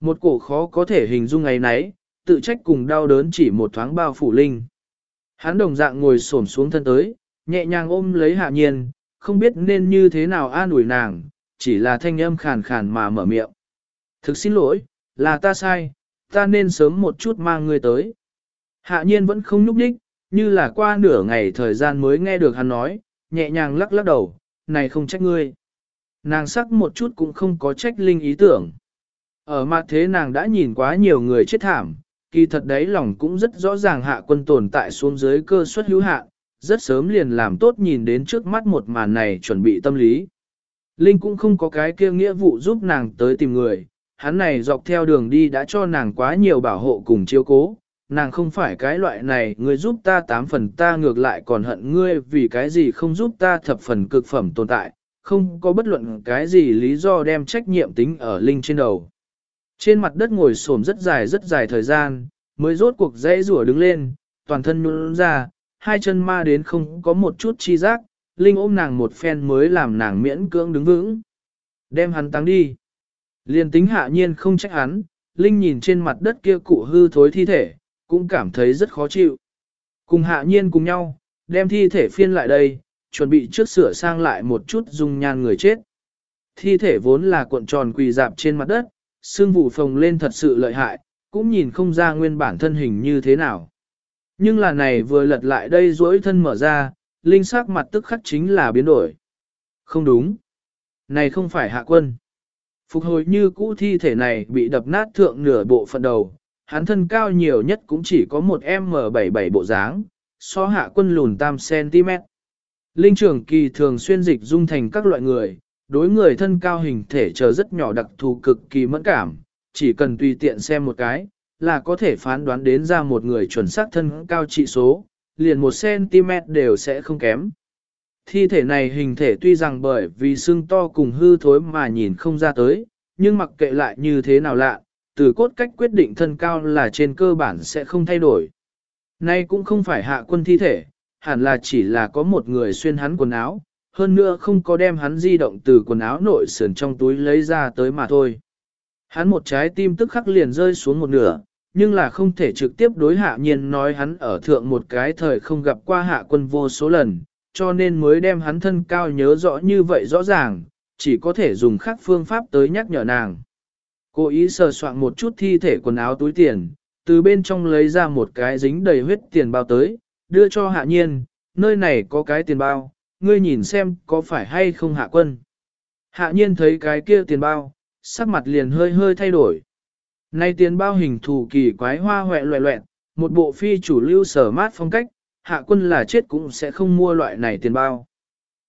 Một cổ khó có thể hình dung ngày nấy, tự trách cùng đau đớn chỉ một thoáng bao phủ linh. Hắn đồng dạng ngồi xổm xuống thân tới, nhẹ nhàng ôm lấy hạ nhiên, không biết nên như thế nào an ủi nàng, chỉ là thanh âm khàn khàn mà mở miệng. Thực xin lỗi, là ta sai, ta nên sớm một chút mang ngươi tới. Hạ nhiên vẫn không nhúc đích, như là qua nửa ngày thời gian mới nghe được hắn nói, nhẹ nhàng lắc lắc đầu, này không trách ngươi. Nàng sắc một chút cũng không có trách linh ý tưởng. Ở mặt thế nàng đã nhìn quá nhiều người chết thảm, kỳ thật đấy lòng cũng rất rõ ràng hạ quân tồn tại xuống dưới cơ suất hữu hạn, rất sớm liền làm tốt nhìn đến trước mắt một màn này chuẩn bị tâm lý. Linh cũng không có cái kia nghĩa vụ giúp nàng tới tìm người, hắn này dọc theo đường đi đã cho nàng quá nhiều bảo hộ cùng chiếu cố, nàng không phải cái loại này, ngươi giúp ta tám phần ta ngược lại còn hận ngươi vì cái gì không giúp ta thập phần cực phẩm tồn tại, không có bất luận cái gì lý do đem trách nhiệm tính ở Linh trên đầu. Trên mặt đất ngồi xổm rất dài rất dài thời gian, mới rốt cuộc dãy rủa đứng lên, toàn thân nhún ra, hai chân ma đến không có một chút chi giác, Linh ôm nàng một phen mới làm nàng miễn cưỡng đứng vững. Đem hắn tăng đi. Liên tính hạ nhiên không trách hắn, Linh nhìn trên mặt đất kia cụ hư thối thi thể, cũng cảm thấy rất khó chịu. Cùng hạ nhiên cùng nhau, đem thi thể phiên lại đây, chuẩn bị trước sửa sang lại một chút dung nhan người chết. Thi thể vốn là cuộn tròn quỳ dạp trên mặt đất, xương vụ phồng lên thật sự lợi hại, cũng nhìn không ra nguyên bản thân hình như thế nào. Nhưng là này vừa lật lại đây duỗi thân mở ra, linh sắc mặt tức khắc chính là biến đổi. Không đúng. Này không phải hạ quân. Phục hồi như cũ thi thể này bị đập nát thượng nửa bộ phận đầu, hắn thân cao nhiều nhất cũng chỉ có một M77 bộ dáng, so hạ quân lùn tam cm. Linh trưởng kỳ thường xuyên dịch dung thành các loại người, đối người thân cao hình thể chờ rất nhỏ đặc thù cực kỳ mẫn cảm, chỉ cần tùy tiện xem một cái, là có thể phán đoán đến ra một người chuẩn xác thân cao trị số, liền 1cm đều sẽ không kém. Thi thể này hình thể tuy rằng bởi vì xương to cùng hư thối mà nhìn không ra tới, nhưng mặc kệ lại như thế nào lạ, từ cốt cách quyết định thân cao là trên cơ bản sẽ không thay đổi. Nay cũng không phải hạ quân thi thể, hẳn là chỉ là có một người xuyên hắn quần áo, hơn nữa không có đem hắn di động từ quần áo nội sườn trong túi lấy ra tới mà thôi. Hắn một trái tim tức khắc liền rơi xuống một nửa, nhưng là không thể trực tiếp đối hạ nhiên nói hắn ở thượng một cái thời không gặp qua hạ quân vô số lần, cho nên mới đem hắn thân cao nhớ rõ như vậy rõ ràng, chỉ có thể dùng khác phương pháp tới nhắc nhở nàng. Cô ý sờ soạn một chút thi thể quần áo túi tiền, từ bên trong lấy ra một cái dính đầy huyết tiền bao tới, đưa cho hạ nhiên, nơi này có cái tiền bao, ngươi nhìn xem có phải hay không hạ quân. Hạ nhiên thấy cái kia tiền bao, sắc mặt liền hơi hơi thay đổi. Nay tiền bao hình thù kỳ quái hoa hoẹ loẹ loẹn, một bộ phi chủ lưu sở mát phong cách, hạ quân là chết cũng sẽ không mua loại này tiền bao.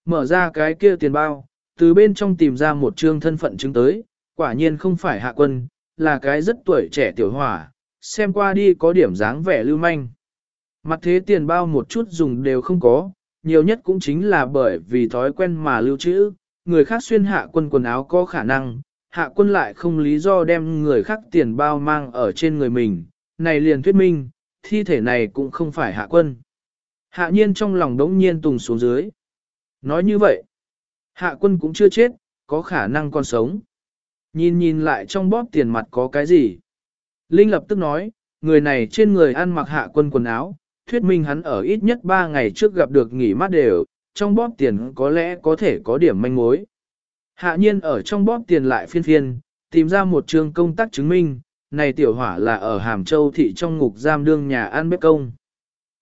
Mở ra cái kia tiền bao, từ bên trong tìm ra một trương thân phận chứng tới, quả nhiên không phải hạ quân, là cái rất tuổi trẻ tiểu hỏa, xem qua đi có điểm dáng vẻ lưu manh. Mặt thế tiền bao một chút dùng đều không có, nhiều nhất cũng chính là bởi vì thói quen mà lưu trữ, người khác xuyên hạ quân quần áo có khả năng, hạ quân lại không lý do đem người khác tiền bao mang ở trên người mình, này liền thuyết minh, thi thể này cũng không phải hạ quân. Hạ nhiên trong lòng đống nhiên tùng xuống dưới. Nói như vậy, hạ quân cũng chưa chết, có khả năng còn sống. Nhìn nhìn lại trong bóp tiền mặt có cái gì. Linh lập tức nói, người này trên người ăn mặc hạ quân quần áo, thuyết minh hắn ở ít nhất 3 ngày trước gặp được nghỉ mát đều, trong bóp tiền có lẽ có thể có điểm manh mối. Hạ nhiên ở trong bóp tiền lại phiên phiên, tìm ra một trường công tác chứng minh, này tiểu hỏa là ở Hàm Châu thị trong ngục giam đương nhà ăn bếp công.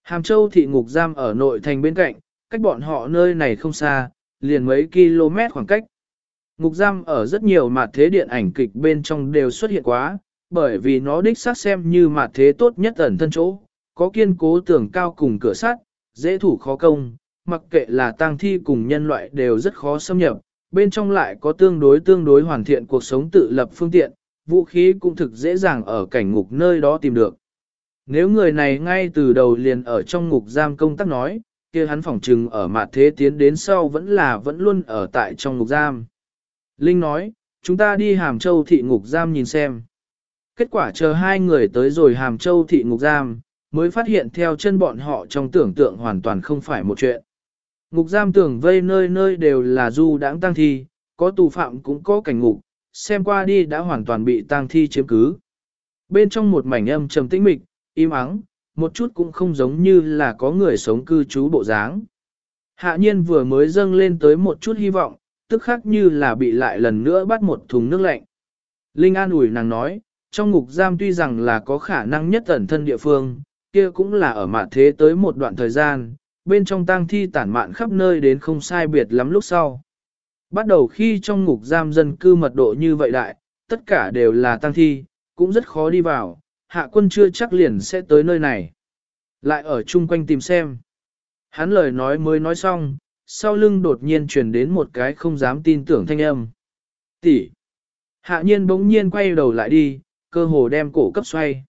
Hàm Châu thị ngục giam ở nội thành bên cạnh, cách bọn họ nơi này không xa, liền mấy km khoảng cách. Ngục giam ở rất nhiều mặt thế điện ảnh kịch bên trong đều xuất hiện quá, bởi vì nó đích xác xem như mặt thế tốt nhất ẩn thân chỗ, có kiên cố tường cao cùng cửa sắt, dễ thủ khó công, mặc kệ là tang thi cùng nhân loại đều rất khó xâm nhập, bên trong lại có tương đối tương đối hoàn thiện cuộc sống tự lập phương tiện, vũ khí cũng thực dễ dàng ở cảnh ngục nơi đó tìm được. Nếu người này ngay từ đầu liền ở trong ngục giam công tác nói, kia hắn phỏng trừng ở mặt thế tiến đến sau vẫn là vẫn luôn ở tại trong ngục giam. Linh nói, chúng ta đi Hàm Châu thị ngục giam nhìn xem. Kết quả chờ hai người tới rồi Hàm Châu thị ngục giam, mới phát hiện theo chân bọn họ trong tưởng tượng hoàn toàn không phải một chuyện. Ngục giam tưởng vây nơi nơi đều là du đãng tăng thi, có tù phạm cũng có cảnh ngục, xem qua đi đã hoàn toàn bị tang thi chiếm cứ. Bên trong một mảnh âm trầm tĩnh mịch, im ắng, một chút cũng không giống như là có người sống cư trú bộ dáng. Hạ nhiên vừa mới dâng lên tới một chút hy vọng, tức khác như là bị lại lần nữa bắt một thùng nước lạnh. Linh an ủi nàng nói, trong ngục giam tuy rằng là có khả năng nhất ẩn thân địa phương, kia cũng là ở mạn thế tới một đoạn thời gian, bên trong tang thi tản mạn khắp nơi đến không sai biệt lắm lúc sau. Bắt đầu khi trong ngục giam dân cư mật độ như vậy đại, tất cả đều là tang thi, cũng rất khó đi vào, hạ quân chưa chắc liền sẽ tới nơi này. Lại ở chung quanh tìm xem. Hắn lời nói mới nói xong, sau lưng đột nhiên truyền đến một cái không dám tin tưởng thanh âm. Tỷ. Hạ nhiên bỗng nhiên quay đầu lại đi, cơ hồ đem cổ cấp xoay.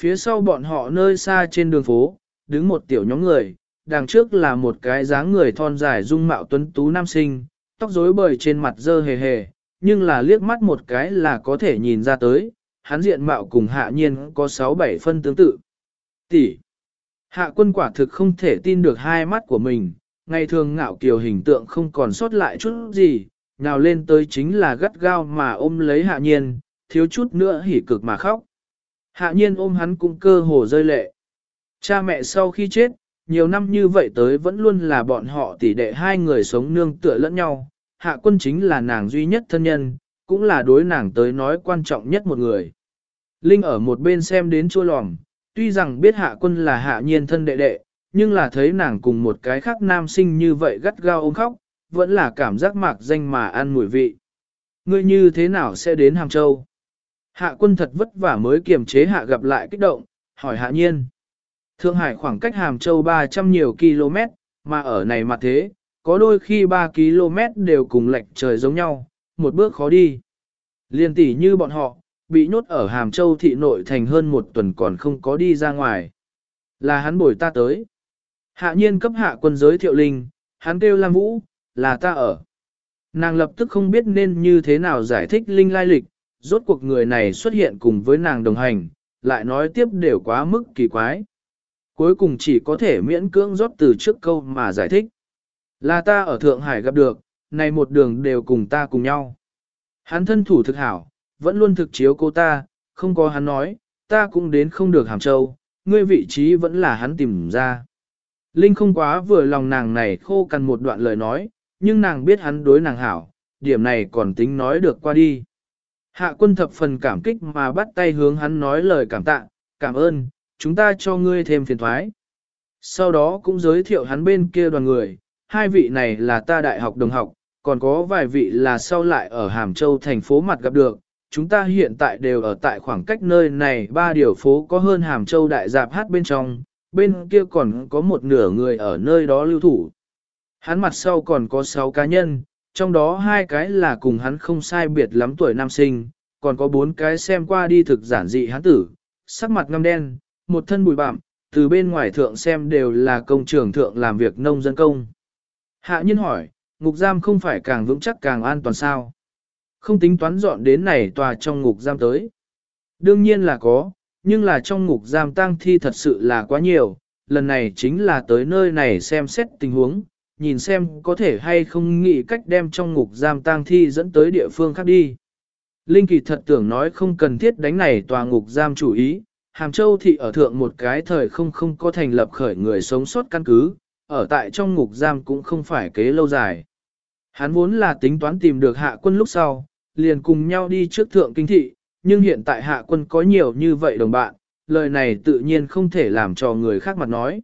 Phía sau bọn họ nơi xa trên đường phố, đứng một tiểu nhóm người, đằng trước là một cái dáng người thon dài dung mạo tuấn tú nam sinh, tóc rối bời trên mặt dơ hề hề, nhưng là liếc mắt một cái là có thể nhìn ra tới, hắn diện mạo cùng hạ nhiên có 6-7 phân tương tự. Tỷ. Hạ quân quả thực không thể tin được hai mắt của mình, ngày thường ngạo kiều hình tượng không còn sót lại chút gì, nào lên tới chính là gắt gao mà ôm lấy hạ nhiên, thiếu chút nữa hỉ cực mà khóc. Hạ nhiên ôm hắn cũng cơ hồ rơi lệ. Cha mẹ sau khi chết, nhiều năm như vậy tới vẫn luôn là bọn họ tỷ đệ hai người sống nương tựa lẫn nhau. Hạ quân chính là nàng duy nhất thân nhân, cũng là đối nàng tới nói quan trọng nhất một người. Linh ở một bên xem đến chua lòm, tuy rằng biết hạ quân là hạ nhiên thân đệ đệ, nhưng là thấy nàng cùng một cái khác nam sinh như vậy gắt gao ôm khóc, vẫn là cảm giác mạc danh mà ăn mùi vị. Ngươi như thế nào sẽ đến Hàm Châu? Hạ quân thật vất vả mới kiềm chế hạ gặp lại kích động, hỏi hạ nhiên. Thượng Hải khoảng cách Hàm Châu 300 nhiều km, mà ở này mà thế, có đôi khi 3 km đều cùng lệch trời giống nhau, một bước khó đi. Liên tỷ như bọn họ, bị nhốt ở Hàm Châu thị nội thành hơn một tuần còn không có đi ra ngoài. Là hắn bồi ta tới. Hạ nhiên cấp hạ quân giới thiệu linh, hắn kêu Lam Vũ, là ta ở. Nàng lập tức không biết nên như thế nào giải thích linh lai lịch, rốt cuộc người này xuất hiện cùng với nàng đồng hành, lại nói tiếp đều quá mức kỳ quái. Cuối cùng chỉ có thể miễn cưỡng rót từ trước câu mà giải thích. Là ta ở Thượng Hải gặp được, này một đường đều cùng ta cùng nhau. Hắn thân thủ thực hảo, vẫn luôn thực chiếu cô ta, không có hắn nói, ta cũng đến không được Hàm Châu, ngươi vị trí vẫn là hắn tìm ra. Linh không quá vừa lòng nàng này khô cằn một đoạn lời nói, nhưng nàng biết hắn đối nàng hảo, điểm này còn tính nói được qua đi. Hạ quân thập phần cảm kích mà bắt tay hướng hắn nói lời cảm tạ, cảm ơn, chúng ta cho ngươi thêm phiền thoái. Sau đó cũng giới thiệu hắn bên kia đoàn người, hai vị này là ta đại học đồng học, còn có vài vị là sau lại ở Hàm Châu thành phố mặt gặp được. Chúng ta hiện tại đều ở tại khoảng cách nơi này ba điều phố có hơn Hàm Châu đại dạp hát bên trong, bên kia còn có một nửa người ở nơi đó lưu thủ. Hắn mặt sau còn có 6 cá nhân, trong đó hai cái là cùng hắn không sai biệt lắm tuổi nam sinh, còn có bốn cái xem qua đi thực giản dị hắn tử, sắc mặt ngăm đen, một thân bụi bặm, từ bên ngoài thượng xem đều là công trường thượng làm việc nông dân công. Hạ nhân hỏi, ngục giam không phải càng vững chắc càng an toàn sao? Không tính toán dọn đến này tòa trong ngục giam tới. Đương nhiên là có, nhưng là trong ngục giam tang thi thật sự là quá nhiều, lần này chính là tới nơi này xem xét tình huống, nhìn xem có thể hay không nghĩ cách đem trong ngục giam tang thi dẫn tới địa phương khác đi. Linh kỳ thật tưởng nói không cần thiết đánh này tòa ngục giam chủ ý, Hàm Châu thị ở thượng một cái thời không không có thành lập khởi người sống sót căn cứ, ở tại trong ngục giam cũng không phải kế lâu dài. Hắn vốn là tính toán tìm được hạ quân lúc sau, liền cùng nhau đi trước thượng kinh thị, nhưng hiện tại hạ quân có nhiều như vậy đồng bạn, lời này tự nhiên không thể làm cho người khác mặt nói.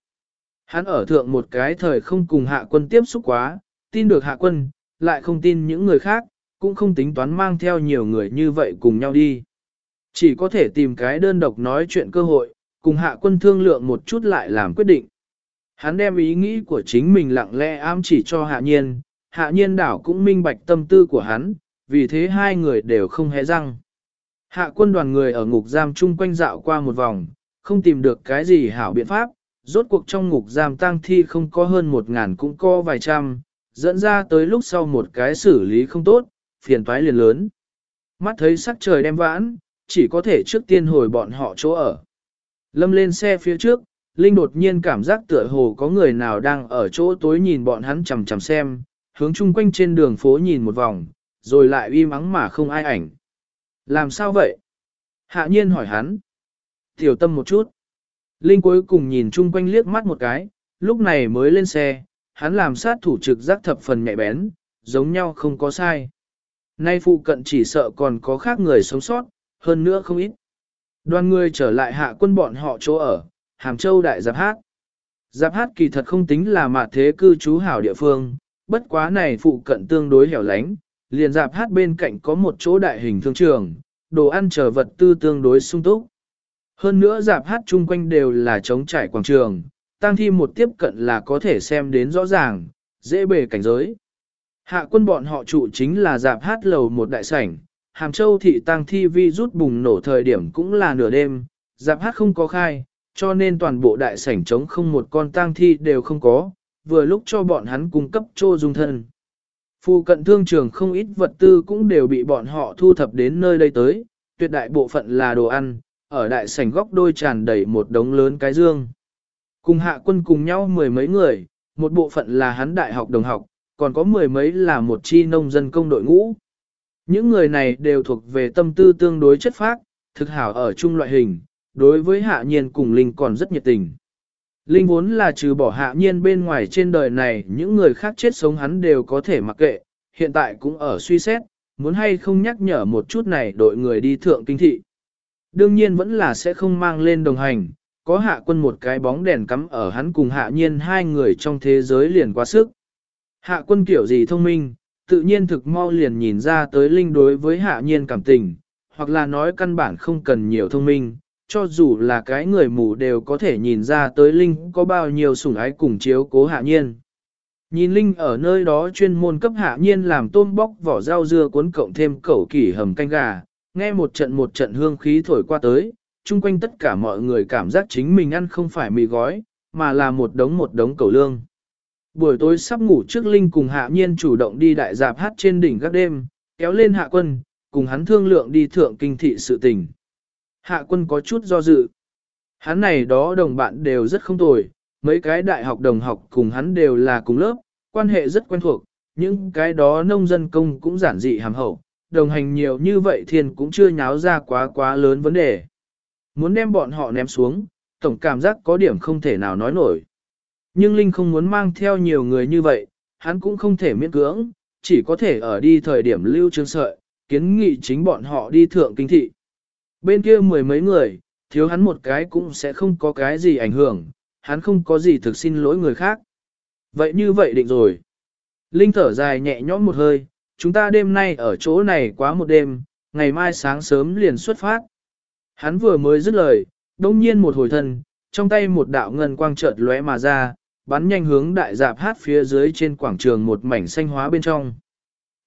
Hắn ở thượng một cái thời không cùng hạ quân tiếp xúc quá, tin được hạ quân, lại không tin những người khác, cũng không tính toán mang theo nhiều người như vậy cùng nhau đi. Chỉ có thể tìm cái đơn độc nói chuyện cơ hội, cùng hạ quân thương lượng một chút lại làm quyết định. Hắn đem ý nghĩ của chính mình lặng lẽ ám chỉ cho hạ nhiên, hạ nhiên đảo cũng minh bạch tâm tư của hắn, vì thế hai người đều không hé răng. Hạ quân đoàn người ở ngục giam chung quanh dạo qua một vòng, không tìm được cái gì hảo biện pháp, rốt cuộc trong ngục giam tang thi không có hơn một ngàn cũng có vài trăm, dẫn ra tới lúc sau một cái xử lý không tốt, phiền toái liền lớn. Mắt thấy sắc trời đem vãn, chỉ có thể trước tiên hồi bọn họ chỗ ở. Lâm lên xe phía trước, Linh đột nhiên cảm giác tựa hồ có người nào đang ở chỗ tối nhìn bọn hắn chằm chằm xem, hướng chung quanh trên đường phố nhìn một vòng, rồi lại uy mắng mà không ai ảnh. Làm sao vậy? Hạ nhiên hỏi hắn. Tiểu tâm một chút. Linh cuối cùng nhìn chung quanh liếc mắt một cái, lúc này mới lên xe, hắn làm sát thủ trực giác thập phần nhạy bén, giống nhau không có sai. Nay phụ cận chỉ sợ còn có khác người sống sót, hơn nữa không ít. Đoàn người trở lại hạ quân bọn họ chỗ ở, Hàm Châu Đại Giáp Hát. Giáp Hát kỳ thật không tính là mạ thế cư trú hảo địa phương, bất quá này phụ cận tương đối hẻo lánh, liền Giáp Hát bên cạnh có một chỗ đại hình thương trường, đồ ăn trở vật tư tương đối sung túc. Hơn nữa dạp Hát chung quanh đều là trống trải quảng trường, tang thi một tiếp cận là có thể xem đến rõ ràng, dễ bề cảnh giới. Hạ quân bọn họ trụ chính là dạp Hát lầu một đại sảnh, Hàm Châu thị tang thi vi rút bùng nổ thời điểm cũng là nửa đêm, dạp Hát không có khai, cho nên toàn bộ đại sảnh trống không một con tang thi đều không có, vừa lúc cho bọn hắn cung cấp trô dung thân. Phu cận thương trường không ít vật tư cũng đều bị bọn họ thu thập đến nơi đây tới, tuyệt đại bộ phận là đồ ăn, ở đại sảnh góc đôi tràn đầy một đống lớn cái dương. Cùng hạ quân cùng nhau mười mấy người, một bộ phận là hắn đại học đồng học, còn có mười mấy là một chi nông dân công đội ngũ. Những người này đều thuộc về tâm tư tương đối chất phác, thực hảo ở chung loại hình, đối với hạ nhiên cùng Linh còn rất nhiệt tình. Linh vốn là trừ bỏ hạ nhiên bên ngoài trên đời này những người khác chết sống hắn đều có thể mặc kệ, hiện tại cũng ở suy xét, muốn hay không nhắc nhở một chút này đội người đi thượng kinh thị. Đương nhiên vẫn là sẽ không mang lên đồng hành, có hạ quân một cái bóng đèn cắm ở hắn cùng hạ nhiên hai người trong thế giới liền quá sức. Hạ quân kiểu gì thông minh, tự nhiên thực mau liền nhìn ra tới Linh đối với hạ nhiên cảm tình, hoặc là nói căn bản không cần nhiều thông minh, cho dù là cái người mù đều có thể nhìn ra tới Linh có bao nhiêu sủng ái cùng chiếu cố hạ nhiên. Nhìn Linh ở nơi đó chuyên môn cấp hạ nhiên làm tôm bóc vỏ rau dưa cuốn cộng thêm cẩu kỷ hầm canh gà, nghe một trận một trận hương khí thổi qua tới, chung quanh tất cả mọi người cảm giác chính mình ăn không phải mì gói, mà là một đống một đống cẩu lương. Buổi tối sắp ngủ trước Linh cùng hạ nhiên chủ động đi đại dạp hát trên đỉnh các đêm, kéo lên hạ quân, cùng hắn thương lượng đi thượng kinh thị sự tình. Hạ quân có chút do dự. Hắn này đó đồng bạn đều rất không tồi, mấy cái đại học đồng học cùng hắn đều là cùng lớp, quan hệ rất quen thuộc, những cái đó nông dân công cũng giản dị hàm hậu, đồng hành nhiều như vậy thiên cũng chưa nháo ra quá quá lớn vấn đề. Muốn đem bọn họ ném xuống, tổng cảm giác có điểm không thể nào nói nổi. Nhưng Linh không muốn mang theo nhiều người như vậy, hắn cũng không thể miễn cưỡng, chỉ có thể ở đi thời điểm lưu trương sợi, kiến nghị chính bọn họ đi thượng kinh thị. Bên kia mười mấy người, thiếu hắn một cái cũng sẽ không có cái gì ảnh hưởng, hắn không có gì thực xin lỗi người khác. Vậy như vậy định rồi. Linh thở dài nhẹ nhõm một hơi, chúng ta đêm nay ở chỗ này quá một đêm, ngày mai sáng sớm liền xuất phát. Hắn vừa mới dứt lời, đông nhiên một hồi thân, trong tay một đạo ngân quang chợt lóe mà ra, bắn nhanh hướng đại dạp hát phía dưới trên quảng trường một mảnh xanh hóa bên trong.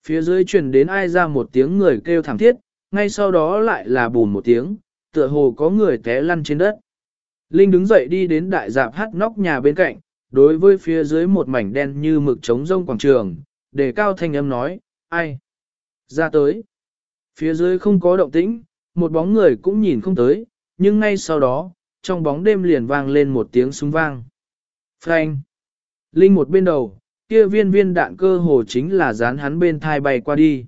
Phía dưới truyền đến ai ra một tiếng người kêu thảm thiết, ngay sau đó lại là bùn một tiếng, tựa hồ có người té lăn trên đất. Linh đứng dậy đi đến đại dạp hát nóc nhà bên cạnh, đối với phía dưới một mảnh đen như mực trống rông quảng trường, để cao thanh âm nói, ai? Ra tới. Phía dưới không có động tĩnh, một bóng người cũng nhìn không tới, nhưng ngay sau đó, trong bóng đêm liền vang lên một tiếng súng vang. Phanh. Linh một bên đầu, kia viên viên đạn cơ hồ chính là dán hắn bên thai bay qua đi.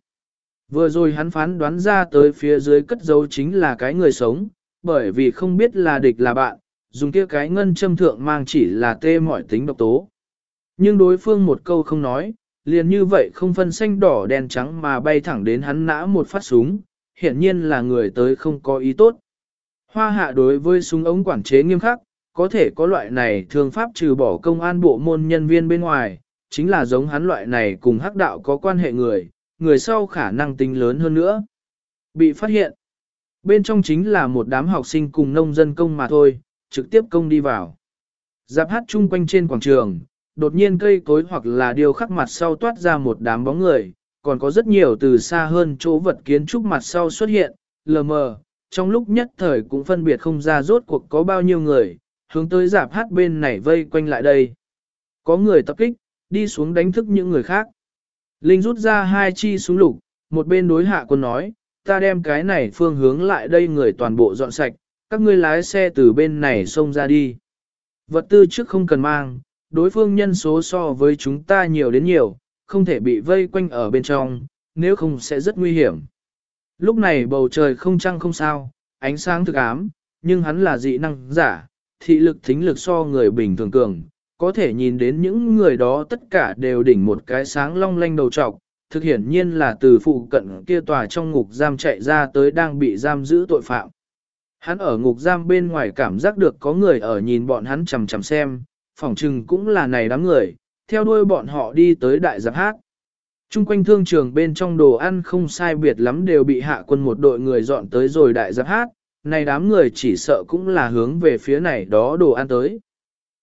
Vừa rồi hắn phán đoán ra tới phía dưới cất dấu chính là cái người sống, bởi vì không biết là địch là bạn, dùng kia cái ngân châm thượng mang chỉ là tê mọi tính độc tố. Nhưng đối phương một câu không nói, liền như vậy không phân xanh đỏ đen trắng mà bay thẳng đến hắn nã một phát súng, hiển nhiên là người tới không có ý tốt. Hoa hạ đối với súng ống quản chế nghiêm khắc, có thể có loại này thường pháp trừ bỏ công an bộ môn nhân viên bên ngoài, chính là giống hắn loại này cùng hắc đạo có quan hệ người, người sau khả năng tính lớn hơn nữa. Bị phát hiện, bên trong chính là một đám học sinh cùng nông dân công mà thôi, trực tiếp công đi vào. Giáp hát chung quanh trên quảng trường, đột nhiên cây cối hoặc là điều khắc mặt sau toát ra một đám bóng người, còn có rất nhiều từ xa hơn chỗ vật kiến trúc mặt sau xuất hiện, lờ mờ, trong lúc nhất thời cũng phân biệt không ra rốt cuộc có bao nhiêu người, hướng tới giáp hát bên này vây quanh lại đây. Có người tập kích, đi xuống đánh thức những người khác. Linh rút ra hai chi súng lục, một bên đối hạ quân nói, ta đem cái này phương hướng lại đây người toàn bộ dọn sạch, các ngươi lái xe từ bên này xông ra đi. Vật tư trước không cần mang, đối phương nhân số so với chúng ta nhiều đến nhiều, không thể bị vây quanh ở bên trong, nếu không sẽ rất nguy hiểm. Lúc này bầu trời không trăng không sao, ánh sáng thực ám, nhưng hắn là dị năng giả, thị lực thính lực so người bình thường cường, có thể nhìn đến những người đó tất cả đều đỉnh một cái sáng long lanh đầu trọc, thực hiển nhiên là từ phụ cận kia tòa trong ngục giam chạy ra tới đang bị giam giữ tội phạm. Hắn ở ngục giam bên ngoài cảm giác được có người ở nhìn bọn hắn chằm chằm xem, phỏng chừng cũng là này đám người, theo đuôi bọn họ đi tới đại giáp hát. Trung quanh thương trường bên trong đồ ăn không sai biệt lắm đều bị hạ quân một đội người dọn tới rồi đại giáp hát, này đám người chỉ sợ cũng là hướng về phía này đó đồ ăn tới.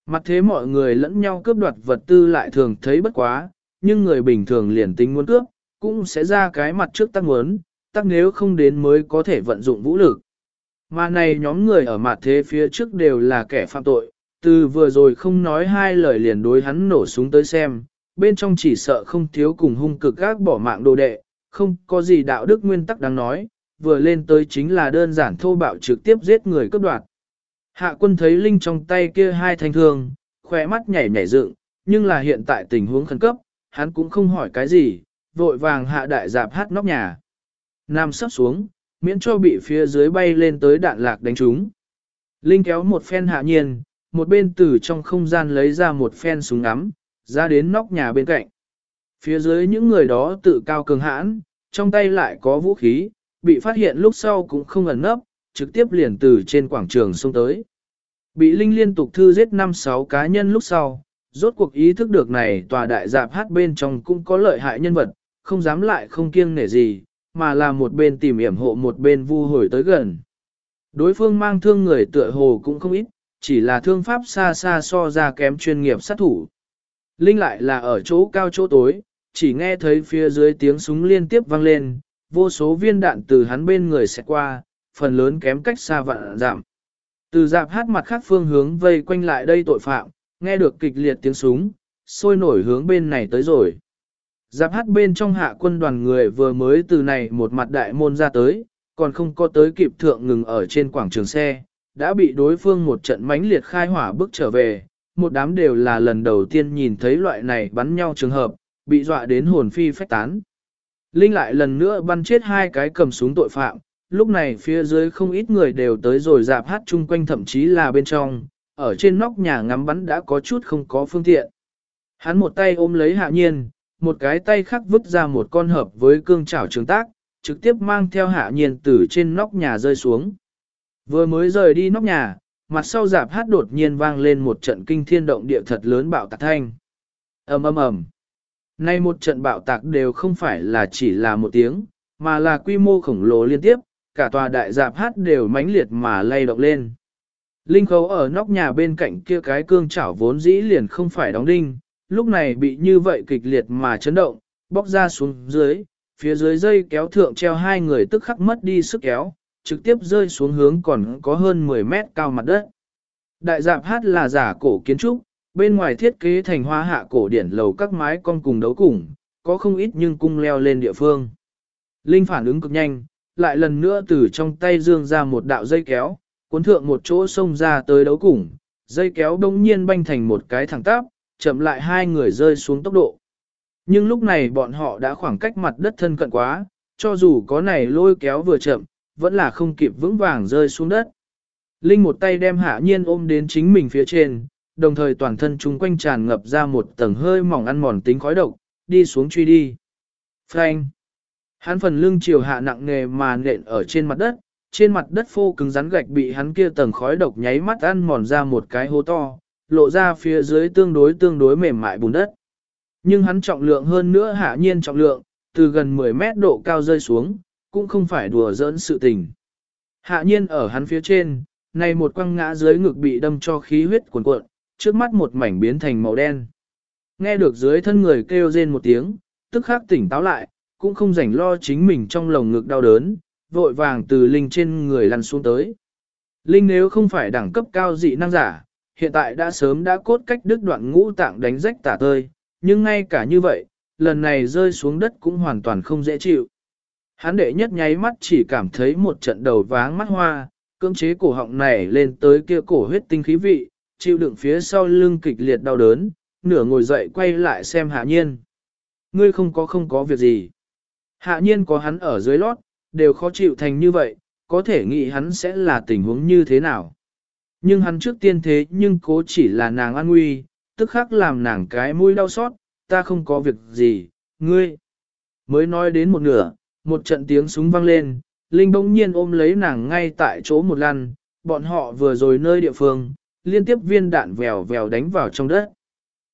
Mặt thế mọi người lẫn nhau cướp đoạt vật tư lại thường thấy bất quá, nhưng người bình thường liền tính muốn cướp, cũng sẽ ra cái mặt trước tăng muốn, tắc nếu không đến mới có thể vận dụng vũ lực. Mà này nhóm người ở mặt thế phía trước đều là kẻ phạm tội, từ vừa rồi không nói hai lời liền đối hắn nổ súng tới xem, bên trong chỉ sợ không thiếu cùng hung cực gác bỏ mạng đồ đệ, không có gì đạo đức nguyên tắc đáng nói, vừa lên tới chính là đơn giản thô bạo trực tiếp giết người cướp đoạt. Hạ quân thấy Linh trong tay kia hai thanh thương, khỏe mắt nhảy nhảy dựng, nhưng là hiện tại tình huống khẩn cấp, hắn cũng không hỏi cái gì, vội vàng hạ đại dạp hát nóc nhà. Nam sắp xuống, miễn cho bị phía dưới bay lên tới đạn lạc đánh trúng. Linh kéo một phen hạ nhiên, một bên từ trong không gian lấy ra một phen súng ngắm, ra đến nóc nhà bên cạnh. Phía dưới những người đó tự cao cường hãn, trong tay lại có vũ khí, bị phát hiện lúc sau cũng không ẩn nấp, trực tiếp liền từ trên quảng trường xông tới. Bị Linh liên tục thư giết 5-6 cá nhân lúc sau, rốt cuộc ý thức được này tòa đại dạp hát bên trong cũng có lợi hại nhân vật, không dám lại không kiêng nể gì, mà là một bên tìm hiểm hộ một bên vu hồi tới gần. Đối phương mang thương người tựa hồ cũng không ít, chỉ là thương pháp xa xa so ra kém chuyên nghiệp sát thủ. Linh lại là ở chỗ cao chỗ tối, chỉ nghe thấy phía dưới tiếng súng liên tiếp vang lên, vô số viên đạn từ hắn bên người sẽ qua, phần lớn kém cách xa vạn giảm. Từ dạp hát mặt khác phương hướng vây quanh lại đây tội phạm, nghe được kịch liệt tiếng súng, sôi nổi hướng bên này tới rồi. Dạp hát bên trong hạ quân đoàn người vừa mới từ này một mặt đại môn ra tới, còn không có tới kịp thượng ngừng ở trên quảng trường xe, đã bị đối phương một trận mãnh liệt khai hỏa bước trở về, một đám đều là lần đầu tiên nhìn thấy loại này bắn nhau trường hợp, bị dọa đến hồn phi phách tán. Linh lại lần nữa bắn chết hai cái cầm súng tội phạm, lúc này phía dưới không ít người đều tới rồi dạp hát chung quanh thậm chí là bên trong, ở trên nóc nhà ngắm bắn đã có chút không có phương tiện. Hắn một tay ôm lấy hạ nhiên, một cái tay khác vứt ra một con hợp với cương chảo trường tác, trực tiếp mang theo hạ nhiên từ trên nóc nhà rơi xuống. Vừa mới rời đi nóc nhà, mặt sau dạp hát đột nhiên vang lên một trận kinh thiên động địa thật lớn bạo tạc thanh. ầm ầm ầm. Nay một trận bạo tạc đều không phải là chỉ là một tiếng, mà là quy mô khổng lồ liên tiếp, cả tòa đại dạp hát đều mãnh liệt mà lay động lên. Linh khấu ở nóc nhà bên cạnh kia cái cương chảo vốn dĩ liền không phải đóng đinh, lúc này bị như vậy kịch liệt mà chấn động, bóc ra xuống dưới, phía dưới dây kéo thượng treo hai người tức khắc mất đi sức kéo, trực tiếp rơi xuống hướng còn có hơn 10 mét cao mặt đất. Đại dạp hát là giả cổ kiến trúc, bên ngoài thiết kế thành hoa hạ cổ điển lầu các mái con cùng đấu cùng, có không ít nhưng cung leo lên địa phương. Linh phản ứng cực nhanh, lại lần nữa từ trong tay dương ra một đạo dây kéo, cuốn thượng một chỗ sông ra tới đấu cùng, dây kéo đông nhiên banh thành một cái thẳng tắp, chậm lại hai người rơi xuống tốc độ. Nhưng lúc này bọn họ đã khoảng cách mặt đất thân cận quá, cho dù có này lôi kéo vừa chậm, vẫn là không kịp vững vàng rơi xuống đất. Linh một tay đem hạ nhiên ôm đến chính mình phía trên, đồng thời toàn thân chung quanh tràn ngập ra một tầng hơi mỏng ăn mòn tính khói độc, đi xuống truy đi. Frank! Hắn phần lưng chiều hạ nặng nề mà nện ở trên mặt đất, trên mặt đất phô cứng rắn gạch bị hắn kia tầng khói độc nháy mắt ăn mòn ra một cái hố to, lộ ra phía dưới tương đối tương đối mềm mại bùn đất. Nhưng hắn trọng lượng hơn nữa hạ nhiên trọng lượng, từ gần 10 mét độ cao rơi xuống, cũng không phải đùa giỡn sự tình. Hạ nhiên ở hắn phía trên, này một quăng ngã dưới ngực bị đâm cho khí huyết cuồn cuộn, trước mắt một mảnh biến thành màu đen. Nghe được dưới thân người kêu rên một tiếng, tức khắc tỉnh táo lại, cũng không rảnh lo chính mình trong lồng ngực đau đớn, vội vàng từ linh trên người lăn xuống tới. Linh nếu không phải đẳng cấp cao dị năng giả, hiện tại đã sớm đã cốt cách đứt đoạn ngũ tạng đánh rách tả tơi, nhưng ngay cả như vậy, lần này rơi xuống đất cũng hoàn toàn không dễ chịu. Hắn đệ nhất nháy mắt chỉ cảm thấy một trận đầu váng mắt hoa, cưỡng chế cổ họng này lên tới kia cổ huyết tinh khí vị, chịu đựng phía sau lưng kịch liệt đau đớn, nửa ngồi dậy quay lại xem hạ nhiên. Ngươi không có không có việc gì. Hạ nhiên có hắn ở dưới lót, đều khó chịu thành như vậy, có thể nghĩ hắn sẽ là tình huống như thế nào. Nhưng hắn trước tiên thế nhưng cố chỉ là nàng an nguy, tức khắc làm nàng cái mũi đau xót, ta không có việc gì, ngươi. Mới nói đến một nửa, một trận tiếng súng vang lên, Linh bỗng nhiên ôm lấy nàng ngay tại chỗ một lần, bọn họ vừa rồi nơi địa phương, liên tiếp viên đạn vèo vèo đánh vào trong đất.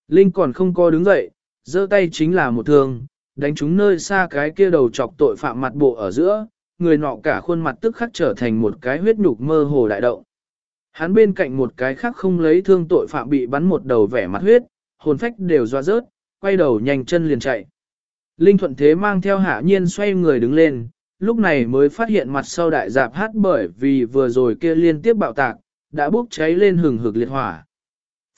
Linh còn không co đứng dậy, giơ tay chính là một thương, đánh trúng nơi xa cái kia đầu chọc tội phạm mặt bộ ở giữa, người nọ cả khuôn mặt tức khắc trở thành một cái huyết nhục mơ hồ đại động. Hắn bên cạnh một cái khác không lấy thương tội phạm bị bắn một đầu vẻ mặt huyết, hồn phách đều doa rớt, quay đầu nhanh chân liền chạy. Linh thuận thế mang theo hạ nhiên xoay người đứng lên, lúc này mới phát hiện mặt sau đại dạp hát bởi vì vừa rồi kia liên tiếp bạo tạc, đã bốc cháy lên hừng hực liệt hỏa.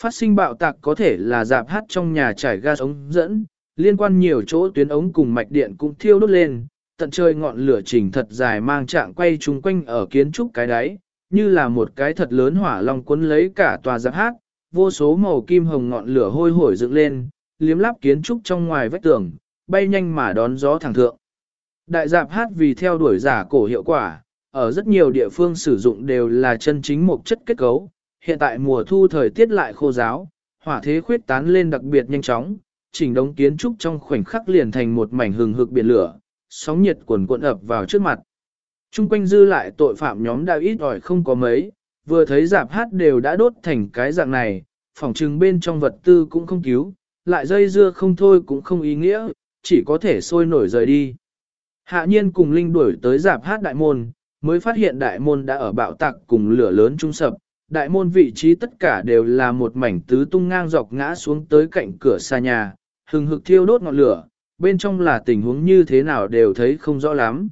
Phát sinh bạo tạc có thể là dạp hát trong nhà trải gas ống dẫn, liên quan nhiều chỗ tuyến ống cùng mạch điện cũng thiêu đốt lên, tận trời ngọn lửa chỉnh thật dài mang trạng quay chung quanh ở kiến trúc cái đáy, như là một cái thật lớn hỏa long cuốn lấy cả tòa dạp hát, vô số màu kim hồng ngọn lửa hôi hổi dựng lên, liếm láp kiến trúc trong ngoài vách tường, bay nhanh mà đón gió thẳng thượng. Đại dạp hát vì theo đuổi giả cổ hiệu quả, ở rất nhiều địa phương sử dụng đều là chân chính một chất kết cấu, hiện tại mùa thu thời tiết lại khô giáo, hỏa thế khuyết tán lên đặc biệt nhanh chóng, chỉnh đống kiến trúc trong khoảnh khắc liền thành một mảnh hừng hực biển lửa, sóng nhiệt cuồn cuộn ập vào trước mặt. Trung quanh dư lại tội phạm nhóm đã ít ỏi không có mấy, vừa thấy dạp hát đều đã đốt thành cái dạng này, phòng trừng bên trong vật tư cũng không cứu, lại dây dưa không thôi cũng không ý nghĩa, chỉ có thể sôi nổi rời đi. Hạ nhiên cùng Linh đuổi tới giạp hát đại môn, mới phát hiện đại môn đã ở bạo tạc cùng lửa lớn trung sập, đại môn vị trí tất cả đều là một mảnh tứ tung ngang dọc ngã xuống tới cạnh cửa xa nhà, hừng hực thiêu đốt ngọn lửa, bên trong là tình huống như thế nào đều thấy không rõ lắm.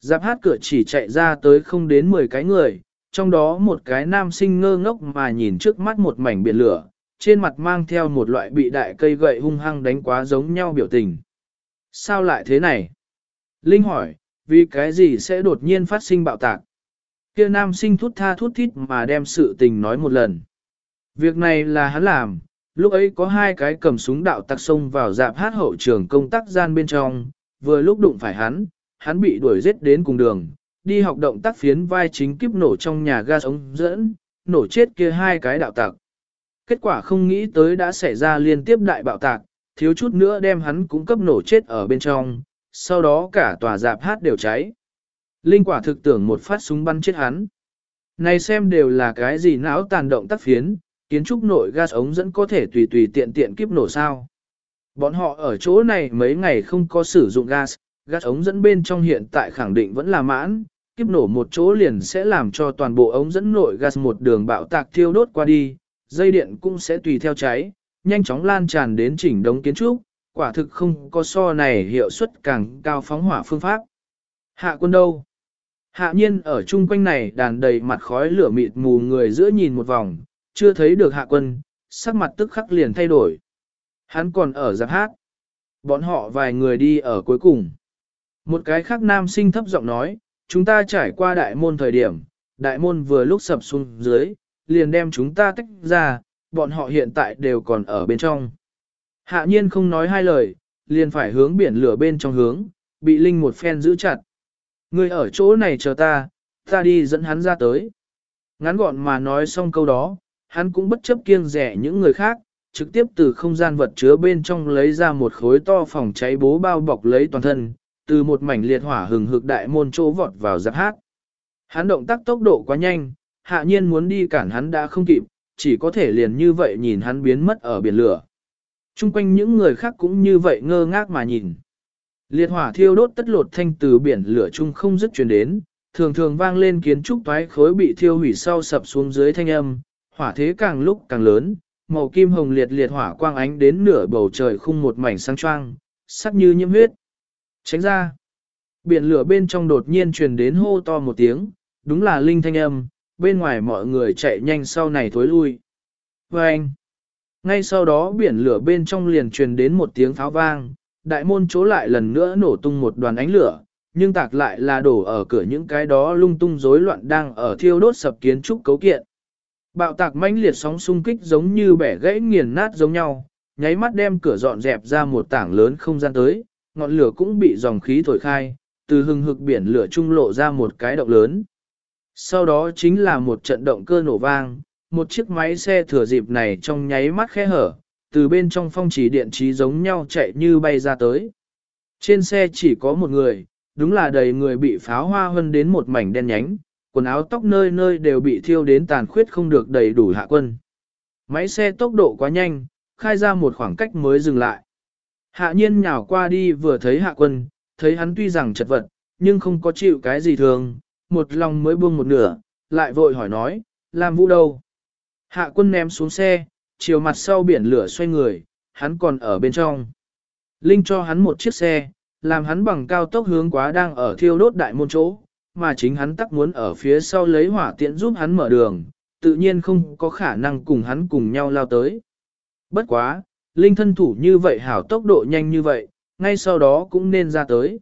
Giáp hát cửa chỉ chạy ra tới không đến 10 cái người, trong đó một cái nam sinh ngơ ngốc mà nhìn trước mắt một mảnh biển lửa, trên mặt mang theo một loại bị đại cây gậy hung hăng đánh quá giống nhau biểu tình. Sao lại thế này? Linh hỏi, vì cái gì sẽ đột nhiên phát sinh bạo tạc? Kia nam sinh thút tha thút thít mà đem sự tình nói một lần. Việc này là hắn làm, lúc ấy có hai cái cầm súng đạo tặc xông vào dạp hát hậu trường công tác gian bên trong, vừa lúc đụng phải hắn, hắn bị đuổi giết đến cùng đường, đi học động tác phiến vai chính kiếp nổ trong nhà ga ống dẫn, nổ chết kia hai cái đạo tặc. Kết quả không nghĩ tới đã xảy ra liên tiếp đại bạo tạc, thiếu chút nữa đem hắn cũng cấp nổ chết ở bên trong, sau đó cả tòa dạp hát đều cháy. Linh quả thực tưởng một phát súng bắn chết hắn. Này xem đều là cái gì não tàn động tác phiến, kiến trúc nội gas ống dẫn có thể tùy tùy tiện tiện kiếp nổ sao. Bọn họ ở chỗ này mấy ngày không có sử dụng gas, gas ống dẫn bên trong hiện tại khẳng định vẫn là mãn, kiếp nổ một chỗ liền sẽ làm cho toàn bộ ống dẫn nội gas một đường bạo tạc thiêu đốt qua đi, dây điện cũng sẽ tùy theo cháy, nhanh chóng lan tràn đến chỉnh đống kiến trúc, quả thực không có so này hiệu suất càng cao phóng hỏa phương pháp. Hạ quân đâu? Hạ nhiên ở chung quanh này đàn đầy mặt khói lửa mịt mù người giữa nhìn một vòng, chưa thấy được hạ quân, sắc mặt tức khắc liền thay đổi. Hắn còn ở giáp hát. Bọn họ vài người đi ở cuối cùng. Một cái khác nam sinh thấp giọng nói, chúng ta trải qua đại môn thời điểm, đại môn vừa lúc sập xuống dưới, liền đem chúng ta tách ra, bọn họ hiện tại đều còn ở bên trong. Hạ nhiên không nói hai lời, liền phải hướng biển lửa bên trong hướng, bị Linh một phen giữ chặt. Người ở chỗ này chờ ta, ta đi dẫn hắn ra tới. Ngắn gọn mà nói xong câu đó, hắn cũng bất chấp kiêng rẻ những người khác, trực tiếp từ không gian vật chứa bên trong lấy ra một khối to phòng cháy bố bao bọc lấy toàn thân, từ một mảnh liệt hỏa hừng hực đại môn chỗ vọt vào giáp hát. Hắn động tác tốc độ quá nhanh, hạ nhiên muốn đi cản hắn đã không kịp, chỉ có thể liền như vậy nhìn hắn biến mất ở biển lửa. Trung quanh những người khác cũng như vậy ngơ ngác mà nhìn. Liệt hỏa thiêu đốt tất lột thanh từ biển lửa chung không dứt truyền đến, thường thường vang lên kiến trúc toái khối bị thiêu hủy sau sập xuống dưới thanh âm, hỏa thế càng lúc càng lớn, màu kim hồng liệt liệt hỏa quang ánh đến nửa bầu trời khung một mảnh sáng choang, sắc như nhiễm huyết. Tránh ra. Biển lửa bên trong đột nhiên truyền đến hô to một tiếng, đúng là linh thanh âm, bên ngoài mọi người chạy nhanh sau này thối lui. Và anh. Ngay sau đó biển lửa bên trong liền truyền đến một tiếng pháo vang, đại môn chỗ lại lần nữa nổ tung một đoàn ánh lửa, nhưng tạc lại là đổ ở cửa những cái đó lung tung rối loạn đang ở thiêu đốt sập kiến trúc cấu kiện. Bạo tạc mãnh liệt sóng xung kích giống như bẻ gãy nghiền nát giống nhau, nháy mắt đem cửa dọn dẹp ra một tảng lớn không gian tới, ngọn lửa cũng bị dòng khí thổi khai, từ hừng hực biển lửa trung lộ ra một cái động lớn. Sau đó chính là một trận động cơ nổ vang, một chiếc máy xe thừa dịp này trong nháy mắt khe hở, từ bên trong phong chỉ điện trí giống nhau chạy như bay ra tới. Trên xe chỉ có một người, đúng là đầy người bị pháo hoa hơn đến một mảnh đen nhánh, quần áo tóc nơi nơi đều bị thiêu đến tàn khuyết không được đầy đủ hạ quân. Máy xe tốc độ quá nhanh, khai ra một khoảng cách mới dừng lại. Hạ nhiên nhào qua đi vừa thấy hạ quân, thấy hắn tuy rằng chật vật, nhưng không có chịu cái gì thường, một lòng mới buông một nửa, lại vội hỏi nói, làm vũ đâu? Hạ quân ném xuống xe, chiều mặt sau biển lửa xoay người, hắn còn ở bên trong. Linh cho hắn một chiếc xe, làm hắn bằng cao tốc hướng quá đang ở thiêu đốt đại môn chỗ, mà chính hắn tắc muốn ở phía sau lấy hỏa tiện giúp hắn mở đường, tự nhiên không có khả năng cùng hắn cùng nhau lao tới. Bất quá, Linh thân thủ như vậy hảo tốc độ nhanh như vậy, ngay sau đó cũng nên ra tới.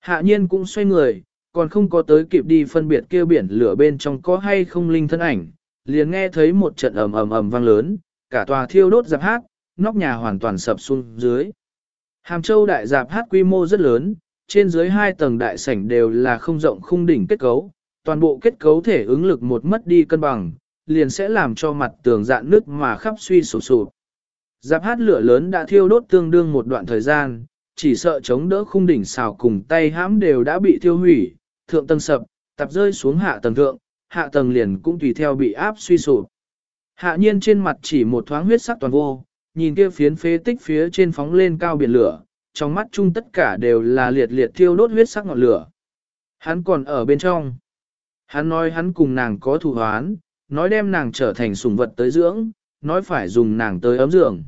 Hạ nhiên cũng xoay người, còn không có tới kịp đi phân biệt kêu biển lửa bên trong có hay không Linh thân ảnh, liền nghe thấy một trận ầm ầm ầm vang lớn, cả tòa thiêu đốt dạp hát, nóc nhà hoàn toàn sập xuống dưới. Hàm Châu đại dạp hát quy mô rất lớn, trên dưới hai tầng đại sảnh đều là không rộng khung đỉnh kết cấu, toàn bộ kết cấu thể ứng lực một mất đi cân bằng, liền sẽ làm cho mặt tường dạn nước mà khắp suy sụp sụp. Giáp hát lửa lớn đã thiêu đốt tương đương một đoạn thời gian, chỉ sợ chống đỡ khung đỉnh xào cùng tay hãm đều đã bị thiêu hủy, thượng tầng sập, tập rơi xuống hạ tầng thượng, hạ tầng liền cũng tùy theo bị áp suy sụp. Hạ nhiên trên mặt chỉ một thoáng huyết sắc toàn vô, nhìn kia phiến phế tích phía trên phóng lên cao biển lửa, trong mắt chung tất cả đều là liệt liệt thiêu đốt huyết sắc ngọn lửa. Hắn còn ở bên trong. Hắn nói hắn cùng nàng có thù hoán, nói đem nàng trở thành sủng vật tới dưỡng, nói phải dùng nàng tới ấm giường.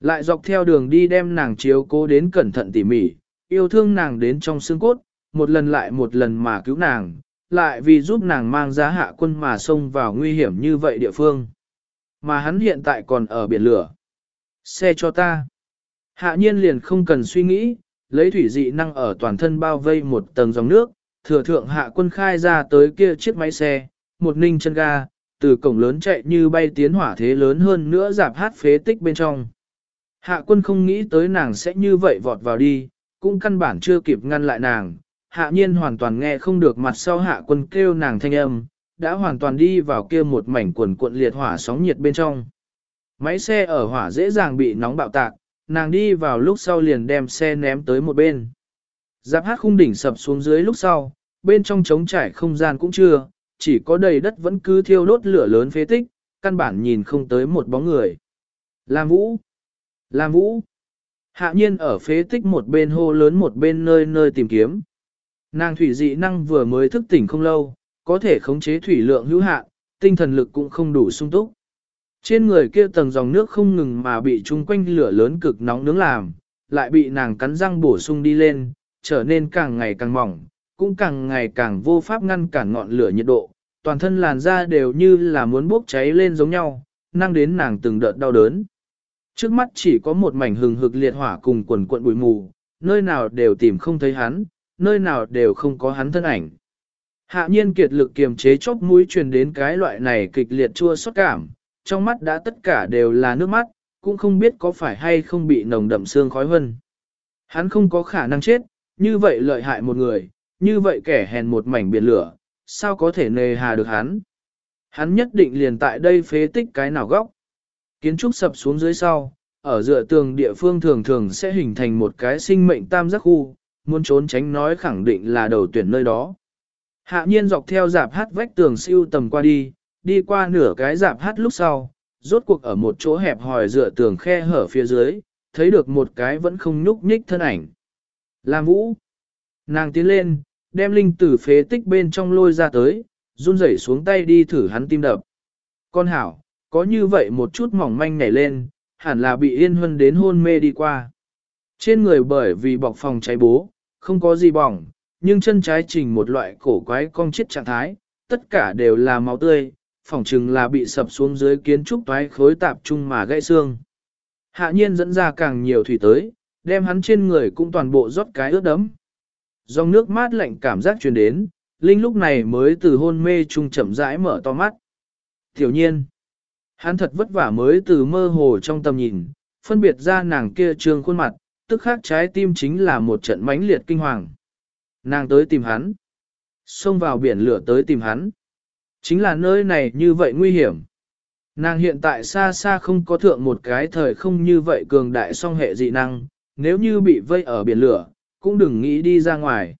Lại dọc theo đường đi đem nàng chiếu cố đến cẩn thận tỉ mỉ, yêu thương nàng đến trong xương cốt, một lần lại một lần mà cứu nàng, lại vì giúp nàng mang giá hạ quân mà xông vào nguy hiểm như vậy địa phương. Mà hắn hiện tại còn ở biển lửa. Xe cho ta. Hạ nhiên liền không cần suy nghĩ, lấy thủy dị năng ở toàn thân bao vây một tầng dòng nước, thừa thượng hạ quân khai ra tới kia chiếc máy xe, một ninh chân ga, từ cổng lớn chạy như bay tiến hỏa thế lớn hơn nữa giảm hát phế tích bên trong. Hạ quân không nghĩ tới nàng sẽ như vậy vọt vào đi, cũng căn bản chưa kịp ngăn lại nàng. Hạ nhiên hoàn toàn nghe không được mặt sau hạ quân kêu nàng thanh âm, đã hoàn toàn đi vào kia một mảnh quần cuộn liệt hỏa sóng nhiệt bên trong. Máy xe ở hỏa dễ dàng bị nóng bạo tạc, nàng đi vào lúc sau liền đem xe ném tới một bên. Giáp hát khung đỉnh sập xuống dưới lúc sau, bên trong trống trải không gian cũng chưa, chỉ có đầy đất vẫn cứ thiêu đốt lửa lớn phế tích, căn bản nhìn không tới một bóng người. Làm vũ! Làm vũ! Hạ nhiên ở phế tích một bên hô lớn một bên nơi nơi tìm kiếm. Nàng thủy dị năng vừa mới thức tỉnh không lâu, có thể khống chế thủy lượng hữu hạn, tinh thần lực cũng không đủ sung túc. Trên người kia tầng dòng nước không ngừng mà bị chung quanh lửa lớn cực nóng nướng làm, lại bị nàng cắn răng bổ sung đi lên, trở nên càng ngày càng mỏng, cũng càng ngày càng vô pháp ngăn cản ngọn lửa nhiệt độ, toàn thân làn da đều như là muốn bốc cháy lên giống nhau, năng đến nàng từng đợt đau đớn. Trước mắt chỉ có một mảnh hừng hực liệt hỏa cùng quần cuộn bụi mù, nơi nào đều tìm không thấy hắn, nơi nào đều không có hắn thân ảnh. Hạ nhiên kiệt lực kiềm chế chốc mũi truyền đến cái loại này kịch liệt chua xót cảm, trong mắt đã tất cả đều là nước mắt, cũng không biết có phải hay không bị nồng đậm xương khói vân. Hắn không có khả năng chết, như vậy lợi hại một người, như vậy kẻ hèn một mảnh biển lửa, sao có thể nề hà được hắn. Hắn nhất định liền tại đây phế tích cái nào góc. Kiến trúc sập xuống dưới sau, ở dựa tường địa phương thường thường sẽ hình thành một cái sinh mệnh tam giác khu, muốn trốn tránh nói khẳng định là đầu tuyển nơi đó. Hạ nhiên dọc theo dạp hát vách tường siêu tầm qua đi, đi qua nửa cái dạp hát lúc sau, rốt cuộc ở một chỗ hẹp hòi dựa tường khe hở phía dưới, thấy được một cái vẫn không nhúc nhích thân ảnh. Lam Vũ. Nàng tiến lên, đem linh tử phế tích bên trong lôi ra tới, run rẩy xuống tay đi thử hắn tim đập. Con hảo, có như vậy một chút mỏng manh nhảy lên, hẳn là bị yên huân đến hôn mê đi qua. Trên người bởi vì bọc phòng cháy bố, không có gì bỏng, nhưng chân trái trình một loại cổ quái cong chết trạng thái, tất cả đều là máu tươi, phỏng chừng là bị sập xuống dưới kiến trúc toái khối tạp trung mà gãy xương. Hạ nhiên dẫn ra càng nhiều thủy tới, đem hắn trên người cũng toàn bộ rót cái ướt đấm. Dòng nước mát lạnh cảm giác truyền đến, Linh lúc này mới từ hôn mê trung chậm rãi mở to mắt. Tiểu nhiên, hắn thật vất vả mới từ mơ hồ trong tầm nhìn, phân biệt ra nàng kia trương khuôn mặt, tức khác trái tim chính là một trận mãnh liệt kinh hoàng. Nàng tới tìm hắn. Xông vào biển lửa tới tìm hắn. Chính là nơi này như vậy nguy hiểm. Nàng hiện tại xa xa không có thượng một cái thời không như vậy cường đại song hệ dị năng, nếu như bị vây ở biển lửa, cũng đừng nghĩ đi ra ngoài.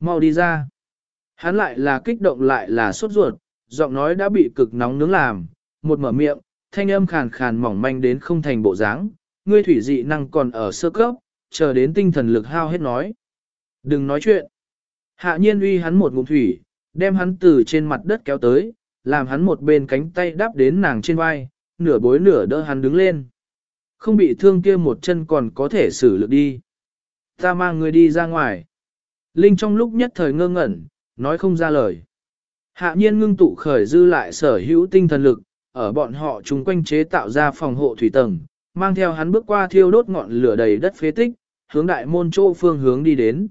Mau đi ra. Hắn lại là kích động lại là sốt ruột, giọng nói đã bị cực nóng nướng làm, một mở miệng, thanh âm khàn khàn mỏng manh đến không thành bộ dáng, ngươi thủy dị năng còn ở sơ cấp, chờ đến tinh thần lực hao hết nói. Đừng nói chuyện. Hạ nhiên uy hắn một ngụm thủy, đem hắn từ trên mặt đất kéo tới, làm hắn một bên cánh tay đáp đến nàng trên vai, nửa bối nửa đỡ hắn đứng lên. Không bị thương kia một chân còn có thể xử lực đi. Ta mang người đi ra ngoài. Linh trong lúc nhất thời ngơ ngẩn, nói không ra lời. Hạ nhiên ngưng tụ khởi dư lại sở hữu tinh thần lực, ở bọn họ chung quanh chế tạo ra phòng hộ thủy tầng, mang theo hắn bước qua thiêu đốt ngọn lửa đầy đất phế tích, hướng đại môn chỗ phương hướng đi đến.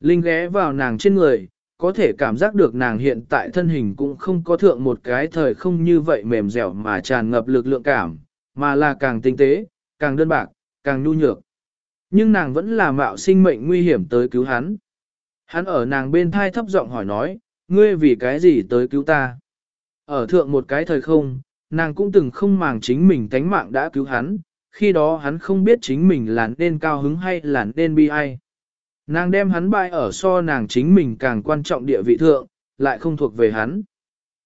Linh ghé vào nàng trên người, có thể cảm giác được nàng hiện tại thân hình cũng không có thượng một cái thời không như vậy mềm dẻo mà tràn ngập lực lượng cảm, mà là càng tinh tế, càng đơn bạc, càng nhu nhược. Nhưng nàng vẫn là mạo sinh mệnh nguy hiểm tới cứu hắn. Hắn ở nàng bên thai thấp giọng hỏi nói, ngươi vì cái gì tới cứu ta? Ở thượng một cái thời không, nàng cũng từng không màng chính mình tánh mạng đã cứu hắn, khi đó hắn không biết chính mình là nên cao hứng hay là nên bi ai. Nàng đem hắn bại ở so nàng chính mình càng quan trọng địa vị thượng, lại không thuộc về hắn.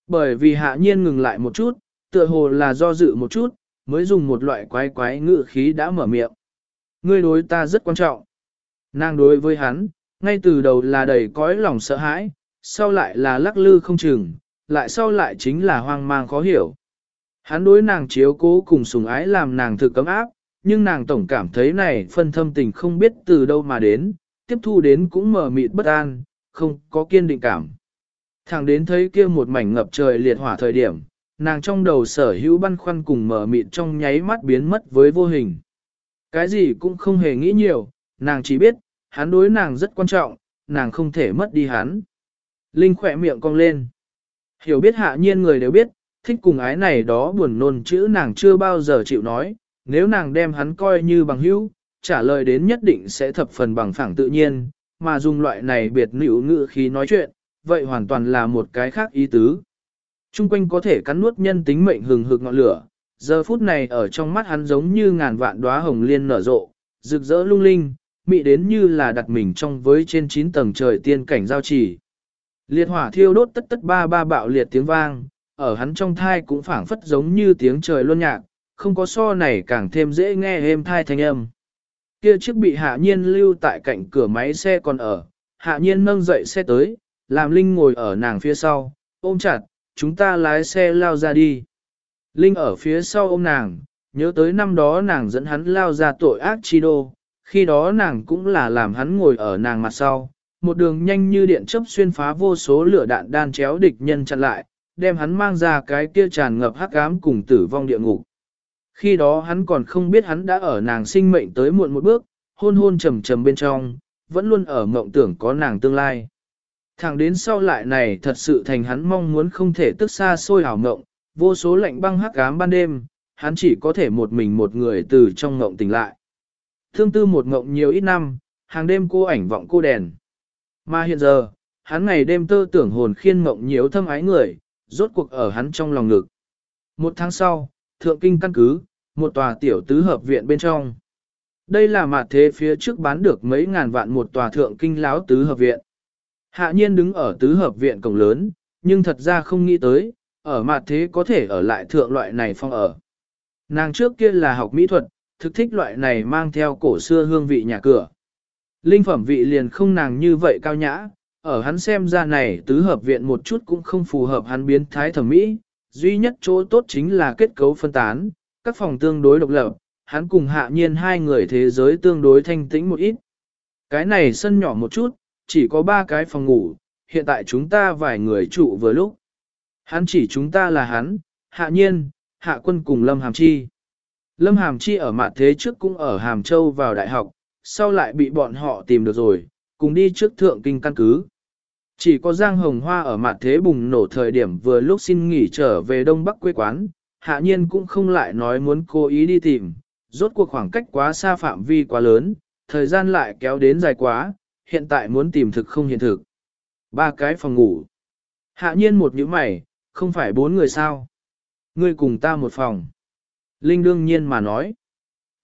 Bởi vì hạ nhiên ngừng lại một chút, tựa hồ là do dự một chút, mới dùng một loại quái quái ngự khí đã mở miệng. Ngươi đối ta rất quan trọng. Nàng đối với hắn, ngay từ đầu là đầy cõi lòng sợ hãi, sau lại là lắc lư không chừng, lại sau lại chính là hoang mang khó hiểu. Hắn đối nàng chiếu cố cùng sùng ái làm nàng thực cấm áp, nhưng nàng tổng cảm thấy này phân thâm tình không biết từ đâu mà đến, tiếp thu đến cũng mở mịt bất an, không có kiên định cảm. Thẳng đến thấy kia một mảnh ngập trời liệt hỏa thời điểm, nàng trong đầu sở hữu băn khoăn cùng mở mịt trong nháy mắt biến mất với vô hình. Cái gì cũng không hề nghĩ nhiều, nàng chỉ biết, hắn đối nàng rất quan trọng, nàng không thể mất đi hắn. Linh khỏe miệng cong lên. Hiểu biết hạ nhiên người đều biết, thích cùng ái này đó buồn nôn chữ nàng chưa bao giờ chịu nói, nếu nàng đem hắn coi như bằng hữu, trả lời đến nhất định sẽ thập phần bằng phẳng tự nhiên, mà dùng loại này biệt nữ ngữ khi nói chuyện, vậy hoàn toàn là một cái khác ý tứ. Trung quanh có thể cắn nuốt nhân tính mệnh hừng hực ngọn lửa, giờ phút này ở trong mắt hắn giống như ngàn vạn đóa hồng liên nở rộ, rực rỡ lung linh, mị đến như là đặt mình trong với trên 9 tầng trời tiên cảnh giao trì. Liệt hỏa thiêu đốt tất tất ba ba bạo liệt tiếng vang, ở hắn trong thai cũng phảng phất giống như tiếng trời luân nhạc, không có so này càng thêm dễ nghe êm thai thanh âm. Kia chiếc bị hạ nhiên lưu tại cạnh cửa máy xe còn ở, hạ nhiên nâng dậy xe tới, làm Linh ngồi ở nàng phía sau, ôm chặt, chúng ta lái xe lao ra đi. Linh ở phía sau ôm nàng, nhớ tới năm đó nàng dẫn hắn lao ra tội ác chi đô, khi đó nàng cũng là làm hắn ngồi ở nàng mặt sau, một đường nhanh như điện chớp xuyên phá vô số lửa đạn đan chéo địch nhân chặn lại, đem hắn mang ra cái kia tràn ngập hắc ám cùng tử vong địa ngục. Khi đó hắn còn không biết hắn đã ở nàng sinh mệnh tới muộn một bước, hôn hôn trầm trầm bên trong, vẫn luôn ở mộng tưởng có nàng tương lai. Thẳng đến sau lại này thật sự thành hắn mong muốn không thể tức xa xôi hảo mộng, vô số lạnh băng hắc ám ban đêm, hắn chỉ có thể một mình một người từ trong mộng tỉnh lại. Thương tư một mộng nhiều ít năm, hàng đêm cô ảnh vọng cô đèn. Mà hiện giờ, hắn ngày đêm tơ tưởng hồn khiên mộng nhiều thâm ái người, rốt cuộc ở hắn trong lòng ngực. Một tháng sau, thượng kinh căn cứ, một tòa tiểu tứ hợp viện bên trong. Đây là mặt thế phía trước bán được mấy ngàn vạn một tòa thượng kinh láo tứ hợp viện. Hạ nhiên đứng ở tứ hợp viện cổng lớn, nhưng thật ra không nghĩ tới, ở mặt thế có thể ở lại thượng loại này phong ở. Nàng trước kia là học mỹ thuật, thực thích loại này mang theo cổ xưa hương vị nhà cửa. Linh phẩm vị liền không nàng như vậy cao nhã, ở hắn xem ra này tứ hợp viện một chút cũng không phù hợp hắn biến thái thẩm mỹ, duy nhất chỗ tốt chính là kết cấu phân tán, các phòng tương đối độc lập, hắn cùng hạ nhiên hai người thế giới tương đối thanh tĩnh một ít. Cái này sân nhỏ một chút, chỉ có ba cái phòng ngủ, hiện tại chúng ta vài người trụ vừa lúc. Hắn chỉ chúng ta là hắn, hạ nhiên, hạ quân cùng Lâm Hàm Chi. Lâm Hàm Chi ở mạn thế trước cũng ở Hàm Châu vào đại học, sau lại bị bọn họ tìm được rồi, cùng đi trước thượng kinh căn cứ. Chỉ có Giang Hồng Hoa ở mặt thế bùng nổ thời điểm vừa lúc xin nghỉ trở về Đông Bắc quê quán, hạ nhiên cũng không lại nói muốn cố ý đi tìm, rốt cuộc khoảng cách quá xa phạm vi quá lớn, thời gian lại kéo đến dài quá, hiện tại muốn tìm thực không hiện thực. Ba cái phòng ngủ. Hạ nhiên một nhíu mày, không phải bốn người sao. Ngươi cùng ta một phòng. Linh đương nhiên mà nói.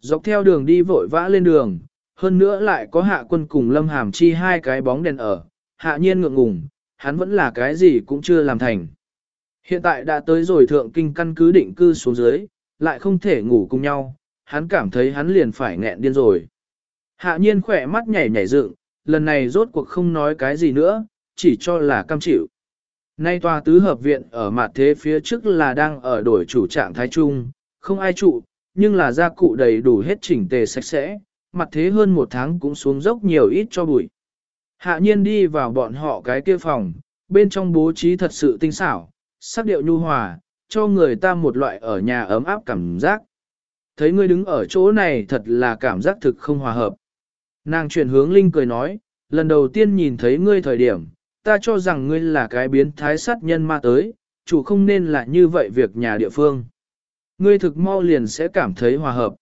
Dọc theo đường đi vội vã lên đường, hơn nữa lại có hạ quân cùng lâm hàm chi hai cái bóng đèn ở. Hạ nhiên ngượng ngùng, hắn vẫn là cái gì cũng chưa làm thành. Hiện tại đã tới rồi thượng kinh căn cứ định cư xuống dưới, lại không thể ngủ cùng nhau, hắn cảm thấy hắn liền phải nghẹn điên rồi. Hạ nhiên khỏe mắt nhảy nhảy dựng, lần này rốt cuộc không nói cái gì nữa, chỉ cho là cam chịu. Nay tòa tứ hợp viện ở mặt thế phía trước là đang ở đổi chủ trạng thái trung, không ai trụ, nhưng là gia cụ đầy đủ hết chỉnh tề sạch sẽ, mặt thế hơn một tháng cũng xuống dốc nhiều ít cho bụi. Hạ nhiên đi vào bọn họ cái kia phòng, bên trong bố trí thật sự tinh xảo, sắc điệu nhu hòa, cho người ta một loại ở nhà ấm áp cảm giác. Thấy ngươi đứng ở chỗ này thật là cảm giác thực không hòa hợp. Nàng chuyển hướng Linh cười nói, lần đầu tiên nhìn thấy ngươi thời điểm, ta cho rằng ngươi là cái biến thái sát nhân ma tới, chủ không nên là như vậy việc nhà địa phương. Ngươi thực mau liền sẽ cảm thấy hòa hợp.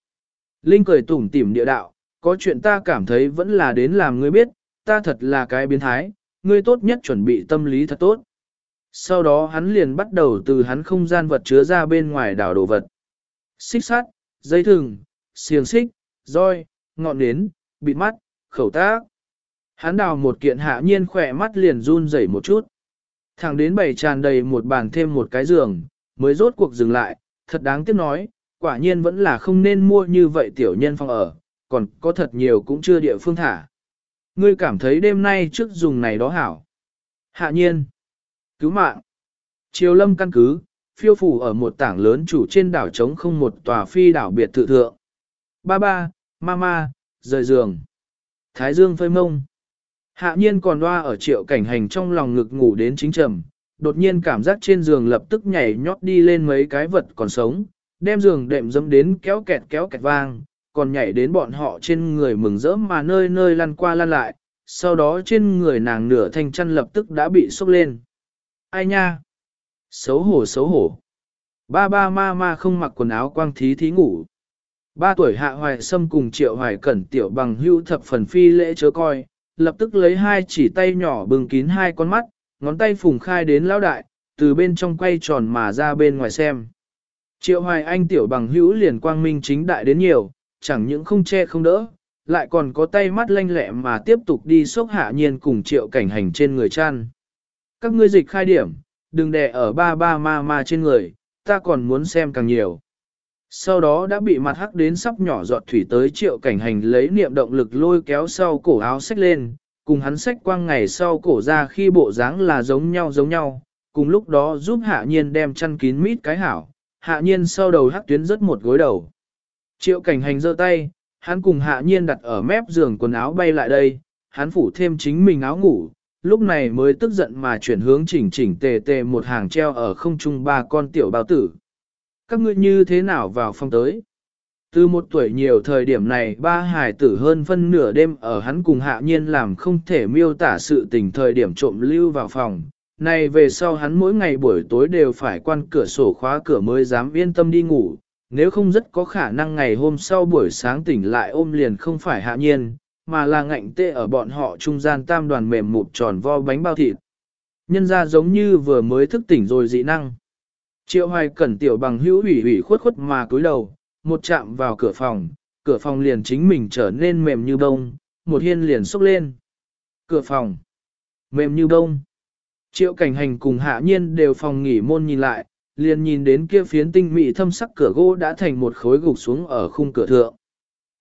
Linh cười tủm tỉm địa đạo, có chuyện ta cảm thấy vẫn là đến làm ngươi biết, ta thật là cái biến thái, ngươi tốt nhất chuẩn bị tâm lý thật tốt. Sau đó hắn liền bắt đầu từ hắn không gian vật chứa ra bên ngoài đảo đồ vật. Xích sắt, dây thừng, xiềng xích, roi, ngọn nến, bịt mắt, khẩu tác. Hắn đào một kiện hạ nhiên khỏe mắt liền run rẩy một chút. Thẳng đến bảy tràn đầy một bàn thêm một cái giường, mới rốt cuộc dừng lại, thật đáng tiếc nói, quả nhiên vẫn là không nên mua như vậy tiểu nhân phòng ở, còn có thật nhiều cũng chưa địa phương thả. Ngươi cảm thấy đêm nay trước dùng này đó hảo. Hạ nhiên. Cứu mạng. Triều lâm căn cứ, phiêu phủ ở một tảng lớn chủ trên đảo trống không một tòa phi đảo biệt thự thượng. Ba ba, mama, rời giường. Thái dương phơi mông. Hạ nhiên còn loa ở triệu cảnh hành trong lòng ngực ngủ đến chính trầm, đột nhiên cảm giác trên giường lập tức nhảy nhót đi lên mấy cái vật còn sống, đem giường đệm dâm đến kéo kẹt kéo kẹt vang, còn nhảy đến bọn họ trên người mừng rỡ mà nơi nơi lăn qua lăn lại, sau đó trên người nàng nửa thanh chăn lập tức đã bị sốc lên. Ai nha? Xấu hổ xấu hổ. Ba ba ma ma không mặc quần áo quang thí thí ngủ. Ba tuổi hạ hoài xâm cùng triệu hoài cẩn tiểu bằng hưu thập phần phi lễ chớ coi, lập tức lấy hai chỉ tay nhỏ bừng kín hai con mắt, ngón tay phùng khai đến lão đại, từ bên trong quay tròn mà ra bên ngoài xem. Triệu hoài anh tiểu bằng hữu liền quang minh chính đại đến nhiều, chẳng những không che không đỡ, lại còn có tay mắt lanh lẹ mà tiếp tục đi xúc hạ nhiên cùng triệu cảnh hành trên người chăn. Các ngươi dịch khai điểm, đừng đè ở ba ba ma ma trên người, ta còn muốn xem càng nhiều. Sau đó đã bị mặt hắc đến sắp nhỏ giọt thủy tới triệu cảnh hành lấy niệm động lực lôi kéo sau cổ áo xách lên, cùng hắn xách quang ngày sau cổ ra khi bộ dáng là giống nhau giống nhau, cùng lúc đó giúp hạ nhiên đem chăn kín mít cái hảo, hạ nhiên sau đầu hắc tuyến rất một gối đầu. Triệu cảnh hành giơ tay, hắn cùng hạ nhiên đặt ở mép giường quần áo bay lại đây, hắn phủ thêm chính mình áo ngủ, lúc này mới tức giận mà chuyển hướng chỉnh chỉnh tề tề một hàng treo ở không trung ba con tiểu bao tử. Các ngươi như thế nào vào phòng tới? Từ một tuổi nhiều thời điểm này ba hải tử hơn phân nửa đêm ở hắn cùng hạ nhiên làm không thể miêu tả sự tình thời điểm trộm lưu vào phòng. Này về sau hắn mỗi ngày buổi tối đều phải quan cửa sổ khóa cửa mới dám yên tâm đi ngủ, nếu không rất có khả năng ngày hôm sau buổi sáng tỉnh lại ôm liền không phải hạ nhiên, mà là ngạnh tê ở bọn họ trung gian tam đoàn mềm mụt tròn vo bánh bao thịt. Nhân ra giống như vừa mới thức tỉnh rồi dị năng. Triệu hoài cẩn tiểu bằng hữu ủy ủy khuất khuất mà cúi đầu, một chạm vào cửa phòng, cửa phòng liền chính mình trở nên mềm như bông, một hiên liền xúc lên. Cửa phòng, mềm như bông. Triệu cảnh hành cùng hạ nhiên đều phòng nghỉ môn nhìn lại, liền nhìn đến kia phiến tinh mị thâm sắc cửa gỗ đã thành một khối gục xuống ở khung cửa thượng.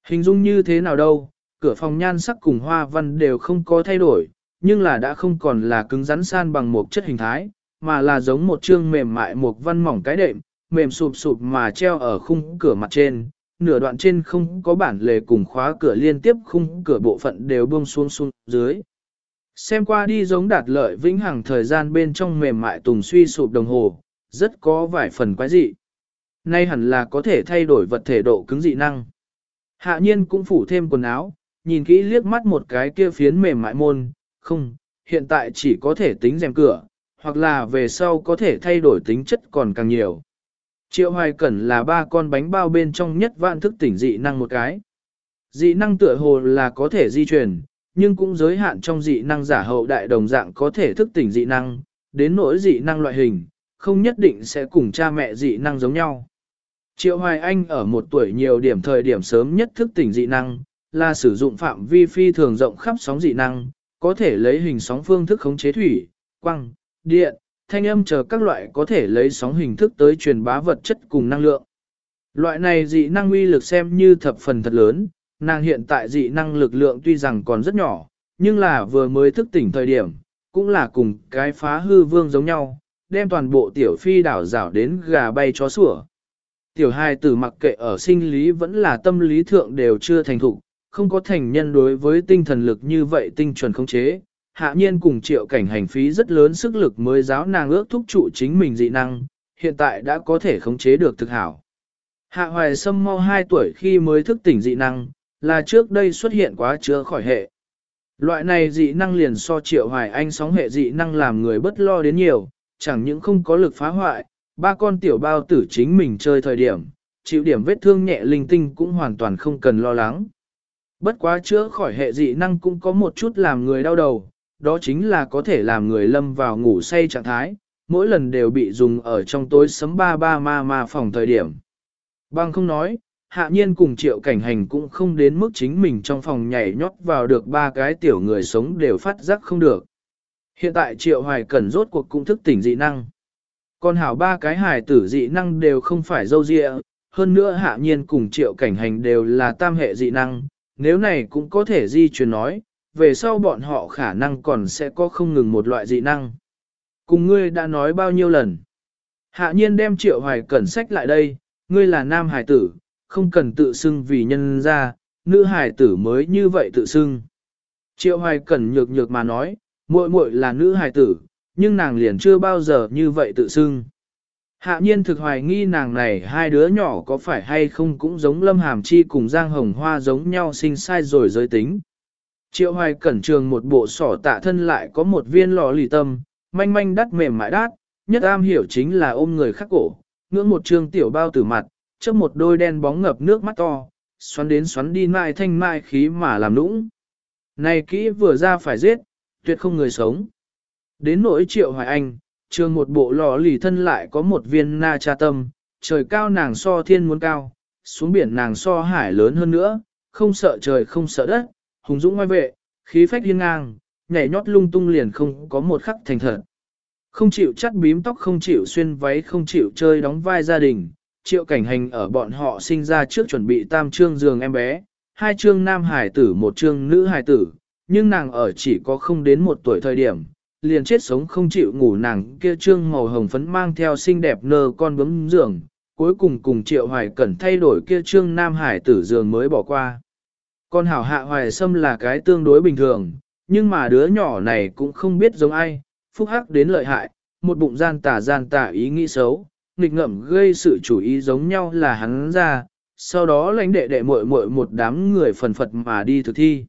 Hình dung như thế nào đâu, cửa phòng nhan sắc cùng hoa văn đều không có thay đổi, nhưng là đã không còn là cứng rắn san bằng một chất hình thái, mà là giống một chương mềm mại một văn mỏng cái đệm, mềm sụp sụp mà treo ở khung cửa mặt trên, nửa đoạn trên không có bản lề cùng khóa cửa liên tiếp khung cửa bộ phận đều buông xuống xuống dưới. Xem qua đi giống đạt lợi vĩnh hằng thời gian bên trong mềm mại tùng suy sụp đồng hồ, rất có vài phần quái dị. Nay hẳn là có thể thay đổi vật thể độ cứng dị năng. Hạ nhiên cũng phủ thêm quần áo, nhìn kỹ liếc mắt một cái kia phiến mềm mại môn, không, hiện tại chỉ có thể tính rèm cửa, hoặc là về sau có thể thay đổi tính chất còn càng nhiều. Triệu Hoài Cẩn là ba con bánh bao bên trong nhất vạn thức tỉnh dị năng một cái. Dị năng tựa hồ là có thể di truyền, nhưng cũng giới hạn trong dị năng giả hậu đại đồng dạng có thể thức tỉnh dị năng, đến nỗi dị năng loại hình, không nhất định sẽ cùng cha mẹ dị năng giống nhau. Triệu Hoài Anh ở một tuổi nhiều điểm thời điểm sớm nhất thức tỉnh dị năng, là sử dụng phạm vi phi thường rộng khắp sóng dị năng, có thể lấy hình sóng phương thức khống chế thủy, quăng, điện, thanh âm chờ các loại có thể lấy sóng hình thức tới truyền bá vật chất cùng năng lượng. Loại này dị năng uy lực xem như thập phần thật lớn, nàng hiện tại dị năng lực lượng tuy rằng còn rất nhỏ, nhưng là vừa mới thức tỉnh thời điểm, cũng là cùng cái phá hư vương giống nhau, đem toàn bộ tiểu phi đảo rảo đến gà bay chó sủa. Tiểu hai tử mặc kệ ở sinh lý vẫn là tâm lý thượng đều chưa thành thục, không có thành nhân đối với tinh thần lực như vậy tinh chuẩn khống chế. Hạ nhiên cùng triệu cảnh hành phí rất lớn sức lực mới giáo nàng ước thúc trụ chính mình dị năng, hiện tại đã có thể khống chế được thực hảo. Hạ hoài sâm mau 2 tuổi khi mới thức tỉnh dị năng, là trước đây xuất hiện quá chứa khỏi hệ. Loại này dị năng liền so triệu hoài anh sóng hệ dị năng làm người bất lo đến nhiều, chẳng những không có lực phá hoại, ba con tiểu bao tử chính mình chơi thời điểm, chịu điểm vết thương nhẹ linh tinh cũng hoàn toàn không cần lo lắng. Bất quá chữa khỏi hệ dị năng cũng có một chút làm người đau đầu, đó chính là có thể làm người lâm vào ngủ say trạng thái, mỗi lần đều bị dùng ở trong tối sấm ba ba ma ma phòng thời điểm. Bằng không nói, hạ nhiên cùng triệu cảnh hành cũng không đến mức chính mình trong phòng nhảy nhót vào được ba cái tiểu người sống đều phát giác không được. Hiện tại triệu hoài cẩn rốt cuộc cũng thức tỉnh dị năng. Còn hảo ba cái hài tử dị năng đều không phải dâu dịa, hơn nữa hạ nhiên cùng triệu cảnh hành đều là tam hệ dị năng, nếu này cũng có thể di truyền nói, về sau bọn họ khả năng còn sẽ có không ngừng một loại dị năng. Cùng ngươi đã nói bao nhiêu lần. Hạ nhiên đem triệu hoài cẩn sách lại đây, ngươi là nam hài tử, không cần tự xưng vì nhân ra, nữ hài tử mới như vậy tự xưng. Triệu hoài cẩn nhược nhược mà nói, muội muội là nữ hài tử, nhưng nàng liền chưa bao giờ như vậy tự xưng. Hạ nhiên thực hoài nghi nàng này hai đứa nhỏ có phải hay không cũng giống Lâm Hàm Chi cùng Giang Hồng Hoa giống nhau sinh sai rồi giới tính. Triệu hoài cẩn trường một bộ sỏ tạ thân lại có một viên lò lì tâm, manh manh đắt mềm mại đát, nhất am hiểu chính là ôm người khắc cổ, ngưỡng một trường tiểu bao tử mặt, trước một đôi đen bóng ngập nước mắt to, xoắn đến xoắn đi mai thanh mai khí mà làm nũng. Này kỹ vừa ra phải giết, tuyệt không người sống. Đến nỗi triệu hoài anh, trường một bộ lò lì thân lại có một viên na cha tâm, trời cao nàng so thiên muốn cao, xuống biển nàng so hải lớn hơn nữa, không sợ trời không sợ đất, hùng dũng ngoài vệ, khí phách hiên ngang, nhảy nhót lung tung liền không có một khắc thành thật. Không chịu chắt bím tóc không chịu xuyên váy không chịu chơi đóng vai gia đình, triệu cảnh hành ở bọn họ sinh ra trước chuẩn bị tam trương giường em bé, hai trương nam hải tử một trương nữ hải tử, nhưng nàng ở chỉ có không đến một tuổi thời điểm, liền chết sống không chịu ngủ nàng kia trương màu hồng phấn mang theo xinh đẹp nơ con bấm giường, cuối cùng cùng triệu hoài cẩn thay đổi kia trương nam hải tử giường mới bỏ qua. Con hảo hạ hoài sâm là cái tương đối bình thường, nhưng mà đứa nhỏ này cũng không biết giống ai, phúc hắc đến lợi hại, một bụng gian tà gian tà ý nghĩ xấu, nghịch ngợm gây sự chủ ý giống nhau là hắn ra, sau đó lãnh đệ đệ muội muội một đám người phần phật mà đi thực thi.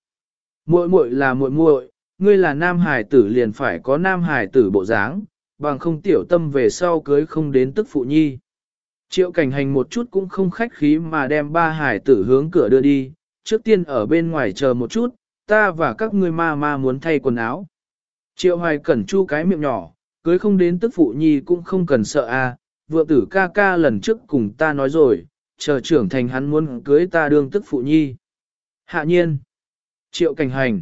Muội muội là muội muội, ngươi là nam hải tử liền phải có nam hải tử bộ dáng, bằng không tiểu tâm về sau cưới không đến tức phụ nhi. Triệu cảnh hành một chút cũng không khách khí mà đem ba hải tử hướng cửa đưa đi, trước tiên ở bên ngoài chờ một chút, ta và các ngươi ma ma muốn thay quần áo. Triệu hoài cẩn chu cái miệng nhỏ, cưới không đến tức phụ nhi cũng không cần sợ a. À, vượng tử ca ca lần trước cùng ta nói rồi, chờ trưởng thành hắn muốn cưới ta đương tức phụ nhi. Hạ nhiên, triệu cảnh hành,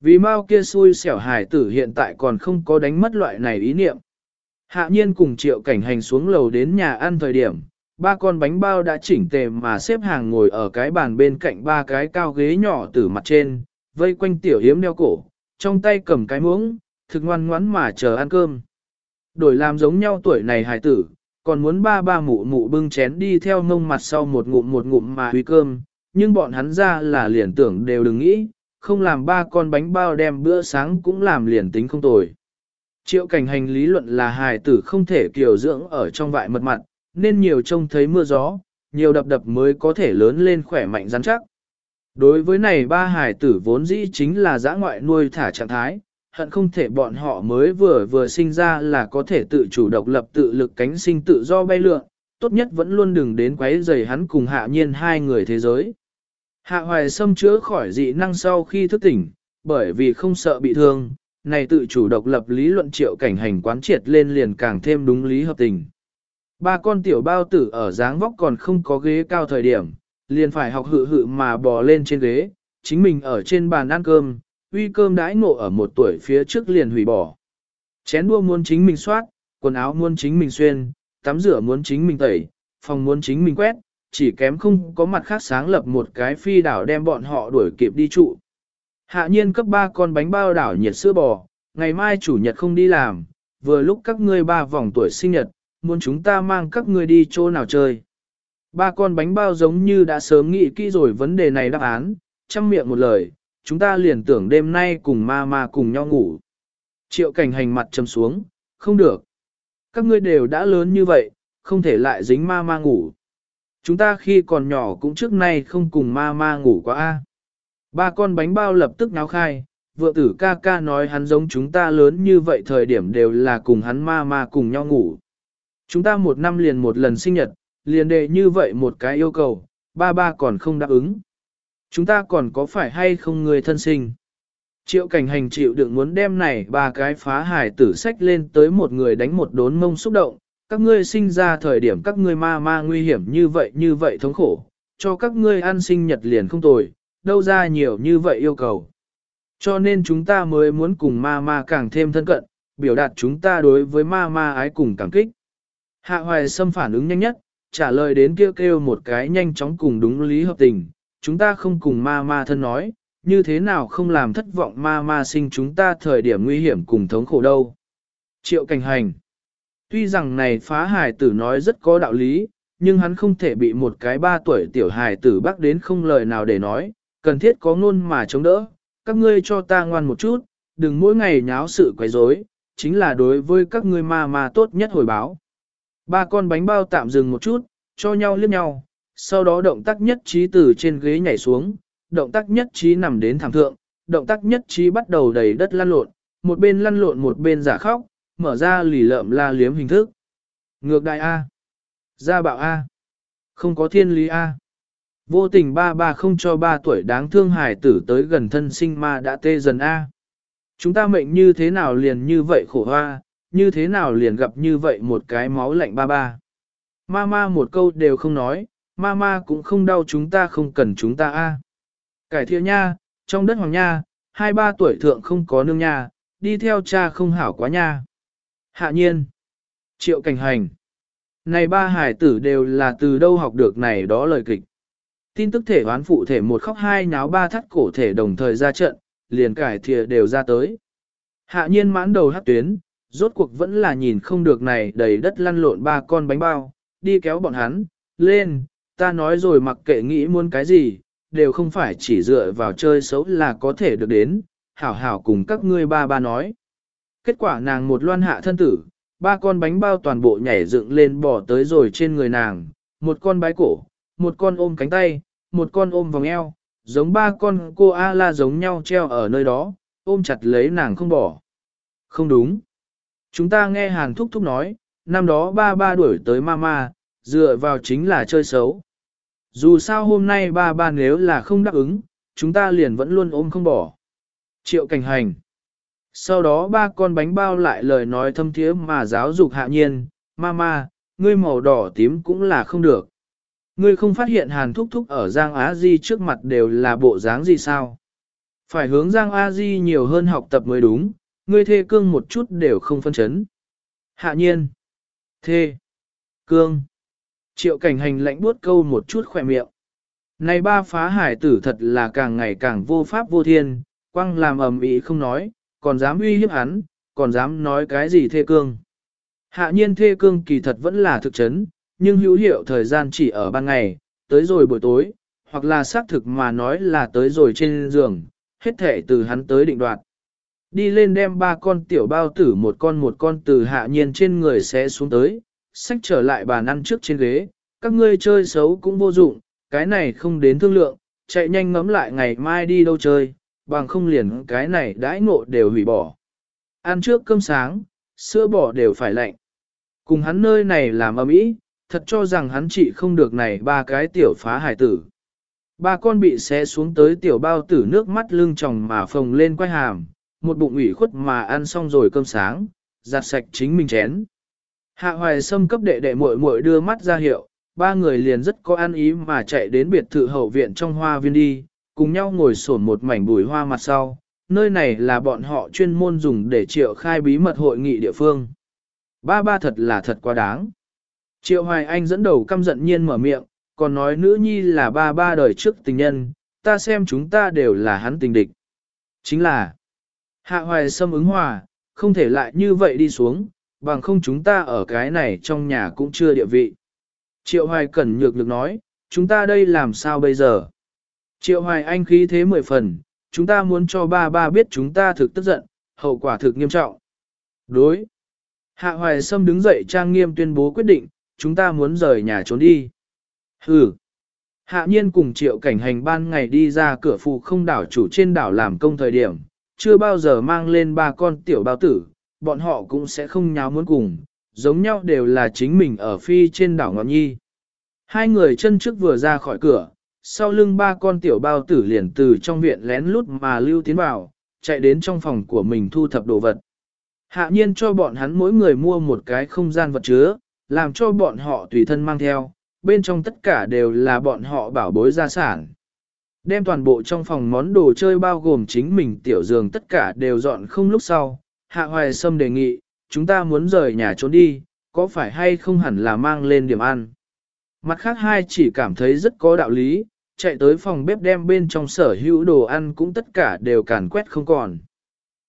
vì mau kia xui xẻo hài tử hiện tại còn không có đánh mất loại này ý niệm. Hạ nhiên cùng triệu cảnh hành xuống lầu đến nhà ăn thời điểm, ba con bánh bao đã chỉnh tề mà xếp hàng ngồi ở cái bàn bên cạnh ba cái cao ghế nhỏ từ mặt trên, vây quanh tiểu hiếm đeo cổ, trong tay cầm cái muỗng, thực ngoan ngoắn mà chờ ăn cơm. Đổi làm giống nhau tuổi này hài tử, còn muốn ba ba mụ mụ bưng chén đi theo ngông mặt sau một ngụm một ngụm mà huy cơm, nhưng bọn hắn ra là liền tưởng đều đừng nghĩ, không làm ba con bánh bao đem bữa sáng cũng làm liền tính không tồi. Triệu cảnh hành lý luận là hài tử không thể kiều dưỡng ở trong vại mật mặt, nên nhiều trông thấy mưa gió, nhiều đập đập mới có thể lớn lên khỏe mạnh rắn chắc. Đối với này ba hài tử vốn dĩ chính là giã ngoại nuôi thả trạng thái, hận không thể bọn họ mới vừa vừa sinh ra là có thể tự chủ độc lập tự lực cánh sinh tự do bay lượn, tốt nhất vẫn luôn đừng đến quấy rầy hắn cùng hạ nhiên hai người thế giới. Hạ hoài xâm chữa khỏi dị năng sau khi thức tỉnh, bởi vì không sợ bị thương, này tự chủ độc lập lý luận triệu cảnh hành quán triệt lên liền càng thêm đúng lý hợp tình. Ba con tiểu bao tử ở dáng vóc còn không có ghế cao thời điểm, liền phải học hự hự mà bò lên trên ghế, chính mình ở trên bàn ăn cơm, uy cơm đãi ngộ ở một tuổi phía trước liền hủy bỏ. Chén đua muốn chính mình soát, quần áo muốn chính mình xuyên, tắm rửa muốn chính mình tẩy, phòng muốn chính mình quét, chỉ kém không có mặt khác sáng lập một cái phi đảo đem bọn họ đuổi kịp đi trụ. Hạ nhiên cấp ba con bánh bao đảo nhiệt sữa bò, ngày mai chủ nhật không đi làm, vừa lúc các ngươi ba vòng tuổi sinh nhật, muốn chúng ta mang các ngươi đi chỗ nào chơi. Ba con bánh bao giống như đã sớm nghĩ kỹ rồi vấn đề này đáp án, chăm miệng một lời, chúng ta liền tưởng đêm nay cùng ma ma cùng nhau ngủ. Triệu cảnh hành mặt trầm xuống, không được. Các ngươi đều đã lớn như vậy, không thể lại dính ma ma ngủ. Chúng ta khi còn nhỏ cũng trước nay không cùng ma ma ngủ quá a. Ba con bánh bao lập tức náo khai, vợ tử ca ca nói hắn giống chúng ta lớn như vậy thời điểm đều là cùng hắn ma ma cùng nhau ngủ. Chúng ta một năm liền một lần sinh nhật, liền đề như vậy một cái yêu cầu, ba ba còn không đáp ứng. Chúng ta còn có phải hay không người thân sinh? Triệu cảnh hành chịu đựng muốn đem này ba cái phá hải tử sách lên tới một người đánh một đốn mông xúc động, các ngươi sinh ra thời điểm các ngươi ma ma nguy hiểm như vậy như vậy thống khổ, cho các ngươi ăn sinh nhật liền không tồi, đâu ra nhiều như vậy yêu cầu. Cho nên chúng ta mới muốn cùng ma ma càng thêm thân cận, biểu đạt chúng ta đối với ma ma ái cùng cảm kích. Hạ hoài xâm phản ứng nhanh nhất, trả lời đến kêu kêu một cái nhanh chóng cùng đúng lý hợp tình, chúng ta không cùng ma ma thân nói, như thế nào không làm thất vọng ma ma sinh chúng ta thời điểm nguy hiểm cùng thống khổ đâu. Triệu cảnh hành Tuy rằng này phá hài tử nói rất có đạo lý, nhưng hắn không thể bị một cái ba tuổi tiểu hài tử bắt đến không lời nào để nói, cần thiết có ngôn mà chống đỡ, các ngươi cho ta ngoan một chút, đừng mỗi ngày nháo sự quấy rối, chính là đối với các ngươi ma ma tốt nhất hồi báo. Ba con bánh bao tạm dừng một chút, cho nhau liếc nhau, sau đó động tác nhất trí từ trên ghế nhảy xuống, động tác nhất trí nằm đến thẳng thượng, động tác nhất trí bắt đầu đầy đất lăn lộn, một bên lăn lộn một bên giả khóc, mở ra lì lợm la liếm hình thức. Ngược đại A. Gia bạo A. Không có thiên lý A. Vô tình ba ba không cho ba tuổi đáng thương hài tử tới gần thân sinh ma đã tê dần A. Chúng ta mệnh như thế nào liền như vậy khổ hoa, như thế nào liền gặp như vậy một cái máu lạnh ba ba. Ma ma một câu đều không nói, ma ma cũng không đau chúng ta không cần chúng ta a. Cải thiện nha, trong đất hoàng nha, hai ba tuổi thượng không có nương nha, đi theo cha không hảo quá nha. Hạ nhiên, triệu cảnh hành. Này ba hải tử đều là từ đâu học được này đó lời kịch. Tin tức thể hoán phụ thể một khóc hai nháo ba thắt cổ thể đồng thời ra trận, liền cải thìa đều ra tới. Hạ nhiên mãn đầu hát tuyến, rốt cuộc vẫn là nhìn không được này đầy đất lăn lộn ba con bánh bao, đi kéo bọn hắn, lên, ta nói rồi mặc kệ nghĩ muốn cái gì, đều không phải chỉ dựa vào chơi xấu là có thể được đến, hảo hảo cùng các ngươi ba ba nói. Kết quả nàng một loan hạ thân tử, ba con bánh bao toàn bộ nhảy dựng lên bỏ tới rồi trên người nàng, một con bái cổ, một con ôm cánh tay, một con ôm vòng eo, giống ba con cô A-la giống nhau treo ở nơi đó, ôm chặt lấy nàng không bỏ. Không đúng. Chúng ta nghe Hàn Thúc Thúc nói, năm đó ba ba đuổi tới mama, dựa vào chính là chơi xấu. Dù sao hôm nay ba ba nếu là không đáp ứng, chúng ta liền vẫn luôn ôm không bỏ. Triệu cảnh hành. Sau đó ba con bánh bao lại lời nói thâm thiế mà giáo dục hạ nhiên, mama, ngươi màu đỏ tím cũng là không được. Ngươi không phát hiện hàn thúc thúc ở Giang Á Di trước mặt đều là bộ dáng gì sao? Phải hướng Giang Á Di nhiều hơn học tập mới đúng, ngươi thê cương một chút đều không phân chấn. Hạ nhiên. Thê. Cương. Triệu cảnh hành lãnh buốt câu một chút khỏe miệng. Này ba phá hải tử thật là càng ngày càng vô pháp vô thiên, quăng làm ầm ĩ không nói, còn dám uy hiếp hắn, còn dám nói cái gì thê cương. Hạ nhiên thê cương kỳ thật vẫn là thực chấn, nhưng hữu hiệu thời gian chỉ ở ban ngày, tới rồi buổi tối, hoặc là xác thực mà nói là tới rồi trên giường, hết thể từ hắn tới định đoạt. Đi lên đem ba con tiểu bao tử một con một con từ hạ nhiên trên người sẽ xuống tới, sách trở lại bàn ăn trước trên ghế, các ngươi chơi xấu cũng vô dụng, cái này không đến thương lượng, chạy nhanh ngấm lại ngày mai đi đâu chơi, bằng không liền cái này đãi ngộ đều hủy bỏ. Ăn trước cơm sáng, sữa bò đều phải lạnh. Cùng hắn nơi này làm ầm ĩ, thật cho rằng hắn trị không được này ba cái tiểu phá hải tử. Ba con bị xé xuống tới tiểu bao tử nước mắt lưng tròng mà phồng lên quay hàm, một bụng ủy khuất mà ăn xong rồi cơm sáng, giặt sạch chính mình chén. Hạ hoài sâm cấp đệ đệ muội muội đưa mắt ra hiệu, ba người liền rất có ăn ý mà chạy đến biệt thự hậu viện trong hoa viên đi, cùng nhau ngồi sổn một mảnh bùi hoa mặt sau. Nơi này là bọn họ chuyên môn dùng để triệu khai bí mật hội nghị địa phương. Ba ba thật là thật quá đáng. Triệu Hoài Anh dẫn đầu căm giận nhiên mở miệng, còn nói nữ nhi là ba ba đời trước tình nhân, ta xem chúng ta đều là hắn tình địch. Chính là, Hạ Hoài Sâm ứng hòa, không thể lại như vậy đi xuống, bằng không chúng ta ở cái này trong nhà cũng chưa địa vị. Triệu Hoài Cẩn nhược được nói, chúng ta đây làm sao bây giờ? Triệu Hoài Anh khí thế mười phần, chúng ta muốn cho ba ba biết chúng ta thực tức giận, hậu quả thực nghiêm trọng. Đối. Hạ Hoài Sâm đứng dậy trang nghiêm tuyên bố quyết định, chúng ta muốn rời nhà trốn đi. Hừ. Hạ nhiên cùng triệu cảnh hành ban ngày đi ra cửa phụ không đảo chủ trên đảo làm công thời điểm, chưa bao giờ mang lên ba con tiểu bao tử, bọn họ cũng sẽ không nháo muốn cùng, giống nhau đều là chính mình ở phi trên đảo ngọn Nhi. Hai người chân trước vừa ra khỏi cửa, sau lưng ba con tiểu bao tử liền từ trong viện lén lút mà lưu tiến vào, chạy đến trong phòng của mình thu thập đồ vật. Hạ nhiên cho bọn hắn mỗi người mua một cái không gian vật chứa, làm cho bọn họ tùy thân mang theo, bên trong tất cả đều là bọn họ bảo bối gia sản. Đem toàn bộ trong phòng món đồ chơi bao gồm chính mình tiểu giường tất cả đều dọn không lúc sau. Hạ Hoài Sâm đề nghị, chúng ta muốn rời nhà trốn đi, có phải hay không hẳn là mang lên điểm ăn. Mặt khác hai chỉ cảm thấy rất có đạo lý, chạy tới phòng bếp đem bên trong sở hữu đồ ăn cũng tất cả đều càn quét không còn.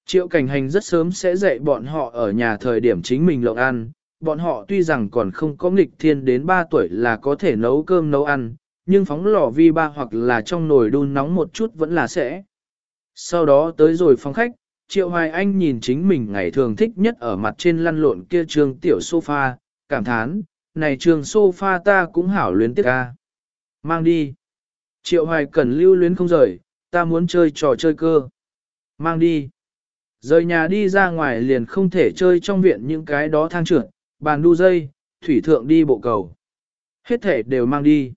Triệu cảnh hành rất sớm sẽ dạy bọn họ ở nhà thời điểm chính mình lộng ăn, bọn họ tuy rằng còn không có nghịch thiên đến 3 tuổi là có thể nấu cơm nấu ăn, nhưng phóng lò vi ba hoặc là trong nồi đun nóng một chút vẫn là sẽ. Sau đó tới rồi phòng khách, Triệu Hoài Anh nhìn chính mình ngày thường thích nhất ở mặt trên lăn lộn kia trường tiểu sofa, cảm thán, này trường sofa ta cũng hảo luyến tiếc ca. Mang đi. Triệu Hoài cần lưu luyến không rời, ta muốn chơi trò chơi cơ. Mang đi. Rời nhà đi ra ngoài liền không thể chơi trong viện những cái đó thang trượt, bàn đu dây, thủy thượng đi bộ cầu. Hết thể đều mang đi.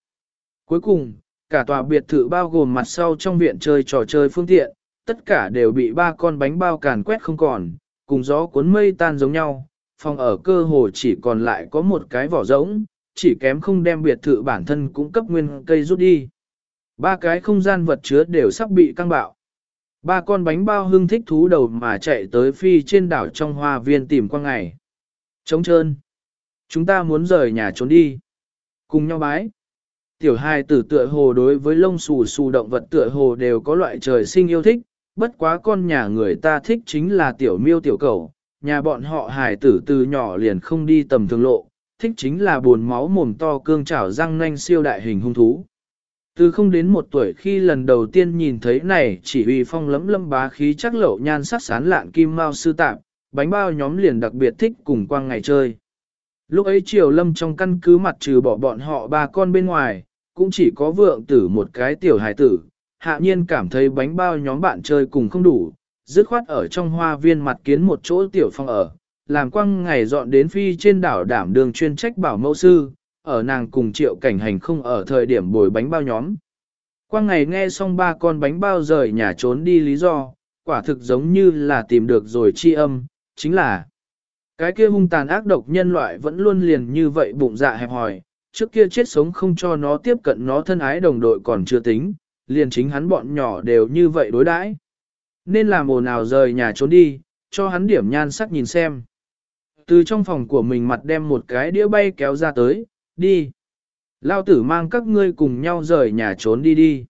Cuối cùng, cả tòa biệt thự bao gồm mặt sau trong viện chơi trò chơi phương tiện, tất cả đều bị ba con bánh bao càn quét không còn, cùng gió cuốn mây tan giống nhau, phòng ở cơ hồ chỉ còn lại có một cái vỏ rỗng, chỉ kém không đem biệt thự bản thân cũng cấp nguyên cây rút đi. Ba cái không gian vật chứa đều sắp bị căng bạo. Ba con bánh bao hưng thích thú đầu mà chạy tới phi trên đảo trong hoa viên tìm qua ngày. Trống trơn. Chúng ta muốn rời nhà trốn đi. Cùng nhau bái. Tiểu hài tử tựa hồ đối với lông xù xù động vật tựa hồ đều có loại trời sinh yêu thích, bất quá con nhà người ta thích chính là tiểu miêu tiểu cầu, nhà bọn họ hài tử từ nhỏ liền không đi tầm thường lộ, thích chính là buồn máu mồm to cương chảo răng nanh siêu đại hình hung thú. Từ không đến một tuổi khi lần đầu tiên nhìn thấy này chỉ uy phong lấm lâm bá khí chắc lậu nhan sắc sán lạn kim mao sư tạp, bánh bao nhóm liền đặc biệt thích cùng quang ngày chơi. Lúc ấy Triều Lâm trong căn cứ mặt trừ bỏ bọn họ ba con bên ngoài, cũng chỉ có vượng tử một cái tiểu hài tử, hạ nhiên cảm thấy bánh bao nhóm bạn chơi cùng không đủ, dứt khoát ở trong hoa viên mặt kiến một chỗ tiểu phong ở, làm quang ngày dọn đến phi trên đảo đảm đường chuyên trách bảo mẫu sư, ở nàng cùng triệu cảnh hành không ở thời điểm bồi bánh bao nhóm. Qua ngày nghe xong ba con bánh bao rời nhà trốn đi lý do, quả thực giống như là tìm được rồi chi âm, chính là cái kia hung tàn ác độc nhân loại vẫn luôn liền như vậy bụng dạ hẹp hòi, trước kia chết sống không cho nó tiếp cận nó thân ái đồng đội còn chưa tính, liền chính hắn bọn nhỏ đều như vậy đối đãi. Nên làm ồn nào rời nhà trốn đi, cho hắn điểm nhan sắc nhìn xem. Từ trong phòng của mình mặt đem một cái đĩa bay kéo ra tới, đi. Lao tử mang các ngươi cùng nhau rời nhà trốn đi đi.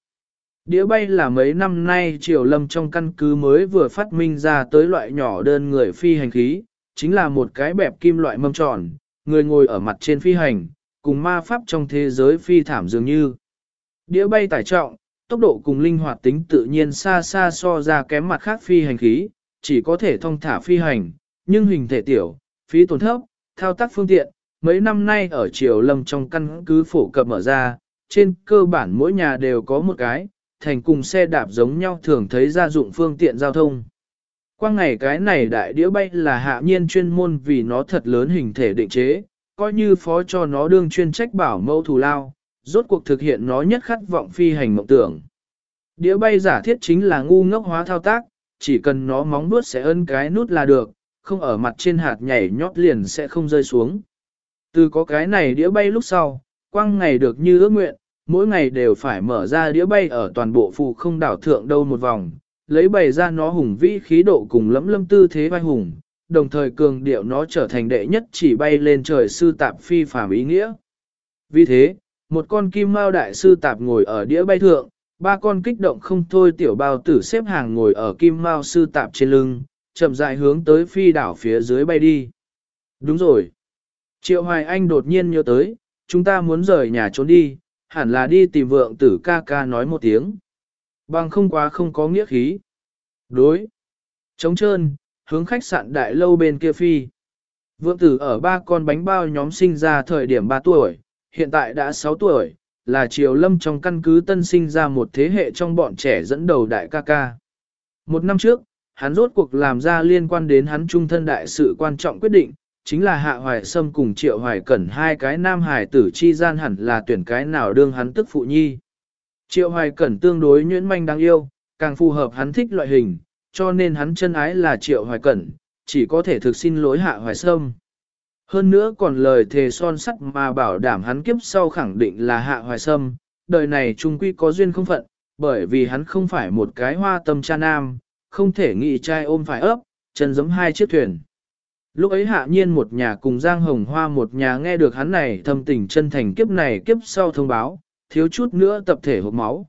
Đĩa bay là mấy năm nay triều lâm trong căn cứ mới vừa phát minh ra tới loại nhỏ đơn người phi hành khí, chính là một cái bẹp kim loại mâm tròn, người ngồi ở mặt trên phi hành, cùng ma pháp trong thế giới phi thảm dường như. Đĩa bay tải trọng, tốc độ cùng linh hoạt tính tự nhiên xa xa so ra kém mặt khác phi hành khí, chỉ có thể thông thả phi hành, nhưng hình thể tiểu, phí tổn thấp, thao tác phương tiện, mấy năm nay ở triều lâm trong căn cứ phổ cập mở ra, trên cơ bản mỗi nhà đều có một cái, thành cùng xe đạp giống nhau thường thấy gia dụng phương tiện giao thông. Qua ngày cái này đại đĩa bay là hạ nhiên chuyên môn vì nó thật lớn hình thể định chế, coi như phó cho nó đương chuyên trách bảo mẫu thù lao, rốt cuộc thực hiện nó nhất khát vọng phi hành mộng tưởng. Đĩa bay giả thiết chính là ngu ngốc hóa thao tác, chỉ cần nó móng vuốt sẽ ân cái nút là được, không ở mặt trên hạt nhảy nhót liền sẽ không rơi xuống. Từ có cái này đĩa bay lúc sau, quang ngày được như ước nguyện, mỗi ngày đều phải mở ra đĩa bay ở toàn bộ phù không đảo thượng đâu một vòng, lấy bày ra nó hùng vĩ khí độ cùng lẫm lâm tư thế vai hùng, đồng thời cường điệu nó trở thành đệ nhất chỉ bay lên trời sư tạp phi phàm ý nghĩa. Vì thế, một con kim mao đại sư tạp ngồi ở đĩa bay thượng, ba con kích động không thôi tiểu bao tử xếp hàng ngồi ở kim mao sư tạp trên lưng, chậm rãi hướng tới phi đảo phía dưới bay đi. Đúng rồi. Triệu Hoài Anh đột nhiên nhớ tới, chúng ta muốn rời nhà trốn đi, hẳn là đi tìm vượng tử ca ca nói một tiếng. Bằng không quá không có nghĩa khí. Đối. Trống trơn, hướng khách sạn đại lâu bên kia phi. Vượng tử ở ba con bánh bao nhóm sinh ra thời điểm 3 tuổi, hiện tại đã 6 tuổi, là triều lâm trong căn cứ tân sinh ra một thế hệ trong bọn trẻ dẫn đầu đại ca ca. Một năm trước, hắn rốt cuộc làm ra liên quan đến hắn trung thân đại sự quan trọng quyết định, chính là Hạ Hoài Sâm cùng Triệu Hoài Cẩn hai cái nam hải tử chi gian hẳn là tuyển cái nào đương hắn tức phụ nhi. Triệu Hoài Cẩn tương đối nhuyễn manh đáng yêu, càng phù hợp hắn thích loại hình, cho nên hắn chân ái là Triệu Hoài Cẩn, chỉ có thể thực xin lỗi Hạ Hoài Sâm. Hơn nữa còn lời thề son sắt mà bảo đảm hắn kiếp sau khẳng định là Hạ Hoài Sâm, đời này trung quy có duyên không phận, bởi vì hắn không phải một cái hoa tâm cha nam, không thể nghị trai ôm phải ấp, chân giống hai chiếc thuyền. Lúc ấy hạ nhiên một nhà cùng Giang Hồng Hoa một nhà nghe được hắn này thâm tình chân thành kiếp này kiếp sau thông báo, thiếu chút nữa tập thể hộp máu.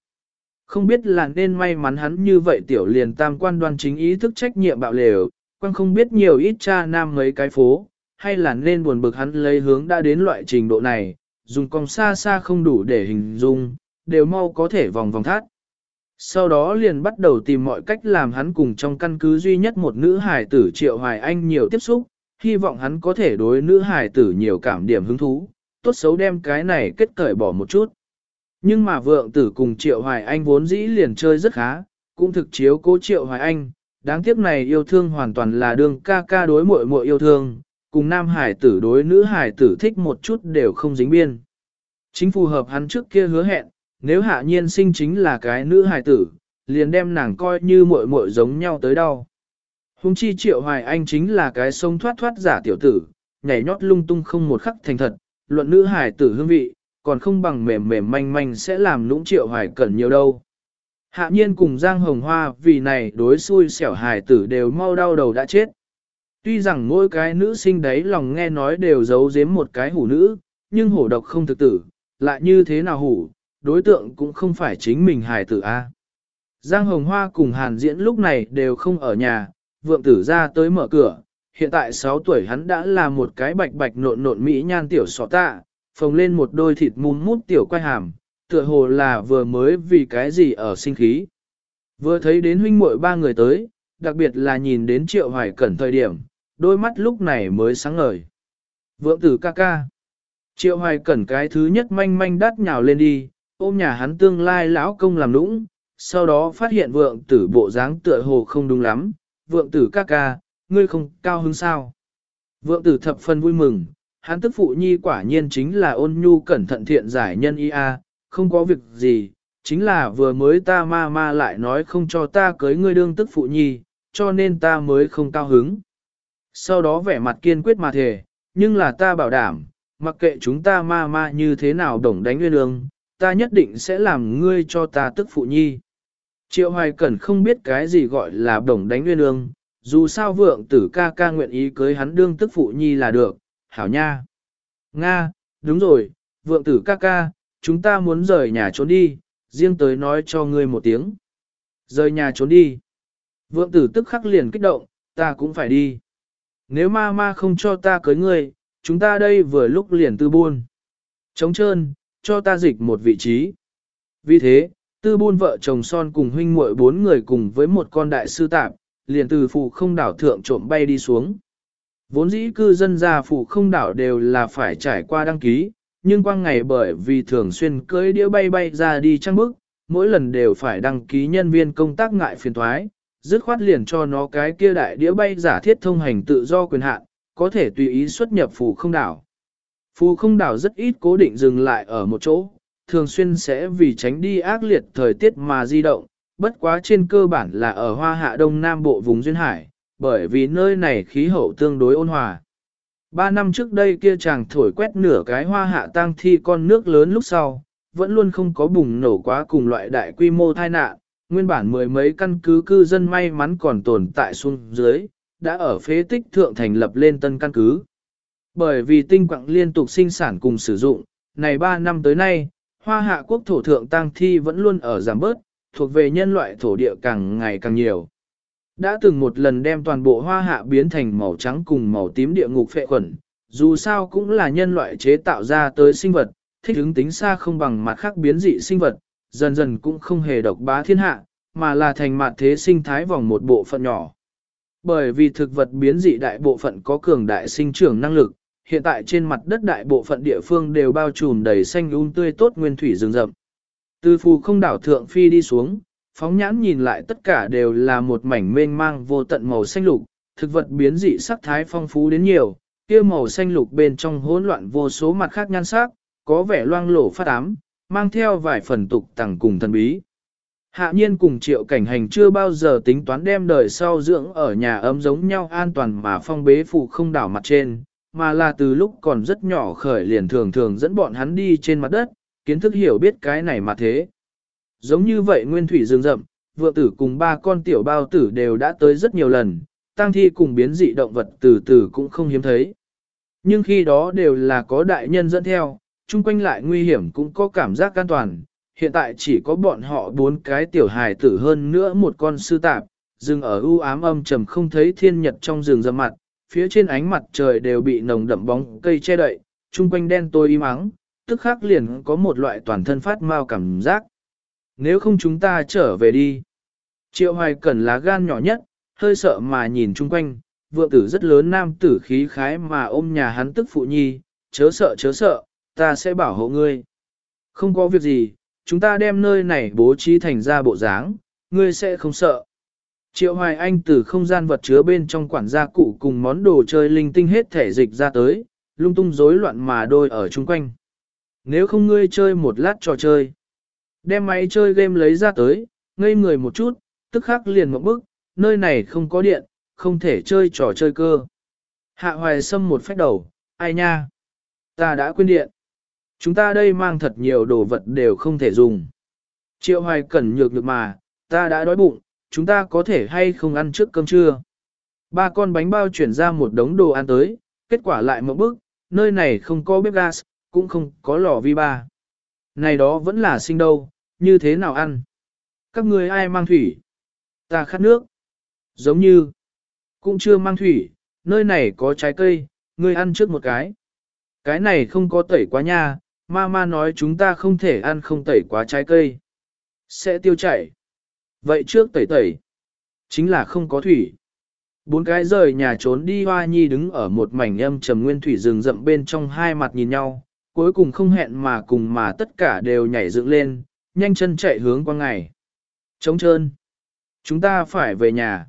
Không biết là nên may mắn hắn như vậy tiểu liền tam quan đoan chính ý thức trách nhiệm bạo lều, quan không biết nhiều ít cha nam mấy cái phố, hay là nên buồn bực hắn lấy hướng đã đến loại trình độ này, dùng cong xa xa không đủ để hình dung, đều mau có thể vòng vòng thắt. Sau đó liền bắt đầu tìm mọi cách làm hắn cùng trong căn cứ duy nhất một nữ hài tử Triệu Hoài Anh nhiều tiếp xúc, hy vọng hắn có thể đối nữ hài tử nhiều cảm điểm hứng thú, tốt xấu đem cái này kết cởi bỏ một chút. Nhưng mà vượng tử cùng Triệu Hoài Anh vốn dĩ liền chơi rất khá, cũng thực chiếu cố Triệu Hoài Anh, đáng tiếc này yêu thương hoàn toàn là đương ca ca đối muội muội yêu thương, cùng nam hải tử đối nữ hải tử thích một chút đều không dính biên. Chính phù hợp hắn trước kia hứa hẹn, nếu hạ nhiên sinh chính là cái nữ hải tử, liền đem nàng coi như muội muội giống nhau tới đâu. Hùng chi triệu hoài anh chính là cái sông thoát thoát giả tiểu tử, nhảy nhót lung tung không một khắc thành thật, luận nữ hải tử hương vị, còn không bằng mềm mềm manh manh sẽ làm lũng triệu hoài cẩn nhiều đâu. Hạ nhiên cùng Giang Hồng Hoa vì này đối xui xẻo hài tử đều mau đau đầu đã chết. Tuy rằng mỗi cái nữ sinh đấy lòng nghe nói đều giấu giếm một cái hủ nữ, nhưng hổ độc không thực tử, lại như thế nào hủ, đối tượng cũng không phải chính mình hài tử A. Giang Hồng Hoa cùng Hàn Diễn lúc này đều không ở nhà, vượng tử ra tới mở cửa, hiện tại 6 tuổi hắn đã là một cái bạch bạch nộn nộn mỹ nhan tiểu sọ tạ, phồng lên một đôi thịt mùm mút tiểu quay hàm, tựa hồ là vừa mới vì cái gì ở sinh khí. Vừa thấy đến huynh muội ba người tới, đặc biệt là nhìn đến triệu hoài cẩn thời điểm, đôi mắt lúc này mới sáng ngời. Vượng tử ca ca. Triệu hoài cẩn cái thứ nhất manh manh đắt nhào lên đi, ôm nhà hắn tương lai lão công làm nũng, sau đó phát hiện vượng tử bộ dáng tựa hồ không đúng lắm, vượng tử ca ca, ngươi không cao hứng sao. Vượng tử thập phần vui mừng, hắn tức phụ nhi quả nhiên chính là ôn nhu cẩn thận thiện giải nhân y a, không có việc gì, chính là vừa mới ta ma ma lại nói không cho ta cưới ngươi đương tức phụ nhi, cho nên ta mới không cao hứng. Sau đó vẻ mặt kiên quyết mà thề, nhưng là ta bảo đảm, mặc kệ chúng ta ma ma như thế nào đổng đánh nguyên lương, ta nhất định sẽ làm ngươi cho ta tức phụ nhi. Triệu Hoài Cẩn không biết cái gì gọi là đồng đánh nguyên ương, dù sao vượng tử ca ca nguyện ý cưới hắn đương tức phụ nhi là được, hảo nha. Nga, đúng rồi, vượng tử ca ca, chúng ta muốn rời nhà trốn đi, riêng tới nói cho ngươi một tiếng. Rời nhà trốn đi. Vượng tử tức khắc liền kích động, ta cũng phải đi. Nếu ma ma không cho ta cưới ngươi, chúng ta đây vừa lúc liền tư buôn. Trống trơn, cho ta dịch một vị trí. Vì thế, tư buôn vợ chồng son cùng huynh muội bốn người cùng với một con đại sư tạp, liền từ phủ không đảo thượng trộm bay đi xuống. Vốn dĩ cư dân gia phủ không đảo đều là phải trải qua đăng ký, nhưng quang ngày bởi vì thường xuyên cưới đĩa bay bay ra đi trăng bức, mỗi lần đều phải đăng ký nhân viên công tác ngại phiền thoái, dứt khoát liền cho nó cái kia đại đĩa bay giả thiết thông hành tự do quyền hạn, có thể tùy ý xuất nhập phù không đảo. Phù không đảo rất ít cố định dừng lại ở một chỗ, thường xuyên sẽ vì tránh đi ác liệt thời tiết mà di động, bất quá trên cơ bản là ở hoa hạ đông nam bộ vùng duyên hải, bởi vì nơi này khí hậu tương đối ôn hòa. Ba năm trước đây kia chàng thổi quét nửa cái hoa hạ tang thi con nước lớn lúc sau, vẫn luôn không có bùng nổ quá cùng loại đại quy mô tai nạn, nguyên bản mười mấy căn cứ cư dân may mắn còn tồn tại xuống dưới, đã ở phế tích thượng thành lập lên tân căn cứ. Bởi vì tinh quặng liên tục sinh sản cùng sử dụng, này 3 năm tới nay, hoa hạ quốc thổ thượng tang thi vẫn luôn ở giảm bớt, thuộc về nhân loại thổ địa càng ngày càng nhiều. Đã từng một lần đem toàn bộ hoa hạ biến thành màu trắng cùng màu tím địa ngục phệ khuẩn, dù sao cũng là nhân loại chế tạo ra tới sinh vật, thích ứng tính xa không bằng mặt khác biến dị sinh vật, dần dần cũng không hề độc bá thiên hạ, mà là thành mặt thế sinh thái vòng một bộ phận nhỏ. Bởi vì thực vật biến dị đại bộ phận có cường đại sinh trưởng năng lực, hiện tại trên mặt đất đại bộ phận địa phương đều bao trùm đầy xanh um tươi tốt nguyên thủy rừng rậm. Từ phù không đảo thượng phi đi xuống, phóng nhãn nhìn lại tất cả đều là một mảnh mênh mang vô tận màu xanh lục, thực vật biến dị sắc thái phong phú đến nhiều, kia màu xanh lục bên trong hỗn loạn vô số mặt khác nhan sắc, có vẻ loang lổ phát ám, mang theo vài phần tục tằng cùng thần bí. Hạ nhiên cùng triệu cảnh hành chưa bao giờ tính toán đem đời sau dưỡng ở nhà ấm giống nhau an toàn mà phong bế phù không đảo mặt trên, mà là từ lúc còn rất nhỏ khởi liền thường thường dẫn bọn hắn đi trên mặt đất, kiến thức hiểu biết cái này mà thế. Giống như vậy nguyên thủy rừng rậm, vượng tử cùng ba con tiểu bao tử đều đã tới rất nhiều lần, tăng thi cùng biến dị động vật từ từ cũng không hiếm thấy. Nhưng khi đó đều là có đại nhân dẫn theo, chung quanh lại nguy hiểm cũng có cảm giác an toàn, hiện tại chỉ có bọn họ bốn cái tiểu hài tử hơn nữa một con sư tạp, dừng ở u ám âm trầm không thấy thiên nhật trong rừng rậm mặt, phía trên ánh mặt trời đều bị nồng đậm bóng cây che đậy, chung quanh đen tối im ắng, tức khắc liền có một loại toàn thân phát mau cảm giác. Nếu không chúng ta trở về đi. Triệu hoài cẩn lá gan nhỏ nhất, hơi sợ mà nhìn chung quanh, vượng tử rất lớn nam tử khí khái mà ôm nhà hắn tức phụ nhi, chớ sợ chớ sợ, ta sẽ bảo hộ ngươi. Không có việc gì, chúng ta đem nơi này bố trí thành ra bộ dáng, ngươi sẽ không sợ. Triệu Hoài Anh từ không gian vật chứa bên trong quản gia cụ cùng món đồ chơi linh tinh hết thể dịch ra tới, lung tung rối loạn mà đôi ở chung quanh. Nếu không ngươi chơi một lát trò chơi, đem máy chơi game lấy ra tới, ngây người một chút, tức khắc liền một bức, nơi này không có điện, không thể chơi trò chơi cơ. Hạ Hoài Sâm một phách đầu, ai nha? Ta đã quên điện. Chúng ta đây mang thật nhiều đồ vật đều không thể dùng. Triệu Hoài cẩn nhược được mà, ta đã đói bụng, chúng ta có thể hay không ăn trước cơm trưa. Ba con bánh bao chuyển ra một đống đồ ăn tới, kết quả lại một bước, nơi này không có bếp gas, cũng không có lò vi ba. Này đó vẫn là sinh đâu, như thế nào ăn? Các người ai mang thủy? Ta khát nước. Giống như, cũng chưa mang thủy, nơi này có trái cây, ngươi ăn trước một cái. Cái này không có tẩy quá nha, ma nói chúng ta không thể ăn không tẩy quá trái cây. Sẽ tiêu chảy. Vậy trước tẩy tẩy, chính là không có thủy. Bốn cái rời nhà trốn đi hoa nhi đứng ở một mảnh âm trầm nguyên thủy rừng rậm bên trong hai mặt nhìn nhau, cuối cùng không hẹn mà cùng mà tất cả đều nhảy dựng lên, nhanh chân chạy hướng qua ngày. Trống trơn. Chúng ta phải về nhà.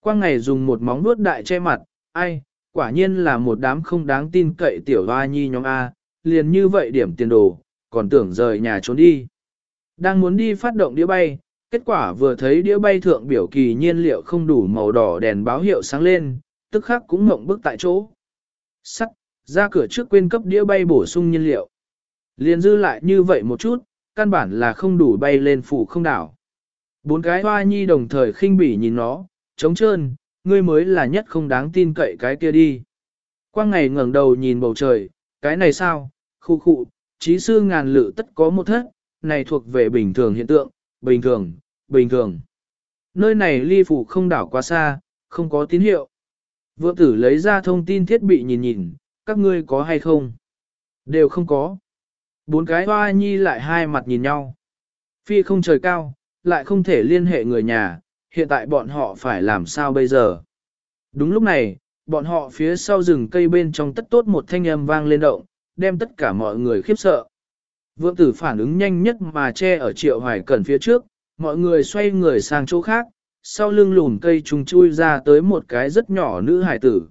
Quang ngày dùng một móng nuốt đại che mặt, ai, quả nhiên là một đám không đáng tin cậy tiểu hoa nhi nhóm A, liền như vậy điểm tiền đồ, còn tưởng rời nhà trốn đi. Đang muốn đi phát động đĩa bay, kết quả vừa thấy đĩa bay thượng biểu kỳ nhiên liệu không đủ màu đỏ đèn báo hiệu sáng lên, tức khắc cũng ngộng bức tại chỗ. Sắt, ra cửa trước quên cấp đĩa bay bổ sung nhiên liệu. Liền dư lại như vậy một chút, căn bản là không đủ bay lên phủ không đảo. Bốn cái hoa nhi đồng thời khinh bỉ nhìn nó, trống trơn, ngươi mới là nhất không đáng tin cậy cái kia đi. Quang ngày ngẩng đầu nhìn bầu trời, cái này sao, khu khu, trí sư ngàn lự tất có một thất, này thuộc về bình thường hiện tượng, bình thường, bình thường. Nơi này ly phủ không đảo quá xa, không có tín hiệu. Vượng tử lấy ra thông tin thiết bị nhìn nhìn, các ngươi có hay không? Đều không có. Bốn cái hoa nhi lại hai mặt nhìn nhau. Phi không trời cao, lại không thể liên hệ người nhà, hiện tại bọn họ phải làm sao bây giờ? Đúng lúc này, bọn họ phía sau rừng cây bên trong tất tốt một thanh âm vang lên động, đem tất cả mọi người khiếp sợ. Vượng tử phản ứng nhanh nhất mà che ở triệu hoài cẩn phía trước, mọi người xoay người sang chỗ khác, sau lưng lùn cây trùng chui ra tới một cái rất nhỏ nữ hải tử.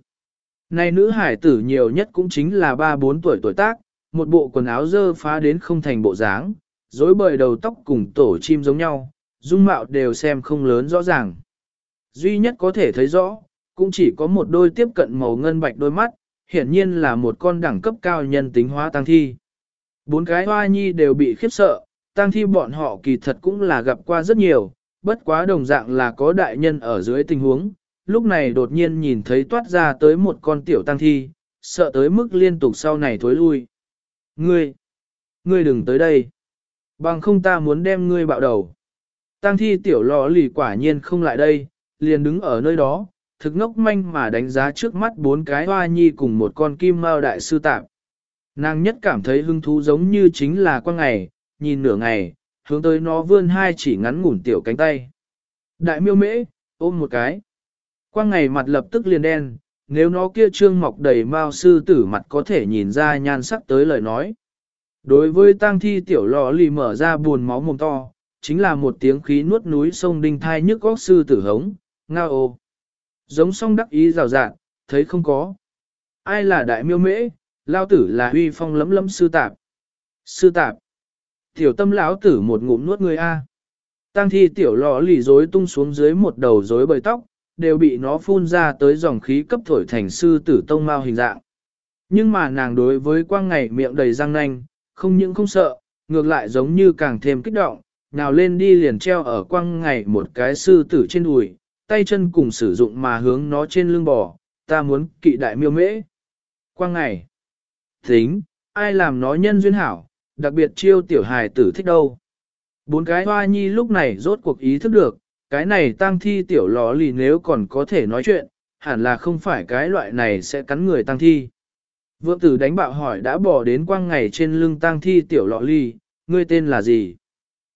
Này nữ hải tử nhiều nhất cũng chính là 3-4 tuổi tuổi tác, một bộ quần áo dơ phá đến không thành bộ dáng, rối bời đầu tóc cùng tổ chim giống nhau, dung mạo đều xem không lớn rõ ràng. Duy nhất có thể thấy rõ, cũng chỉ có một đôi tiếp cận màu ngân bạch đôi mắt, hiển nhiên là một con đẳng cấp cao nhân tính hóa tăng thi. Bốn cái hoa nhi đều bị khiếp sợ, Tang thi bọn họ kỳ thật cũng là gặp qua rất nhiều, bất quá đồng dạng là có đại nhân ở dưới tình huống, lúc này đột nhiên nhìn thấy toát ra tới một con tiểu Tang thi, sợ tới mức liên tục sau này thối lui. Ngươi, ngươi đừng tới đây. Bằng không ta muốn đem ngươi bạo đầu. Tang thi tiểu lò lì quả nhiên không lại đây, liền đứng ở nơi đó, thực ngốc manh mà đánh giá trước mắt bốn cái hoa nhi cùng một con kim mao đại sư tạp. Nàng nhất cảm thấy hứng thú giống như chính là quang ngày, nhìn nửa ngày, hướng tới nó vươn hai chỉ ngắn ngủn tiểu cánh tay. Đại miêu mễ, ôm một cái. Quang ngày mặt lập tức liền đen, nếu nó kia trương mọc đầy mao sư tử mặt có thể nhìn ra nhan sắc tới lời nói. Đối với tang thi tiểu lò lì mở ra buồn máu mồm to, chính là một tiếng khí nuốt núi sông đinh thai nhức góc sư tử hống, ngao ô. Giống song đắc ý rào rạng, thấy không có. Ai là đại miêu mễ, lao tử là huy phong lấm lấm sư tạp. Sư tạp. Tiểu tâm lão tử một ngụm nuốt người A. Tăng thi tiểu lò lì rối tung xuống dưới một đầu rối bời tóc, đều bị nó phun ra tới dòng khí cấp thổi thành sư tử tông mau hình dạng. Nhưng mà nàng đối với quang ngày miệng đầy răng nanh, không những không sợ, ngược lại giống như càng thêm kích động, nào lên đi liền treo ở quang ngày một cái sư tử trên đùi, tay chân cùng sử dụng mà hướng nó trên lưng bò, ta muốn kỵ đại miêu mễ. Quang ngày, tính, ai làm nó nhân duyên hảo, đặc biệt chiêu tiểu hài tử thích đâu. Bốn cái hoa nhi lúc này rốt cuộc ý thức được, cái này tăng thi tiểu lò lì nếu còn có thể nói chuyện, hẳn là không phải cái loại này sẽ cắn người tăng thi. Vượng tử đánh bạo hỏi đã bỏ đến quang ngày trên lưng tăng thi tiểu lọ lì, ngươi tên là gì?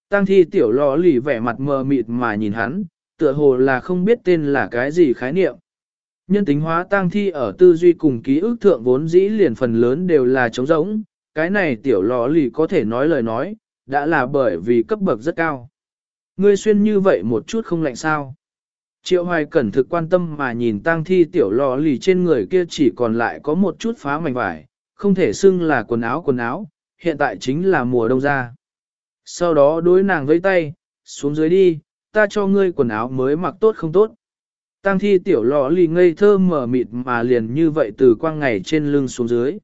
Tăng thi tiểu lọ lì vẻ mặt mờ mịt mà nhìn hắn, tựa hồ là không biết tên là cái gì khái niệm. Nhân tính hóa tăng thi ở tư duy cùng ký ức thượng vốn dĩ liền phần lớn đều là trống rỗng, cái này tiểu lọ lì có thể nói lời nói, đã là bởi vì cấp bậc rất cao. Ngươi xuyên như vậy một chút không lạnh sao. Triệu hoài cẩn thực quan tâm mà nhìn tang thi tiểu lò lì trên người kia chỉ còn lại có một chút phá mảnh vải, không thể xưng là quần áo quần áo, hiện tại chính là mùa đông ra. Sau đó đối nàng với tay, xuống dưới đi, ta cho ngươi quần áo mới mặc tốt không tốt. Tang thi tiểu lò lì ngây thơ mở mịt mà liền như vậy từ quang ngày trên lưng xuống dưới.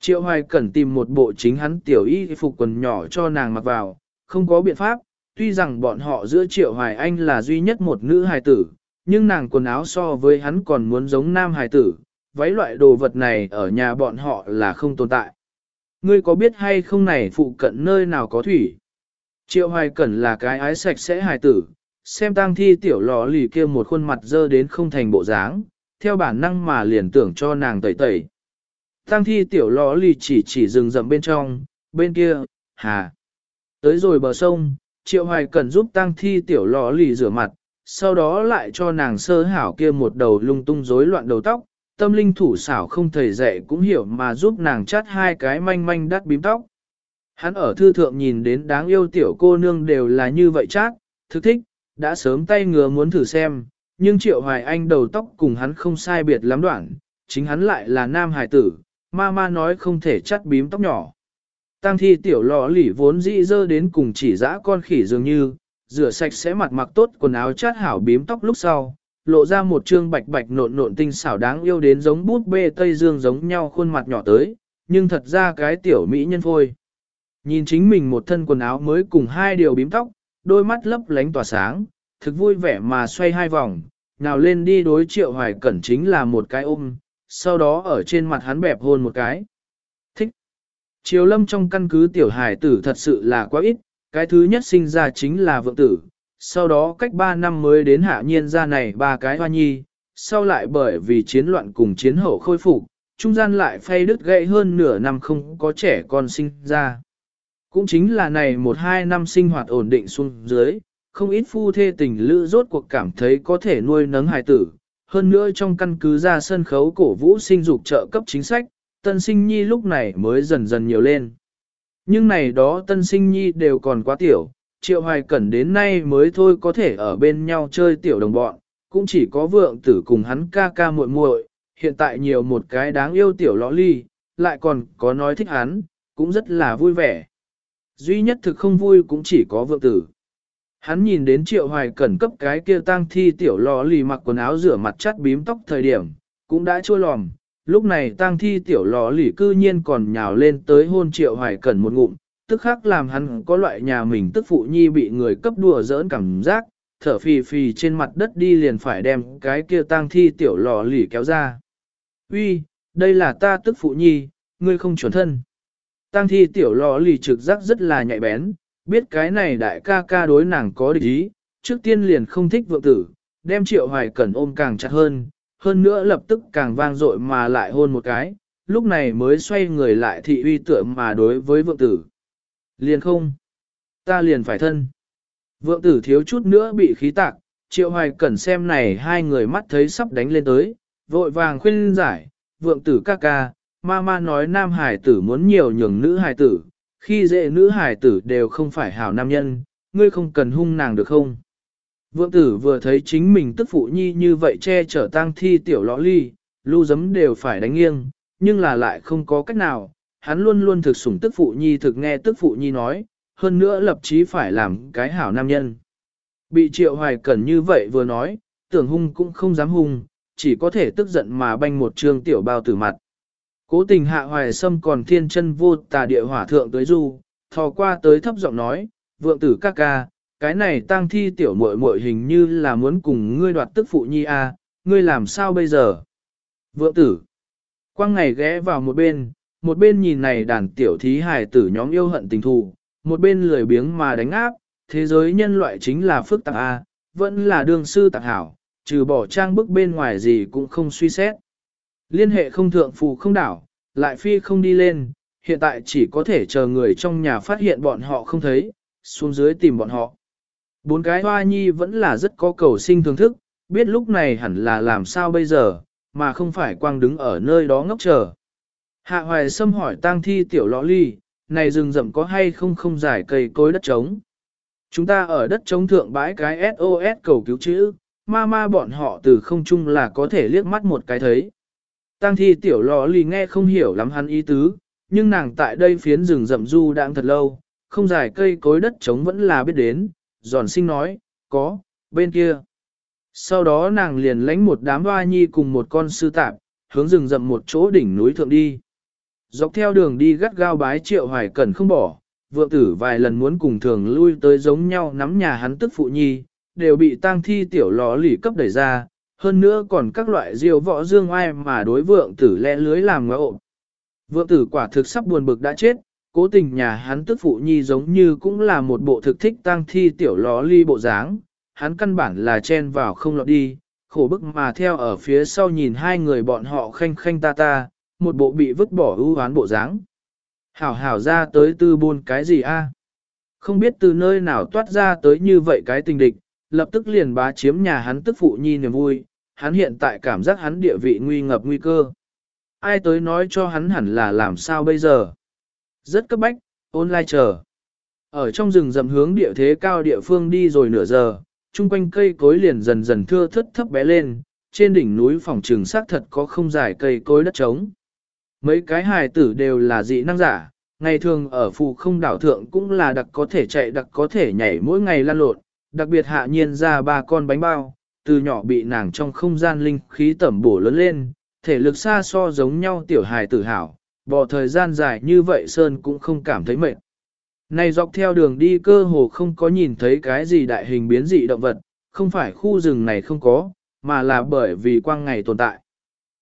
Triệu hoài cẩn tìm một bộ chính hắn tiểu y phục quần nhỏ cho nàng mặc vào, không có biện pháp, tuy rằng bọn họ giữa Triệu Hoài Anh là duy nhất một nữ hài tử, nhưng nàng quần áo so với hắn còn muốn giống nam hài tử, váy loại đồ vật này ở nhà bọn họ là không tồn tại. Ngươi có biết hay không này phụ cận nơi nào có thủy? Triệu Hoài Cẩn là cái ái sạch sẽ hài tử, xem tang thi tiểu lò lì kia một khuôn mặt dơ đến không thành bộ dáng, theo bản năng mà liền tưởng cho nàng tẩy tẩy. Tang thi tiểu lò lì chỉ chỉ rừng rậm bên trong, bên kia, hà. Tới rồi bờ sông, Triệu Hoài cần giúp tang thi tiểu lò lì rửa mặt, sau đó lại cho nàng sơ hảo kia một đầu lung tung rối loạn đầu tóc, tâm linh thủ xảo không thầy dạy cũng hiểu mà giúp nàng chắt hai cái manh manh đắt bím tóc. Hắn ở thư thượng nhìn đến đáng yêu tiểu cô nương đều là như vậy chát, thực thích, đã sớm tay ngừa muốn thử xem, nhưng triệu hoài anh đầu tóc cùng hắn không sai biệt lắm đoạn, chính hắn lại là nam hài tử, ma ma nói không thể chắt bím tóc nhỏ. Tăng thi tiểu lò lỉ vốn dĩ dơ đến cùng chỉ dã con khỉ dường như, rửa sạch sẽ mặt mặc tốt quần áo chát hảo bím tóc lúc sau, lộ ra một trương bạch bạch nộn nộn tinh xảo đáng yêu đến giống bút bê Tây Dương giống nhau khuôn mặt nhỏ tới, nhưng thật ra cái tiểu mỹ nhân phôi. Nhìn chính mình một thân quần áo mới cùng hai điều bím tóc, đôi mắt lấp lánh tỏa sáng, thực vui vẻ mà xoay hai vòng, nào lên đi đối triệu hoài cẩn chính là một cái ôm, sau đó ở trên mặt hắn bẹp hôn một cái. thích. Triều lâm trong căn cứ tiểu hải tử thật sự là quá ít, cái thứ nhất sinh ra chính là vượng tử, sau đó cách 3 năm mới đến hạ nhiên ra này ba cái hoa nhi, sau lại bởi vì chiến loạn cùng chiến hậu khôi phục, trung gian lại phay đứt gãy hơn nửa năm không có trẻ con sinh ra. Cũng chính là này một hai năm sinh hoạt ổn định xuống dưới, không ít phu thê tình lữ rốt cuộc cảm thấy có thể nuôi nấng hài tử. Hơn nữa trong căn cứ ra sân khấu cổ vũ sinh dục trợ cấp chính sách, tân sinh nhi lúc này mới dần dần nhiều lên. Nhưng này đó tân sinh nhi đều còn quá tiểu, triệu hoài cẩn đến nay mới thôi có thể ở bên nhau chơi tiểu đồng bọn, cũng chỉ có vượng tử cùng hắn ca ca muội muội, hiện tại nhiều một cái đáng yêu tiểu lõ ly, lại còn có nói thích hắn, cũng rất là vui vẻ. Duy nhất thực không vui cũng chỉ có vượng tử. Hắn nhìn đến triệu hoài cẩn cấp cái kia tang thi tiểu lò lì mặc quần áo rửa mặt chắt bím tóc thời điểm, cũng đã chua lòm. Lúc này tang thi tiểu lò lì cư nhiên còn nhào lên tới hôn triệu hoài cẩn một ngụm, tức khắc làm hắn có loại nhà mình tức phụ nhi bị người cấp đùa giỡn cảm giác, thở phì phì trên mặt đất đi liền phải đem cái kia tang thi tiểu lò lì kéo ra. Uy, đây là ta tức phụ nhi, ngươi không chuẩn thân. Tang thi tiểu lò lì trực giác rất là nhạy bén, biết cái này đại ca ca đối nàng có địch ý, trước tiên liền không thích vượng tử, đem triệu hoài cẩn ôm càng chặt hơn, hơn nữa lập tức càng vang dội mà lại hôn một cái, lúc này mới xoay người lại thị uy tượng mà đối với vượng tử. Liền không, ta liền phải thân. Vượng tử thiếu chút nữa bị khí tạc, triệu hoài cẩn xem này hai người mắt thấy sắp đánh lên tới, vội vàng khuyên giải, vượng tử ca ca, ma ma nói nam hải tử muốn nhiều nhường nữ hải tử, khi dễ nữ hải tử đều không phải hảo nam nhân, ngươi không cần hung nàng được không? Vượng tử vừa thấy chính mình tức phụ nhi như vậy che chở tang thi tiểu lõ ly, lưu giấm đều phải đánh nghiêng, nhưng là lại không có cách nào, hắn luôn luôn thực sủng tức phụ nhi thực nghe tức phụ nhi nói, hơn nữa lập chí phải làm cái hảo nam nhân. Bị triệu hoài cẩn như vậy vừa nói, tưởng hung cũng không dám hung, chỉ có thể tức giận mà banh một trương tiểu bao tử mặt. Cố tình hạ hoài sâm còn thiên chân vô tà địa hỏa thượng tới du, thò qua tới thấp giọng nói, vượng tử ca ca, cái này tang thi tiểu muội muội hình như là muốn cùng ngươi đoạt tức phụ nhi a, à, ngươi làm sao bây giờ? Vượng tử, quang ngày ghé vào một bên, một bên nhìn này đàn tiểu thí hài tử nhóm yêu hận tình thù, một bên lười biếng mà đánh áp, thế giới nhân loại chính là phức tạp a, à, vẫn là đương sư tạc hảo, trừ bỏ trang bức bên ngoài gì cũng không suy xét. Liên hệ không thượng phù không đảo, lại phi không đi lên, hiện tại chỉ có thể chờ người trong nhà phát hiện bọn họ không thấy, xuống dưới tìm bọn họ. Bốn cái hoa nhi vẫn là rất có cầu sinh thưởng thức, biết lúc này hẳn là làm sao bây giờ, mà không phải quang đứng ở nơi đó ngốc chờ. Hạ hoài xâm hỏi tang thi tiểu lõ ly, này rừng rậm có hay không không giải cây cối đất trống. Chúng ta ở đất trống thượng bãi cái SOS cầu cứu chữ, ma ma bọn họ từ không chung là có thể liếc mắt một cái thấy. Tăng thi tiểu lò lì nghe không hiểu lắm hắn ý tứ, nhưng nàng tại đây phiến rừng rậm du đang thật lâu, không dài cây cối đất trống vẫn là biết đến, giòn sinh nói, có, bên kia. Sau đó nàng liền lánh một đám hoa nhi cùng một con sư tạp, hướng rừng rậm một chỗ đỉnh núi thượng đi. Dọc theo đường đi gắt gao bái triệu hoài cẩn không bỏ, vượng tử vài lần muốn cùng thường lui tới giống nhau nắm nhà hắn tức phụ nhi, đều bị tang thi tiểu lò lì cấp đẩy ra, hơn nữa còn các loại diều võ dương ai mà đối vượng tử le lưới làm ngộ. Vượng tử quả thực sắp buồn bực đã chết, cố tình nhà hắn tức phụ nhi giống như cũng là một bộ thực thích tang thi tiểu ló ly bộ dáng, hắn căn bản là chen vào không lọt đi, khổ bức mà theo ở phía sau nhìn hai người bọn họ khanh khanh ta ta, một bộ bị vứt bỏ ưu hoán bộ dáng. Hảo hảo ra tới tư buôn cái gì a? Không biết từ nơi nào toát ra tới như vậy cái tình địch, lập tức liền bá chiếm nhà hắn tức phụ nhi niềm vui, hắn hiện tại cảm giác hắn địa vị nguy ngập nguy cơ. Ai tới nói cho hắn hẳn là làm sao bây giờ? Rất cấp bách, online chờ. Ở trong rừng rậm hướng địa thế cao địa phương đi rồi nửa giờ, chung quanh cây cối liền dần dần thưa thất thấp bé lên, trên đỉnh núi phòng trường xác thật có không dài cây cối đất trống. Mấy cái hài tử đều là dị năng giả, ngày thường ở phù không đảo thượng cũng là đặc có thể chạy đặc có thể nhảy mỗi ngày lan lộn, đặc biệt hạ nhiên ra ba con bánh bao, từ nhỏ bị nàng trong không gian linh khí tẩm bổ lớn lên, thể lực xa so giống nhau tiểu hài tử hảo, bỏ thời gian dài như vậy Sơn cũng không cảm thấy mệt. Này dọc theo đường đi cơ hồ không có nhìn thấy cái gì đại hình biến dị động vật, không phải khu rừng này không có, mà là bởi vì quang ngày tồn tại.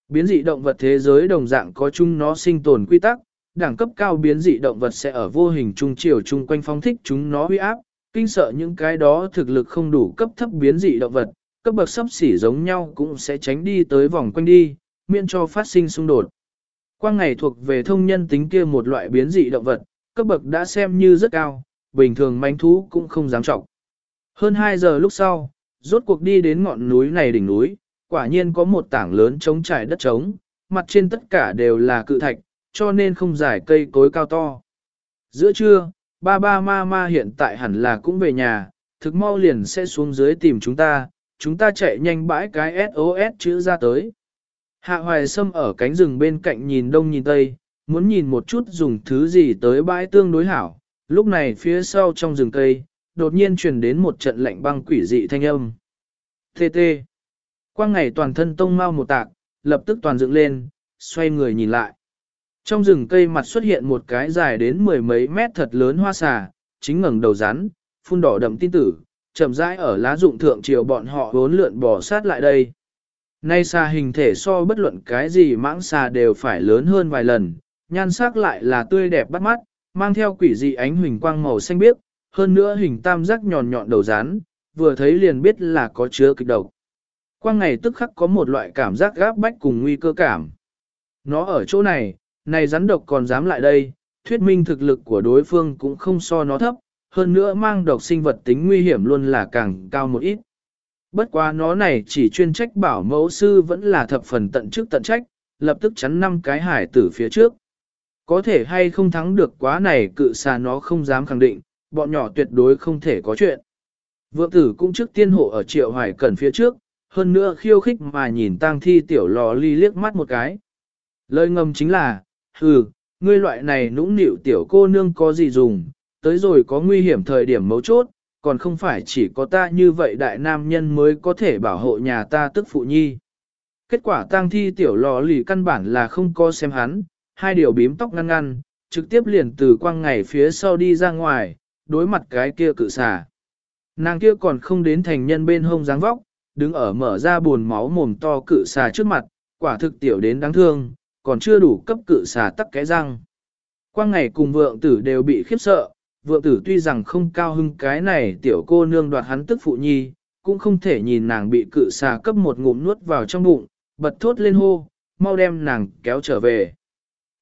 Biến dị động vật thế giới đồng dạng có chung nó sinh tồn quy tắc, đẳng cấp cao biến dị động vật sẽ ở vô hình trung chiều chung quanh phong thích chúng nó huy áp, kinh sợ những cái đó thực lực không đủ cấp thấp biến dị động vật, cấp bậc sấp xỉ giống nhau cũng sẽ tránh đi tới vòng quanh đi, miễn cho phát sinh xung đột. Quang ngày thuộc về thông nhân tính kia một loại biến dị động vật, cấp bậc đã xem như rất cao, bình thường manh thú cũng không dám trọng. Hơn 2 giờ lúc sau, rốt cuộc đi đến ngọn núi này đỉnh núi, quả nhiên có một tảng lớn trống trải đất trống, mặt trên tất cả đều là cự thạch, cho nên không dài cây cối cao to. Giữa trưa, ba ba ma ma hiện tại hẳn là cũng về nhà, thực mau liền sẽ xuống dưới tìm chúng ta, chúng ta chạy nhanh bãi cái SOS chữ ra tới. Hạ hoài sâm ở cánh rừng bên cạnh nhìn đông nhìn tây, muốn nhìn một chút dùng thứ gì tới bãi tương đối hảo. Lúc này phía sau trong rừng cây, đột nhiên truyền đến một trận lạnh băng quỷ dị thanh âm. Tê tê. Quang ngày toàn thân tông mau một tạc, lập tức toàn dựng lên, xoay người nhìn lại. Trong rừng cây mặt xuất hiện một cái dài đến mười mấy mét thật lớn hoa xà, chính ngẩng đầu rắn, phun đỏ đậm tin tử, chậm rãi ở lá dụng thượng chiều bọn họ vốn lượn bò sát lại đây. Nay xà hình thể so bất luận cái gì mãng xà đều phải lớn hơn vài lần, nhan sắc lại là tươi đẹp bắt mắt, mang theo quỷ dị ánh huỳnh quang màu xanh biếc, hơn nữa hình tam giác nhọn nhọn đầu rắn, vừa thấy liền biết là có chứa kịch độc. Quang ngày tức khắc có một loại cảm giác gáp bách cùng nguy cơ cảm. Nó ở chỗ này, này rắn độc còn dám lại đây, thuyết minh thực lực của đối phương cũng không so nó thấp, hơn nữa mang độc sinh vật tính nguy hiểm luôn là càng cao một ít. Bất quá nó này chỉ chuyên trách bảo mẫu sư vẫn là thập phần tận chức tận trách, lập tức chắn năm cái hải tử phía trước. Có thể hay không thắng được quá này cự xà nó không dám khẳng định, bọn nhỏ tuyệt đối không thể có chuyện. Vượng tử cũng trước tiên hộ ở triệu hoài cẩn phía trước, hơn nữa khiêu khích mà nhìn tang thi tiểu lò ly liếc mắt một cái. Lời ngầm chính là, hừ, ngươi loại này nũng nịu tiểu cô nương có gì dùng, tới rồi có nguy hiểm thời điểm mấu chốt, còn không phải chỉ có ta như vậy đại nam nhân mới có thể bảo hộ nhà ta tức phụ nhi. Kết quả tang thi tiểu lò lì căn bản là không có xem hắn, hai điều bím tóc ngăn ngăn, trực tiếp liền từ quang ngày phía sau đi ra ngoài, đối mặt cái kia cự xà. Nàng kia còn không đến thành nhân bên hông dáng vóc, đứng ở mở ra buồn máu mồm to cự xà trước mặt, quả thực tiểu đến đáng thương, còn chưa đủ cấp cự xà tắc cái răng. Quang ngày cùng vượng tử đều bị khiếp sợ, vượng tử tuy rằng không cao hưng cái này tiểu cô nương đoạt hắn tức phụ nhi, cũng không thể nhìn nàng bị cự xà cấp một ngụm nuốt vào trong bụng, bật thốt lên hô, mau đem nàng kéo trở về.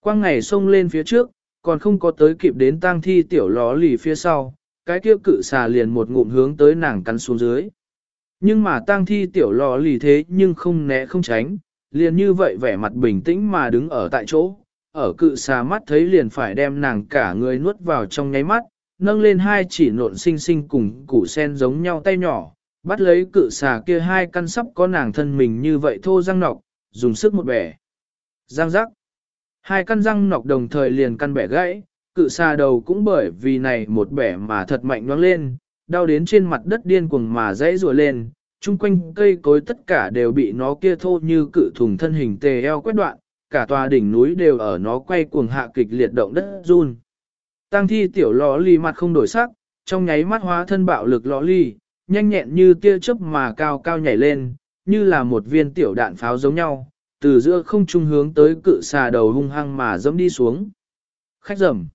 Quang ngày xông lên phía trước, còn không có tới kịp đến tang thi tiểu ló lì phía sau, cái kia cự xà liền một ngụm hướng tới nàng cắn xuống dưới. Nhưng mà tang thi tiểu lò lì thế nhưng không né không tránh, liền như vậy vẻ mặt bình tĩnh mà đứng ở tại chỗ, ở cự xà mắt thấy liền phải đem nàng cả người nuốt vào trong nháy mắt, nâng lên hai chỉ nộn xinh xinh cùng củ sen giống nhau tay nhỏ, bắt lấy cự xà kia hai căn sắp có nàng thân mình như vậy thô răng nọc, dùng sức một bẻ. Răng rắc. Hai căn răng nọc đồng thời liền căn bẻ gãy, cự xà đầu cũng bởi vì này một bẻ mà thật mạnh nhoáng lên, đau đến trên mặt đất điên cuồng mà dãy rùa lên, chung quanh cây cối tất cả đều bị nó kia thô như cự thùng thân hình tề eo quét đoạn, cả tòa đỉnh núi đều ở nó quay cuồng hạ kịch liệt động đất run. Tăng thi tiểu lò ly mặt không đổi sắc, trong nháy mắt hóa thân bạo lực lò ly, nhanh nhẹn như tia chớp mà cao cao nhảy lên, như là một viên tiểu đạn pháo giống nhau, từ giữa không trung hướng tới cự xà đầu hung hăng mà dẫm đi xuống. Khách rầm.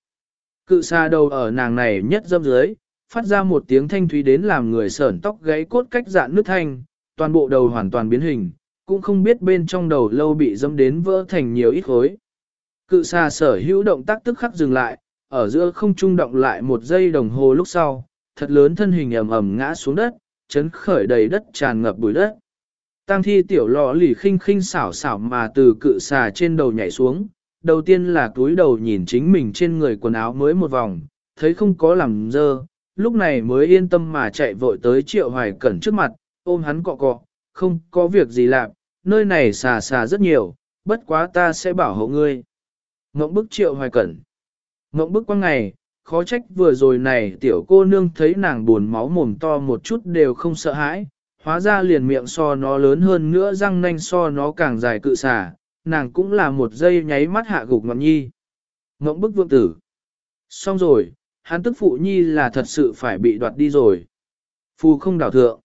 Cự xà đầu ở nàng này nhất dâm dưới, phát ra một tiếng thanh thúy đến làm người sởn tóc gáy cốt cách dạn nước thanh, toàn bộ đầu hoàn toàn biến hình, cũng không biết bên trong đầu lâu bị dâm đến vỡ thành nhiều ít khối. Cự xà sở hữu động tác tức khắc dừng lại, ở giữa không trung động lại một giây đồng hồ lúc sau, thật lớn thân hình ầm ầm ngã xuống đất, chấn khởi đầy đất tràn ngập bụi đất. Tăng thi tiểu lò lì khinh khinh xảo xảo mà từ cự xà trên đầu nhảy xuống, đầu tiên là túi đầu nhìn chính mình trên người quần áo mới một vòng, thấy không có làm dơ, lúc này mới yên tâm mà chạy vội tới triệu hoài cẩn trước mặt, ôm hắn cọ cọ, không có việc gì làm, nơi này xà xà rất nhiều, bất quá ta sẽ bảo hộ ngươi. Ngộng bức triệu hoài cẩn. Ngộng bức qua ngày, khó trách vừa rồi này tiểu cô nương thấy nàng buồn máu mồm to một chút đều không sợ hãi, hóa ra liền miệng so nó lớn hơn nữa răng nanh so nó càng dài cự xà, nàng cũng là một giây nháy mắt hạ gục ngọn nhi. Ngộng bức vương tử. Xong rồi, hắn tức phụ nhi là thật sự phải bị đoạt đi rồi. Phù không đảo thượng.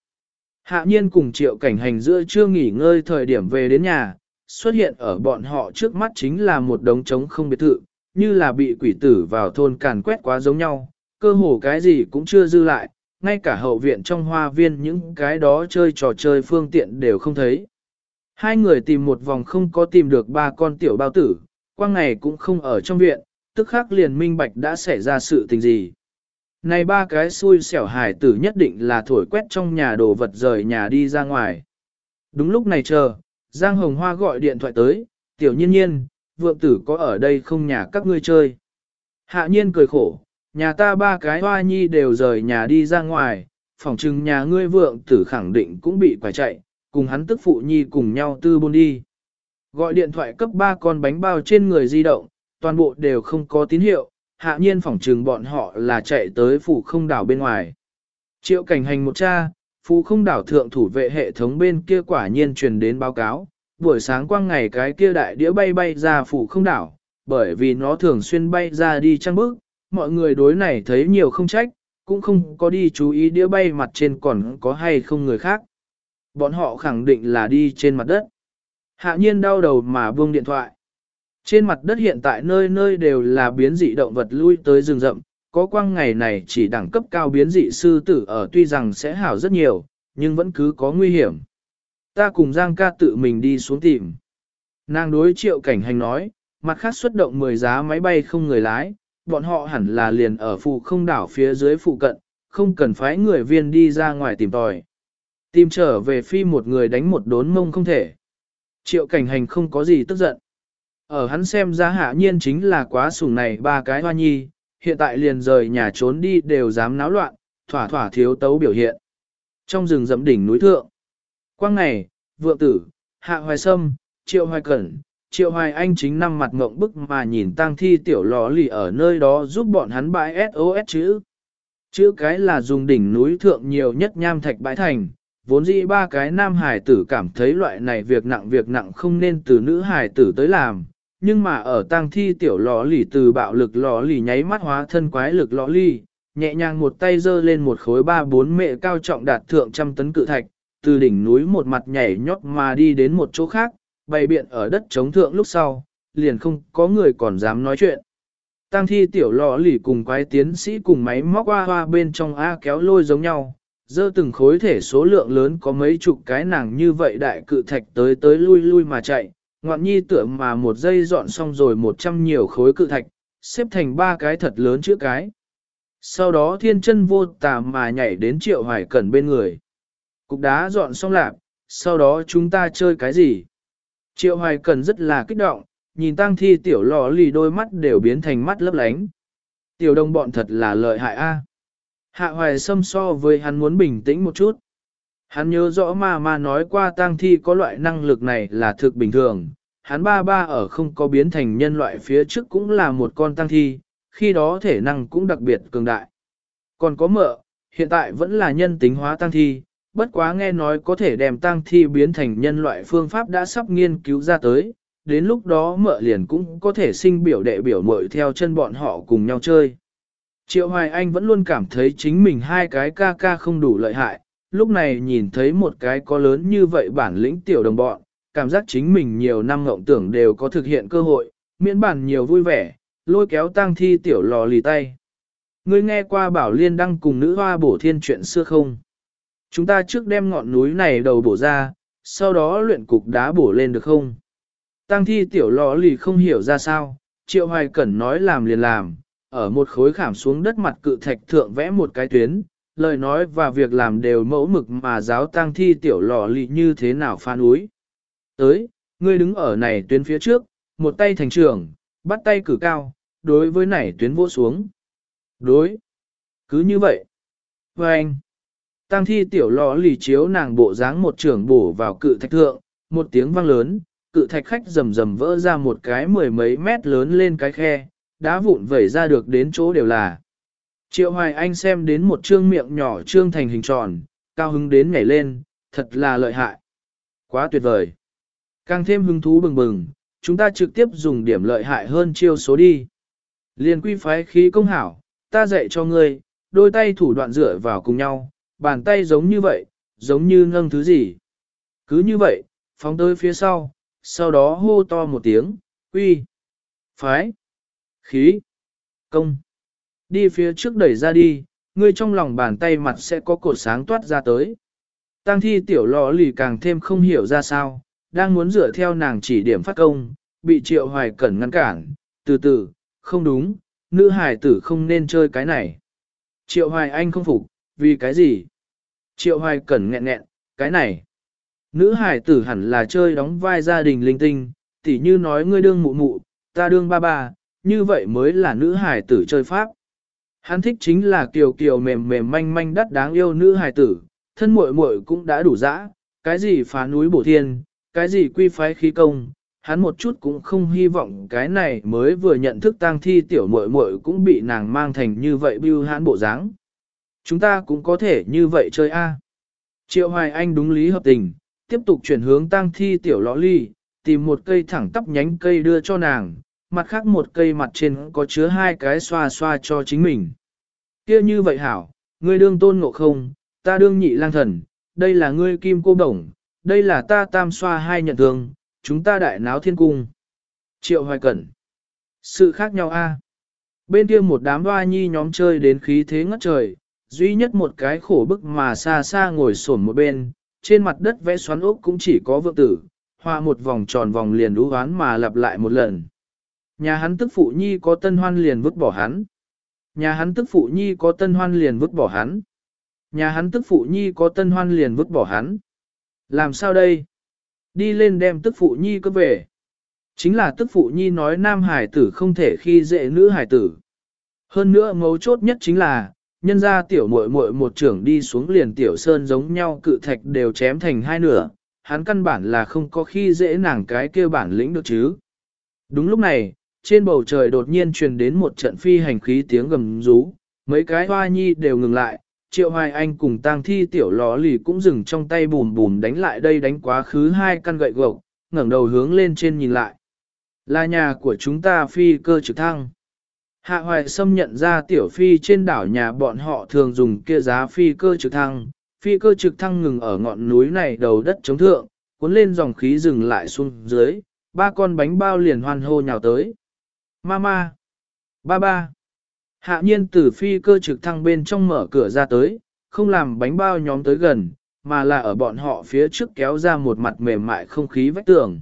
Hạ nhiên cùng triệu cảnh hành giữa chưa nghỉ ngơi thời điểm về đến nhà, xuất hiện ở bọn họ trước mắt chính là một đống trống không biệt thự, như là bị quỷ tử vào thôn càn quét quá giống nhau, cơ hồ cái gì cũng chưa dư lại, ngay cả hậu viện trong hoa viên những cái đó chơi trò chơi phương tiện đều không thấy. Hai người tìm một vòng không có tìm được ba con tiểu bao tử, quang ngày cũng không ở trong viện, tức khắc liền minh bạch đã xảy ra sự tình gì. Này ba cái xui xẻo hải tử nhất định là thổi quét trong nhà đồ vật rời nhà đi ra ngoài. Đúng lúc này chờ, Giang Hồng Hoa gọi điện thoại tới, tiểu nhiên nhiên, vượng tử có ở đây không nhà các ngươi chơi. Hạ nhiên cười khổ, nhà ta ba cái hoa nhi đều rời nhà đi ra ngoài, phỏng chừng nhà ngươi vượng tử khẳng định cũng bị quải chạy, cùng hắn tức phụ nhi cùng nhau tư bôn đi. Gọi điện thoại cấp ba con bánh bao trên người di động, toàn bộ đều không có tín hiệu, hạ nhiên phỏng trừng bọn họ là chạy tới phủ không đảo bên ngoài. Triệu cảnh hành một cha, phủ không đảo thượng thủ vệ hệ thống bên kia quả nhiên truyền đến báo cáo, buổi sáng quang ngày cái kia đại đĩa bay bay ra phủ không đảo, bởi vì nó thường xuyên bay ra đi trăng bước, mọi người đối này thấy nhiều không trách, cũng không có đi chú ý đĩa bay mặt trên còn có hay không người khác. Bọn họ khẳng định là đi trên mặt đất. Hạ nhiên đau đầu mà buông điện thoại. Trên mặt đất hiện tại nơi nơi đều là biến dị động vật lui tới rừng rậm, có quang ngày này chỉ đẳng cấp cao biến dị sư tử ở tuy rằng sẽ hảo rất nhiều, nhưng vẫn cứ có nguy hiểm. Ta cùng Giang ca tự mình đi xuống tìm. Nàng đối triệu cảnh hành nói, mặt khác xuất động 10 giá máy bay không người lái, bọn họ hẳn là liền ở phụ không đảo phía dưới phụ cận, không cần phái người viên đi ra ngoài tìm tòi. Tìm trở về phi một người đánh một đốn mông không thể. Triệu cảnh hành không có gì tức giận. Ở hắn xem ra hạ nhiên chính là quá sủng này ba cái hoa nhi, hiện tại liền rời nhà trốn đi đều dám náo loạn, thỏa thỏa thiếu tấu biểu hiện. Trong rừng rậm đỉnh núi thượng, quang ngày, vượng tử, hạ hoài sâm, triệu hoài cẩn, triệu hoài anh chính năm mặt ngộng bức mà nhìn tang thi tiểu lò lì ở nơi đó giúp bọn hắn bãi SOS chữ. Chữ cái là dùng đỉnh núi thượng nhiều nhất nham thạch bãi thành, vốn dĩ ba cái nam hải tử cảm thấy loại này việc nặng việc nặng không nên từ nữ hải tử tới làm, nhưng mà ở tang thi tiểu lò lì từ bạo lực lò lì nháy mắt hóa thân quái lực lò lì, nhẹ nhàng một tay giơ lên một khối ba bốn mệ cao trọng đạt thượng trăm tấn cự thạch, từ đỉnh núi một mặt nhảy nhót mà đi đến một chỗ khác, bày biện ở đất chống thượng lúc sau, liền không có người còn dám nói chuyện. Tăng thi tiểu lò lì cùng quái tiến sĩ cùng máy móc hoa hoa bên trong A kéo lôi giống nhau, dơ từng khối thể số lượng lớn có mấy chục cái nàng như vậy đại cự thạch tới tới lui lui mà chạy, ngoạn nhi tưởng mà một giây dọn xong rồi một trăm nhiều khối cự thạch, xếp thành ba cái thật lớn chữ cái. Sau đó thiên chân vô tà mà nhảy đến triệu hoài cẩn bên người. Cục đá dọn xong lạp, sau đó chúng ta chơi cái gì? Triệu hoài cẩn rất là kích động, nhìn tăng thi tiểu lò lì đôi mắt đều biến thành mắt lấp lánh. Tiểu đồng bọn thật là lợi hại a. Hạ hoài xâm so với hắn muốn bình tĩnh một chút. Hắn nhớ rõ mà ma nói qua tang thi có loại năng lực này là thực bình thường. Hắn ba ba ở không có biến thành nhân loại phía trước cũng là một con tang thi, khi đó thể năng cũng đặc biệt cường đại. Còn có mợ, hiện tại vẫn là nhân tính hóa tang thi, bất quá nghe nói có thể đem tang thi biến thành nhân loại phương pháp đã sắp nghiên cứu ra tới, đến lúc đó mợ liền cũng có thể sinh biểu đệ biểu mội theo chân bọn họ cùng nhau chơi. Triệu Hoài Anh vẫn luôn cảm thấy chính mình hai cái ca ca không đủ lợi hại, lúc này nhìn thấy một cái có lớn như vậy bản lĩnh tiểu đồng bọn, cảm giác chính mình nhiều năm ngộng tưởng đều có thực hiện cơ hội, miễn bản nhiều vui vẻ, lôi kéo tang thi tiểu lò lì tay. Ngươi nghe qua bảo liên đăng cùng nữ hoa bổ thiên chuyện xưa không? Chúng ta trước đem ngọn núi này đầu bổ ra, sau đó luyện cục đá bổ lên được không? Tăng thi tiểu lò lì không hiểu ra sao, triệu hoài cẩn nói làm liền làm, ở một khối khảm xuống đất mặt cự thạch thượng vẽ một cái tuyến, lời nói và việc làm đều mẫu mực mà giáo tăng thi tiểu lò lì như thế nào phan úi. Tới, ngươi đứng ở này tuyến phía trước, một tay thành trưởng, bắt tay cử cao, đối với này tuyến vỗ xuống. Đối. Cứ như vậy. Và anh. Tăng thi tiểu lò lì chiếu nàng bộ dáng một trưởng bổ vào cự thạch thượng, một tiếng vang lớn, cự thạch khách rầm rầm vỡ ra một cái mười mấy mét lớn lên cái khe, đá vụn vẩy ra được đến chỗ đều là. Triệu Hoài Anh xem đến một trương miệng nhỏ trương thành hình tròn, cao hứng đến nhảy lên, thật là lợi hại. Quá tuyệt vời. Càng thêm hứng thú bừng bừng, chúng ta trực tiếp dùng điểm lợi hại hơn chiêu số đi. Liên quy phái khí công hảo, ta dạy cho ngươi, đôi tay thủ đoạn dựa vào cùng nhau, bàn tay giống như vậy, giống như ngâng thứ gì. Cứ như vậy, phóng tới phía sau, sau đó hô to một tiếng, quy, phái, khí, công. Đi phía trước đẩy ra đi, ngươi trong lòng bàn tay mặt sẽ có cột sáng toát ra tới. Tăng thi tiểu lò lì càng thêm không hiểu ra sao, đang muốn dựa theo nàng chỉ điểm phát công, bị triệu hoài cẩn ngăn cản, từ từ, không đúng, nữ hài tử không nên chơi cái này. Triệu hoài anh không phục, vì cái gì? Triệu hoài cẩn nghẹn nghẹn, cái này. Nữ hải tử hẳn là chơi đóng vai gia đình linh tinh, tỉ như nói ngươi đương mụ mụ, ta đương ba ba, như vậy mới là nữ hải tử chơi pháp. Hắn thích chính là kiều kiều mềm mềm manh manh đắt đáng yêu nữ hài tử, thân muội muội cũng đã đủ dã, cái gì phá núi bổ thiên, cái gì quy phái khí công, hắn một chút cũng không hy vọng cái này mới vừa nhận thức tang thi tiểu muội muội cũng bị nàng mang thành như vậy bưu hãn bộ dáng. Chúng ta cũng có thể như vậy chơi a. Triệu Hoài Anh đúng lý hợp tình, tiếp tục chuyển hướng tang thi tiểu lõ ly, tìm một cây thẳng tắp nhánh cây đưa cho nàng, mặt khác một cây mặt trên có chứa hai cái xoa xoa cho chính mình. kia như vậy hảo, ngươi đương tôn ngộ không, ta đương nhị lang thần, đây là ngươi kim cô đồng, đây là ta tam xoa hai nhận thương, chúng ta đại náo thiên cung. Triệu hoài cẩn. Sự khác nhau a. Bên kia một đám hoa nhi nhóm chơi đến khí thế ngất trời, duy nhất một cái khổ bức mà xa xa ngồi sổn một bên, trên mặt đất vẽ xoắn ốc cũng chỉ có vượng tử, hoa một vòng tròn vòng liền đú hoán mà lặp lại một lần. Nhà hắn tức phụ nhi có tân hoan liền vứt bỏ hắn. Nhà hắn tức phụ nhi có tân hoan liền vứt bỏ hắn. Nhà hắn tức phụ nhi có tân hoan liền vứt bỏ hắn. Làm sao đây? Đi lên đem tức phụ nhi cấp về. Chính là tức phụ nhi nói nam hải tử không thể khi dễ nữ hải tử. Hơn nữa mấu chốt nhất chính là, nhân ra tiểu muội muội một trưởng đi xuống liền tiểu sơn giống nhau cự thạch đều chém thành hai nửa, hắn căn bản là không có khi dễ nàng cái kêu bản lĩnh được chứ. Đúng lúc này, trên bầu trời đột nhiên truyền đến một trận phi hành khí tiếng gầm rú, mấy cái hoa nhi đều ngừng lại, triệu hoài anh cùng tang thi tiểu ló lì cũng dừng trong tay bùm bùm đánh lại đây đánh quá khứ hai căn gậy gộc, ngẩng đầu hướng lên trên nhìn lại. Là nhà của chúng ta phi cơ trực thăng. Hạ hoài xâm nhận ra tiểu phi trên đảo nhà bọn họ thường dùng kia giá phi cơ trực thăng. Phi cơ trực thăng ngừng ở ngọn núi này đầu đất chống thượng, cuốn lên dòng khí dừng lại xuống dưới, ba con bánh bao liền hoan hô nhào tới. Mama! Ba ba! Hạ nhiên từ phi cơ trực thăng bên trong mở cửa ra tới, không làm bánh bao nhóm tới gần, mà là ở bọn họ phía trước kéo ra một mặt mềm mại không khí vách tường.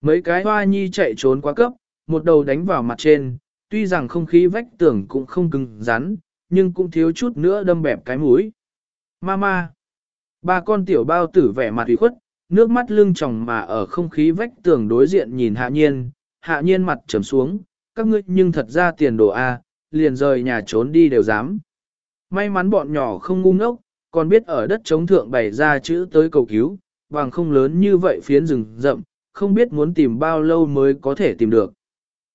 Mấy cái hoa nhi chạy trốn quá cấp, một đầu đánh vào mặt trên, tuy rằng không khí vách tường cũng không cứng rắn, nhưng cũng thiếu chút nữa đâm bẹp cái mũi. Mama! Ba con tiểu bao tử vẻ mặt ủy khuất, nước mắt lưng tròng mà ở không khí vách tường đối diện nhìn hạ nhiên, hạ nhiên mặt trầm xuống, các ngươi nhưng thật ra tiền đồ A, liền rời nhà trốn đi đều dám. May mắn bọn nhỏ không ngu ngốc, còn biết ở đất chống thượng bày ra chữ tới cầu cứu, bằng không lớn như vậy phiến rừng rậm, không biết muốn tìm bao lâu mới có thể tìm được.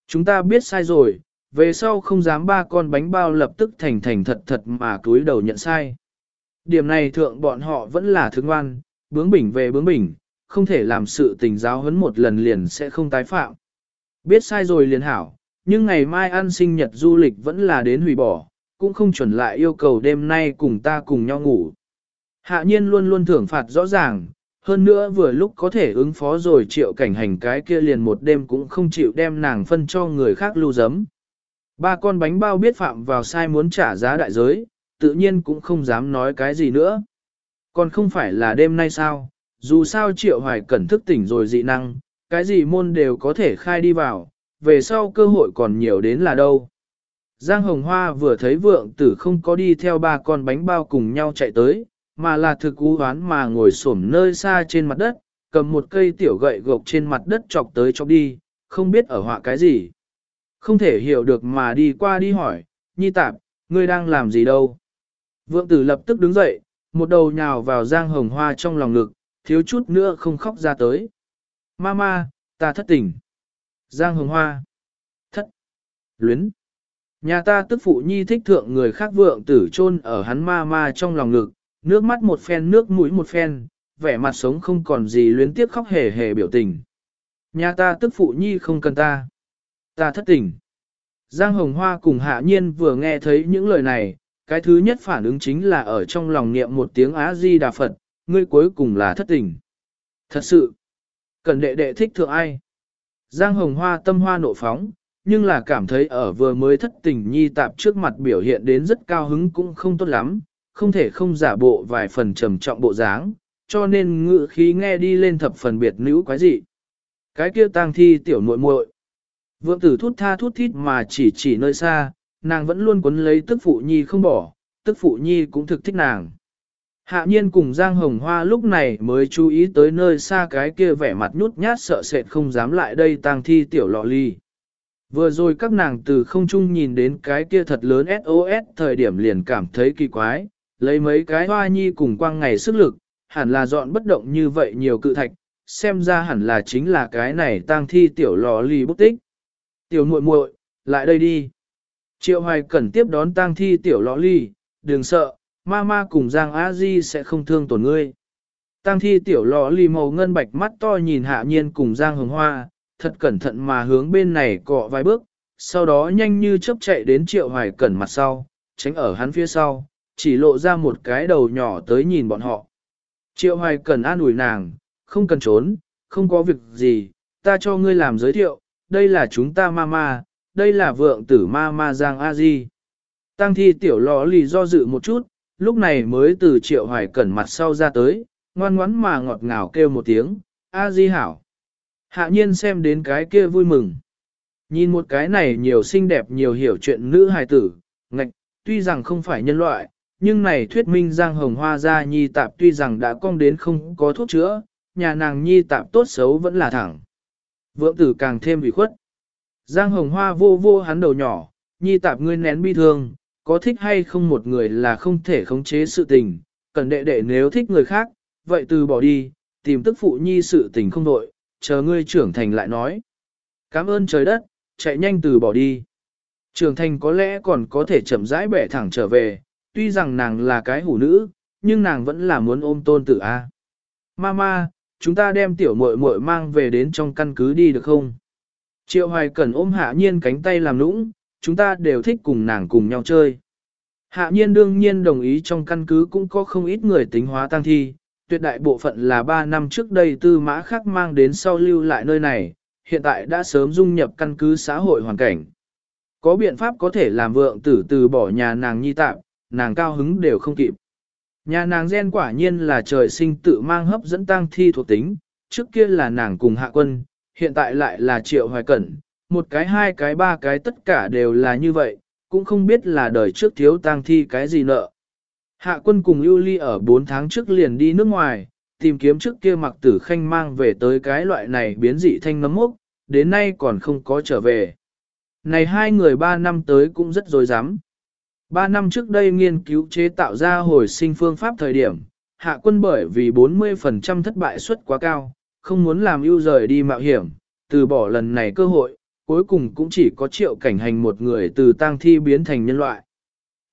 Chúng ta biết sai rồi, về sau không dám ba con bánh bao lập tức thành thành thật thật mà cúi đầu nhận sai. Điểm này thượng bọn họ vẫn là thương ngoan, bướng bỉnh về bướng bỉnh, không thể làm sự tình giáo huấn một lần liền sẽ không tái phạm. Biết sai rồi liền hảo, nhưng ngày mai ăn sinh nhật du lịch vẫn là đến hủy bỏ, cũng không chuẩn lại yêu cầu đêm nay cùng ta cùng nhau ngủ. Hạ nhiên luôn luôn thưởng phạt rõ ràng, hơn nữa vừa lúc có thể ứng phó rồi triệu cảnh hành cái kia liền một đêm cũng không chịu đem nàng phân cho người khác lưu giấm. Ba con bánh bao biết phạm vào sai muốn trả giá đại giới, tự nhiên cũng không dám nói cái gì nữa. Còn không phải là đêm nay sao, dù sao triệu hoài cẩn thức tỉnh rồi dị năng, cái gì môn đều có thể khai đi vào, về sau cơ hội còn nhiều đến là đâu. Giang Hồng Hoa vừa thấy vượng tử không có đi theo ba con bánh bao cùng nhau chạy tới, mà là thực cú hoán mà ngồi xổm nơi xa trên mặt đất, cầm một cây tiểu gậy gộc trên mặt đất chọc tới chọc đi, không biết ở họa cái gì. Không thể hiểu được mà đi qua đi hỏi, nhi tạp, ngươi đang làm gì đâu. Vượng tử lập tức đứng dậy, một đầu nhào vào Giang Hồng Hoa trong lòng ngực, thiếu chút nữa không khóc ra tới. Mama, ta thất tình. Giang Hồng Hoa. Thất. Luyến. Nhà ta tức phụ nhi thích thượng người khác vượng tử chôn ở hắn ma ma trong lòng ngực, nước mắt một phen nước mũi một phen, vẻ mặt sống không còn gì luyến tiếc khóc hề hề biểu tình. Nhà ta tức phụ nhi không cần ta. Ta thất tình. Giang Hồng Hoa cùng Hạ Nhiên vừa nghe thấy những lời này, cái thứ nhất phản ứng chính là ở trong lòng niệm một tiếng Á-di-đà Phật, ngươi cuối cùng là thất tình. Thật sự, cần đệ đệ thích thượng ai? Giang Hồng Hoa tâm hoa nộ phóng, nhưng là cảm thấy ở vừa mới thất tình nhi tạp trước mặt biểu hiện đến rất cao hứng cũng không tốt lắm, không thể không giả bộ vài phần trầm trọng bộ dáng, cho nên ngự khí nghe đi lên thập phần biệt nữ quái dị. Cái kia tang thi tiểu muội muội. Vượng tử thút tha thút thít mà chỉ chỉ nơi xa, nàng vẫn luôn quấn lấy tức phụ nhi không bỏ, tức phụ nhi cũng thực thích nàng. Hạ nhiên cùng Giang Hồng Hoa lúc này mới chú ý tới nơi xa cái kia vẻ mặt nhút nhát sợ sệt không dám lại đây tang thi tiểu lọ ly. Vừa rồi các nàng từ không trung nhìn đến cái kia thật lớn SOS thời điểm liền cảm thấy kỳ quái, lấy mấy cái hoa nhi cùng quang ngày sức lực, hẳn là dọn bất động như vậy nhiều cự thạch, xem ra hẳn là chính là cái này tang thi tiểu lò lì bút tích. Tiểu muội muội, lại đây đi. Triệu hoài cẩn tiếp đón tang thi tiểu lò lì, đừng sợ, mama cùng Giang A Di sẽ không thương tổn ngươi. Tang thi tiểu lò lì màu ngân bạch mắt to nhìn hạ nhiên cùng Giang hồng hoa, thật cẩn thận mà hướng bên này cọ vài bước, sau đó nhanh như chớp chạy đến triệu hoài cẩn mặt sau, tránh ở hắn phía sau, chỉ lộ ra một cái đầu nhỏ tới nhìn bọn họ. Triệu hoài cẩn an ủi nàng, không cần trốn, không có việc gì, ta cho ngươi làm giới thiệu, đây là chúng ta mama, đây là vượng tử mama Giang A Di. Tăng thi tiểu lò lì do dự một chút, lúc này mới từ triệu hoài cẩn mặt sau ra tới, ngoan ngoắn mà ngọt ngào kêu một tiếng, A Di hảo. Hạ nhiên xem đến cái kia vui mừng. Nhìn một cái này nhiều xinh đẹp nhiều hiểu chuyện nữ hài tử, ngạch, tuy rằng không phải nhân loại, nhưng này thuyết minh Giang Hồng Hoa gia nhi tạp tuy rằng đã cong đến không có thuốc chữa, nhà nàng nhi tạp tốt xấu vẫn là thẳng. Vượng tử càng thêm bị khuất. Giang Hồng Hoa vô vô hắn đầu nhỏ, nhi tạp ngươi nén bi thương, có thích hay không một người là không thể khống chế sự tình, cần đệ đệ nếu thích người khác, vậy từ bỏ đi, tìm tức phụ nhi sự tình không đội, chờ ngươi trưởng thành lại nói. Cảm ơn trời đất, chạy nhanh từ bỏ đi. Trưởng thành có lẽ còn có thể chậm rãi bẻ thẳng trở về, tuy rằng nàng là cái hủ nữ, nhưng nàng vẫn là muốn ôm tôn tử A. Mama, chúng ta đem tiểu muội muội mang về đến trong căn cứ đi được không? Triệu hoài cần ôm hạ nhiên cánh tay làm nũng, chúng ta đều thích cùng nàng cùng nhau chơi. Hạ nhiên đương nhiên đồng ý trong căn cứ cũng có không ít người tính hóa tăng thi, tuyệt đại bộ phận là 3 năm trước đây tư mã khác mang đến sau lưu lại nơi này, hiện tại đã sớm dung nhập căn cứ xã hội hoàn cảnh. Có biện pháp có thể làm vượng tử từ bỏ nhà nàng nhi tạm, nàng cao hứng đều không kịp. Nhà nàng gen quả nhiên là trời sinh tự mang hấp dẫn tăng thi thuộc tính, trước kia là nàng cùng hạ quân, hiện tại lại là triệu hoài cẩn, một cái hai cái ba cái tất cả đều là như vậy, cũng không biết là đời trước thiếu tang thi cái gì nợ. Hạ quân cùng ưu ly ở 4 tháng trước liền đi nước ngoài, tìm kiếm trước kia mặc tử khanh mang về tới cái loại này biến dị thanh nấm mốc, đến nay còn không có trở về. Này hai người ba năm tới cũng rất dối dám. Ba năm trước đây nghiên cứu chế tạo ra hồi sinh phương pháp thời điểm, hạ quân bởi vì 40% thất bại suất quá cao, không muốn làm ưu rời đi mạo hiểm, từ bỏ lần này cơ hội, cuối cùng cũng chỉ có triệu cảnh hành một người từ tang thi biến thành nhân loại.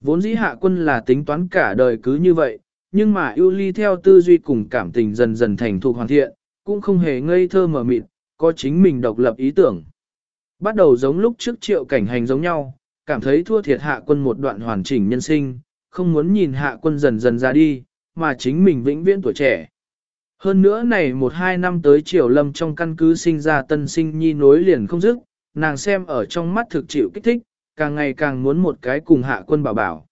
Vốn dĩ hạ quân là tính toán cả đời cứ như vậy, nhưng mà ưu ly theo tư duy cùng cảm tình dần dần thành thục hoàn thiện, cũng không hề ngây thơ mở mịt, có chính mình độc lập ý tưởng. Bắt đầu giống lúc trước triệu cảnh hành giống nhau, cảm thấy thua thiệt hạ quân một đoạn hoàn chỉnh nhân sinh, không muốn nhìn hạ quân dần dần ra đi, mà chính mình vĩnh viễn tuổi trẻ. Hơn nữa này một hai năm tới triều lâm trong căn cứ sinh ra tân sinh nhi nối liền không dứt, nàng xem ở trong mắt thực chịu kích thích, càng ngày càng muốn một cái cùng hạ quân bảo bảo.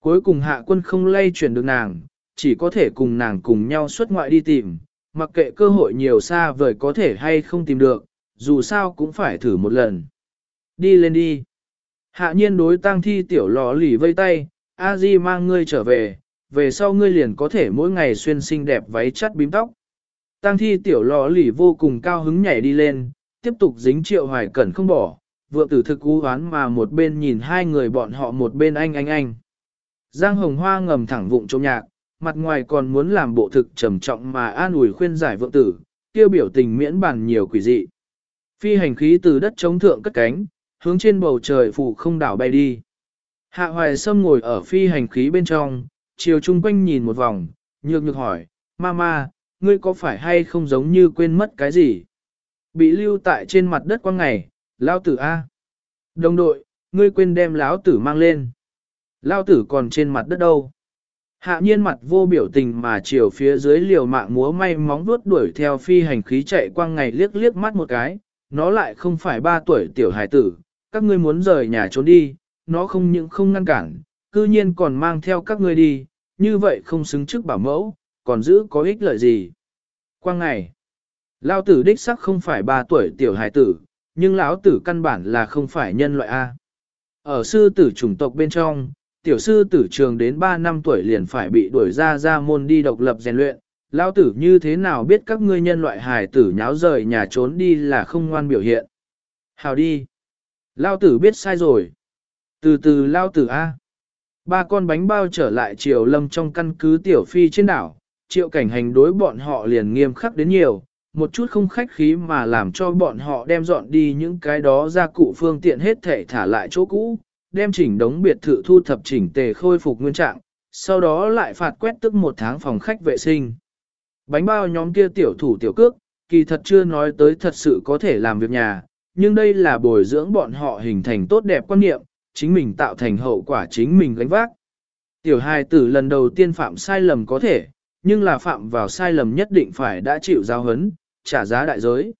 Cuối cùng hạ quân không lay chuyển được nàng, chỉ có thể cùng nàng cùng nhau xuất ngoại đi tìm, mặc kệ cơ hội nhiều xa vời có thể hay không tìm được, dù sao cũng phải thử một lần. Đi lên đi. Hạ nhiên đối tang thi tiểu lò lì vây tay, a di mang ngươi trở về, về sau ngươi liền có thể mỗi ngày xuyên xinh đẹp váy chắt bím tóc. Tang thi tiểu lò lì vô cùng cao hứng nhảy đi lên, tiếp tục dính triệu hoài cẩn không bỏ, vượng tử thực cú hoán mà một bên nhìn hai người bọn họ một bên anh anh anh. Giang hồng hoa ngầm thẳng vụng trộm nhạc, mặt ngoài còn muốn làm bộ thực trầm trọng mà an ủi khuyên giải vượng tử, tiêu biểu tình miễn bàn nhiều quỷ dị. Phi hành khí từ đất chống thượng cất cánh, hướng trên bầu trời phủ không đảo bay đi. Hạ hoài sâm ngồi ở phi hành khí bên trong, chiều chung quanh nhìn một vòng, nhược nhược hỏi, Mama, ngươi có phải hay không giống như quên mất cái gì? Bị lưu tại trên mặt đất quang ngày, lao tử A. Đồng đội, ngươi quên đem lão tử mang lên. Lao tử còn trên mặt đất đâu? Hạ nhiên mặt vô biểu tình mà chiều phía dưới liều mạng múa may móng vuốt đuổi theo phi hành khí chạy quang ngày liếc liếc mắt một cái, nó lại không phải ba tuổi tiểu hải tử, các ngươi muốn rời nhà trốn đi, nó không những không ngăn cản, cư nhiên còn mang theo các ngươi đi, như vậy không xứng trước bảo mẫu, còn giữ có ích lợi gì. Quang ngày, lao tử đích sắc không phải ba tuổi tiểu hải tử, nhưng lão tử căn bản là không phải nhân loại A. Ở sư tử chủng tộc bên trong, tiểu sư tử trường đến 3 năm tuổi liền phải bị đuổi ra ra môn đi độc lập rèn luyện, lão tử như thế nào biết các ngươi nhân loại hài tử nháo rời nhà trốn đi là không ngoan biểu hiện. Hào đi. Lao tử biết sai rồi. Từ từ lao tử A. Ba con bánh bao trở lại triều lâm trong căn cứ tiểu phi trên đảo, triệu cảnh hành đối bọn họ liền nghiêm khắc đến nhiều, một chút không khách khí mà làm cho bọn họ đem dọn đi những cái đó ra cụ phương tiện hết thể thả lại chỗ cũ, đem chỉnh đống biệt thự thu thập chỉnh tề khôi phục nguyên trạng, sau đó lại phạt quét tức một tháng phòng khách vệ sinh. Bánh bao nhóm kia tiểu thủ tiểu cước, kỳ thật chưa nói tới thật sự có thể làm việc nhà, nhưng đây là bồi dưỡng bọn họ hình thành tốt đẹp quan niệm, chính mình tạo thành hậu quả chính mình gánh vác. Tiểu hài tử lần đầu tiên phạm sai lầm có thể, nhưng là phạm vào sai lầm nhất định phải đã chịu giao hấn, trả giá đại giới.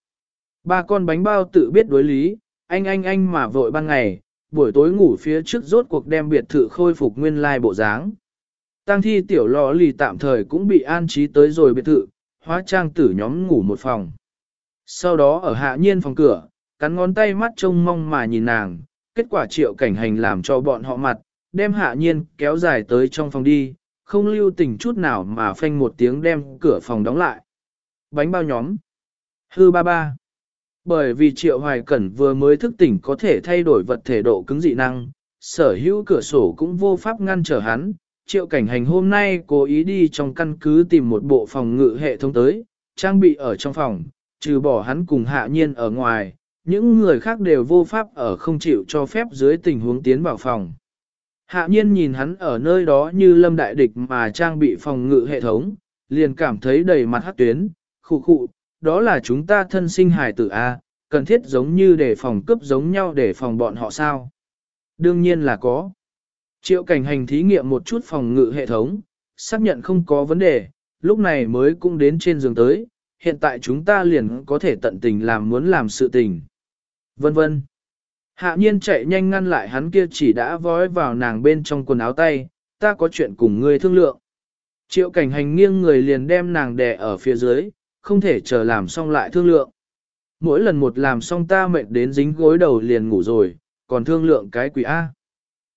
Ba con bánh bao tự biết đối lý, anh anh anh mà vội ban ngày, buổi tối ngủ phía trước rốt cuộc đem biệt thự khôi phục nguyên lai bộ dáng. Tăng thi tiểu lò lì tạm thời cũng bị an trí tới rồi biệt thự, hóa trang tử nhóm ngủ một phòng. Sau đó ở hạ nhiên phòng cửa, cắn ngón tay mắt trông mong mà nhìn nàng, kết quả triệu cảnh hành làm cho bọn họ mặt, đem hạ nhiên kéo dài tới trong phòng đi, không lưu tình chút nào mà phanh một tiếng đem cửa phòng đóng lại. Bánh bao nhóm. Hư ba ba. Bởi vì triệu hoài cẩn vừa mới thức tỉnh có thể thay đổi vật thể độ cứng dị năng, sở hữu cửa sổ cũng vô pháp ngăn trở hắn. Triệu cảnh hành hôm nay cố ý đi trong căn cứ tìm một bộ phòng ngự hệ thống tới, trang bị ở trong phòng, trừ bỏ hắn cùng hạ nhiên ở ngoài, những người khác đều vô pháp ở không chịu cho phép dưới tình huống tiến vào phòng. Hạ nhiên nhìn hắn ở nơi đó như lâm đại địch mà trang bị phòng ngự hệ thống, liền cảm thấy đầy mặt hát tuyến, khụ khụ, đó là chúng ta thân sinh hài tử A, cần thiết giống như để phòng cướp giống nhau để phòng bọn họ sao. Đương nhiên là có. Triệu cảnh hành thí nghiệm một chút phòng ngự hệ thống, xác nhận không có vấn đề, lúc này mới cũng đến trên giường tới, hiện tại chúng ta liền có thể tận tình làm muốn làm sự tình. Vân vân. Hạ nhiên chạy nhanh ngăn lại hắn kia chỉ đã vói vào nàng bên trong quần áo tay, ta có chuyện cùng ngươi thương lượng. Triệu cảnh hành nghiêng người liền đem nàng đè ở phía dưới, không thể chờ làm xong lại thương lượng. Mỗi lần một làm xong ta mệt đến dính gối đầu liền ngủ rồi, còn thương lượng cái quỷ A.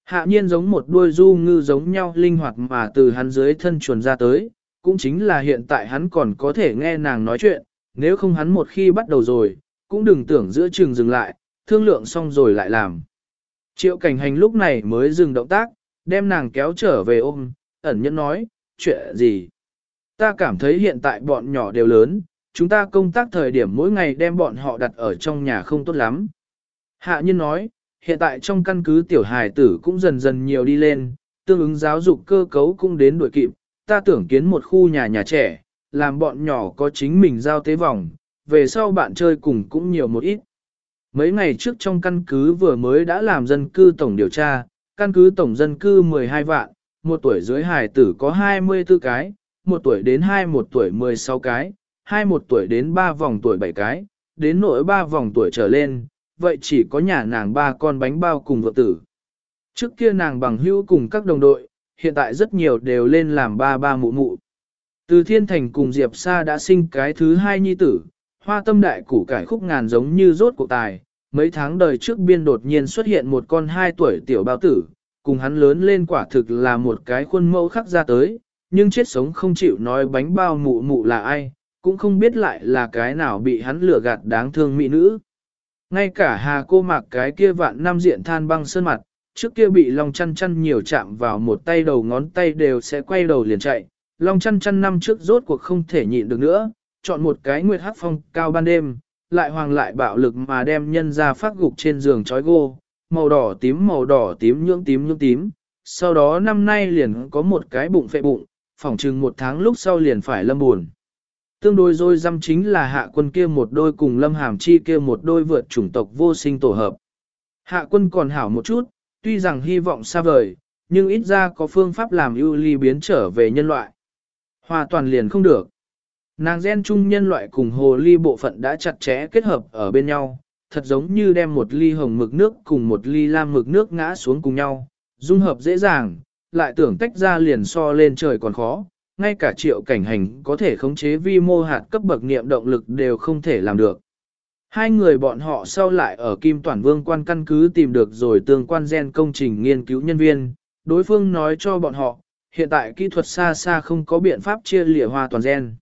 Hạ nhiên giống một đuôi du ngư giống nhau linh hoạt mà từ hắn dưới thân chuồn ra tới, cũng chính là hiện tại hắn còn có thể nghe nàng nói chuyện, nếu không hắn một khi bắt đầu rồi, cũng đừng tưởng giữa chừng dừng lại, thương lượng xong rồi lại làm. Triệu cảnh hành lúc này mới dừng động tác, đem nàng kéo trở về ôm, ẩn nhẫn nói, chuyện gì? Ta cảm thấy hiện tại bọn nhỏ đều lớn, chúng ta công tác thời điểm mỗi ngày đem bọn họ đặt ở trong nhà không tốt lắm. Hạ nhân nói, hiện tại trong căn cứ tiểu hài tử cũng dần dần nhiều đi lên, tương ứng giáo dục cơ cấu cũng đến đuổi kịp, ta tưởng kiến một khu nhà nhà trẻ, làm bọn nhỏ có chính mình giao tế vòng, về sau bạn chơi cùng cũng nhiều một ít. Mấy ngày trước trong căn cứ vừa mới đã làm dân cư tổng điều tra, căn cứ tổng dân cư 12 vạn, một tuổi dưới hài tử có 24 cái, một tuổi đến 21 tuổi 16 cái, 21 tuổi đến ba vòng tuổi 7 cái, đến nỗi ba vòng tuổi trở lên, vậy chỉ có nhà nàng ba con bánh bao cùng vợ tử. Trước kia nàng bằng hữu cùng các đồng đội, hiện tại rất nhiều đều lên làm ba ba mụ mụ. Từ thiên thành cùng Diệp Sa đã sinh cái thứ hai nhi tử, hoa tâm đại củ cải khúc ngàn giống như rốt cuộc tài. Mấy tháng đời trước biên đột nhiên xuất hiện một con hai tuổi tiểu bao tử, cùng hắn lớn lên quả thực là một cái khuôn mẫu khắc ra tới, nhưng chết sống không chịu nói bánh bao mụ mụ là ai, cũng không biết lại là cái nào bị hắn lừa gạt đáng thương mỹ nữ. Ngay cả hà cô mặc cái kia vạn năm diện than băng sơn mặt, trước kia bị Long chăn chăn nhiều chạm vào một tay đầu ngón tay đều sẽ quay đầu liền chạy. Long chăn chăn năm trước rốt cuộc không thể nhịn được nữa, chọn một cái nguyệt hắc phong cao ban đêm, lại hoàng lại bạo lực mà đem nhân ra phát gục trên giường chói gô, màu đỏ tím màu đỏ tím nhưỡng tím nhưỡng tím. Sau đó năm nay liền có một cái bụng phệ bụng, phỏng chừng một tháng lúc sau liền phải lâm buồn. Tương đối rồi dăm chính là hạ quân kia một đôi cùng lâm hàm chi kia một đôi vượt chủng tộc vô sinh tổ hợp. Hạ quân còn hảo một chút, tuy rằng hy vọng xa vời, nhưng ít ra có phương pháp làm ưu ly biến trở về nhân loại. Hòa toàn liền không được. Nàng gen chung nhân loại cùng hồ ly bộ phận đã chặt chẽ kết hợp ở bên nhau, thật giống như đem một ly hồng mực nước cùng một ly lam mực nước ngã xuống cùng nhau, dung hợp dễ dàng, lại tưởng tách ra liền so lên trời còn khó, ngay cả triệu cảnh hành có thể khống chế vi mô hạt cấp bậc niệm động lực đều không thể làm được. Hai người bọn họ sau lại ở Kim Toản Vương quan căn cứ tìm được rồi tương quan gen công trình nghiên cứu nhân viên, đối phương nói cho bọn họ, hiện tại kỹ thuật xa xa không có biện pháp chia lìa hoa toàn gen.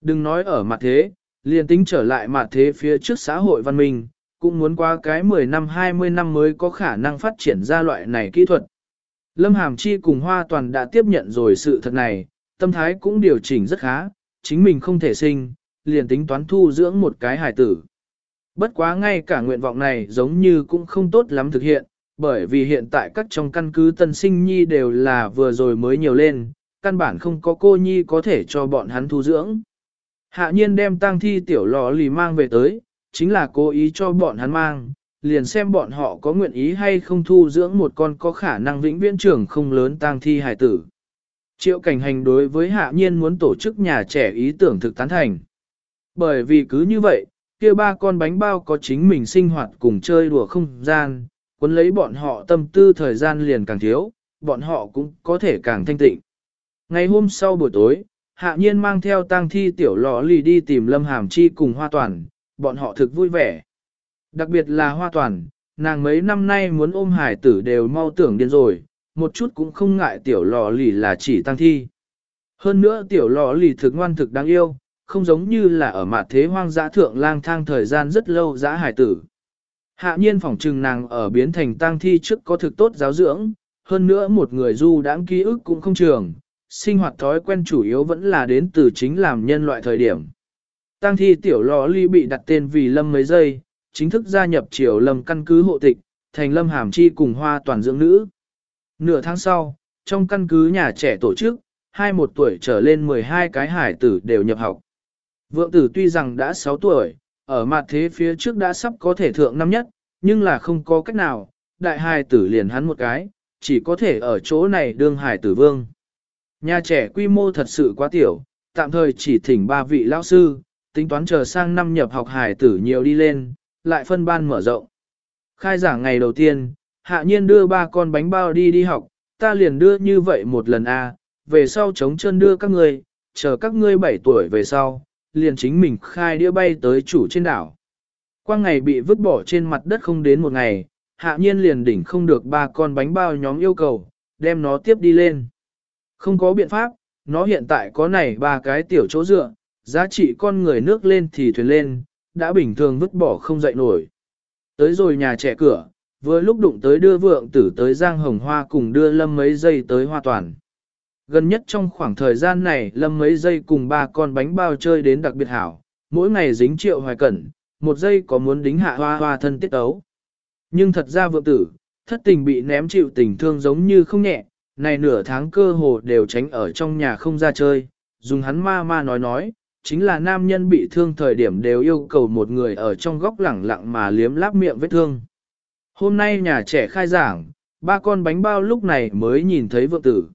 Đừng nói ở mặt thế, liền tính trở lại mặt thế phía trước xã hội văn minh, cũng muốn qua cái 10 năm 20 năm mới có khả năng phát triển ra loại này kỹ thuật. Lâm Hàm Chi cùng Hoa Toàn đã tiếp nhận rồi sự thật này, tâm thái cũng điều chỉnh rất khá, chính mình không thể sinh, liền tính toán thu dưỡng một cái hài tử. Bất quá ngay cả nguyện vọng này giống như cũng không tốt lắm thực hiện, bởi vì hiện tại các trong căn cứ tân sinh nhi đều là vừa rồi mới nhiều lên, căn bản không có cô nhi có thể cho bọn hắn thu dưỡng. Hạ nhiên đem tang thi tiểu lò lì mang về tới, chính là cố ý cho bọn hắn mang, liền xem bọn họ có nguyện ý hay không thu dưỡng một con có khả năng vĩnh viễn trưởng không lớn tang thi hài tử. Triệu cảnh hành đối với hạ nhiên muốn tổ chức nhà trẻ ý tưởng thực tán thành. Bởi vì cứ như vậy, kia ba con bánh bao có chính mình sinh hoạt cùng chơi đùa không gian, cuốn lấy bọn họ tâm tư thời gian liền càng thiếu, bọn họ cũng có thể càng thanh tịnh. Ngày hôm sau buổi tối, hạ nhiên mang theo tang thi tiểu lọ lì đi tìm Lâm Hàm Chi cùng Hoa Toàn, bọn họ thực vui vẻ. Đặc biệt là Hoa Toàn, nàng mấy năm nay muốn ôm hải tử đều mau tưởng điên rồi, một chút cũng không ngại tiểu lọ lì là chỉ tăng thi. Hơn nữa tiểu lọ lì thực ngoan thực đáng yêu, không giống như là ở mặt thế hoang dã thượng lang thang thời gian rất lâu dã hải tử. Hạ nhiên phỏng trừng nàng ở biến thành tang thi trước có thực tốt giáo dưỡng, hơn nữa một người du đãng ký ức cũng không trường, sinh hoạt thói quen chủ yếu vẫn là đến từ chính làm nhân loại thời điểm. Tang thi tiểu lò ly bị đặt tên vì lâm mấy giây, chính thức gia nhập triều lâm căn cứ hộ tịch, thành lâm hàm chi cùng hoa toàn dưỡng nữ. Nửa tháng sau, trong căn cứ nhà trẻ tổ chức, hai một tuổi trở lên 12 cái hải tử đều nhập học. Vượng tử tuy rằng đã 6 tuổi, ở mặt thế phía trước đã sắp có thể thượng năm nhất, nhưng là không có cách nào, đại hải tử liền hắn một cái, chỉ có thể ở chỗ này đương hải tử vương. Nhà trẻ quy mô thật sự quá tiểu, tạm thời chỉ thỉnh ba vị lão sư, tính toán chờ sang năm nhập học hải tử nhiều đi lên, lại phân ban mở rộng. Khai giảng ngày đầu tiên, hạ nhiên đưa ba con bánh bao đi đi học, ta liền đưa như vậy một lần a, về sau chống chân đưa các ngươi, chờ các ngươi 7 tuổi về sau, liền chính mình khai đĩa bay tới chủ trên đảo. Qua ngày bị vứt bỏ trên mặt đất không đến một ngày, hạ nhiên liền đỉnh không được ba con bánh bao nhóm yêu cầu, đem nó tiếp đi lên. Không có biện pháp, nó hiện tại có này ba cái tiểu chỗ dựa, giá trị con người nước lên thì thuyền lên, đã bình thường vứt bỏ không dậy nổi. Tới rồi nhà trẻ cửa, vừa lúc đụng tới đưa vượng tử tới Giang Hồng Hoa cùng đưa lâm mấy giây tới Hoa Toàn. Gần nhất trong khoảng thời gian này lâm mấy giây cùng ba con bánh bao chơi đến đặc biệt hảo, mỗi ngày dính triệu hoài cẩn, một giây có muốn đính hạ hoa hoa thân tiết ấu. Nhưng thật ra vượng tử, thất tình bị ném chịu tình thương giống như không nhẹ, này nửa tháng cơ hồ đều tránh ở trong nhà không ra chơi, dùng hắn ma ma nói nói, chính là nam nhân bị thương thời điểm đều yêu cầu một người ở trong góc lẳng lặng mà liếm láp miệng vết thương. Hôm nay nhà trẻ khai giảng, ba con bánh bao lúc này mới nhìn thấy vượng tử.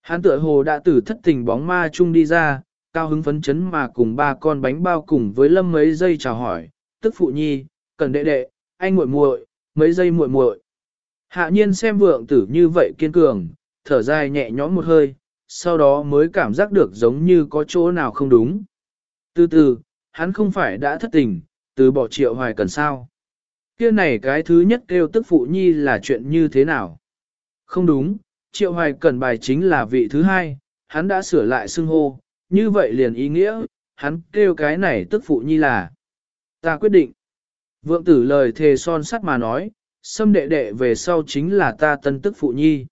Hắn tựa hồ đã từ thất tình bóng ma chung đi ra, cao hứng phấn chấn mà cùng ba con bánh bao cùng với lâm mấy giây chào hỏi, tức phụ nhi, cần đệ đệ, anh muội muội, mấy giây muội muội. Hạ nhiên xem vượng tử như vậy kiên cường, thở dài nhẹ nhõm một hơi, sau đó mới cảm giác được giống như có chỗ nào không đúng. Từ từ, hắn không phải đã thất tình, từ bỏ triệu hoài cần sao. Kia này cái thứ nhất kêu tức phụ nhi là chuyện như thế nào? Không đúng, triệu hoài cần bài chính là vị thứ hai, hắn đã sửa lại xưng hô, như vậy liền ý nghĩa, hắn kêu cái này tức phụ nhi là. Ta quyết định. Vượng tử lời thề son sắt mà nói, xâm đệ đệ về sau chính là ta tân tức phụ nhi.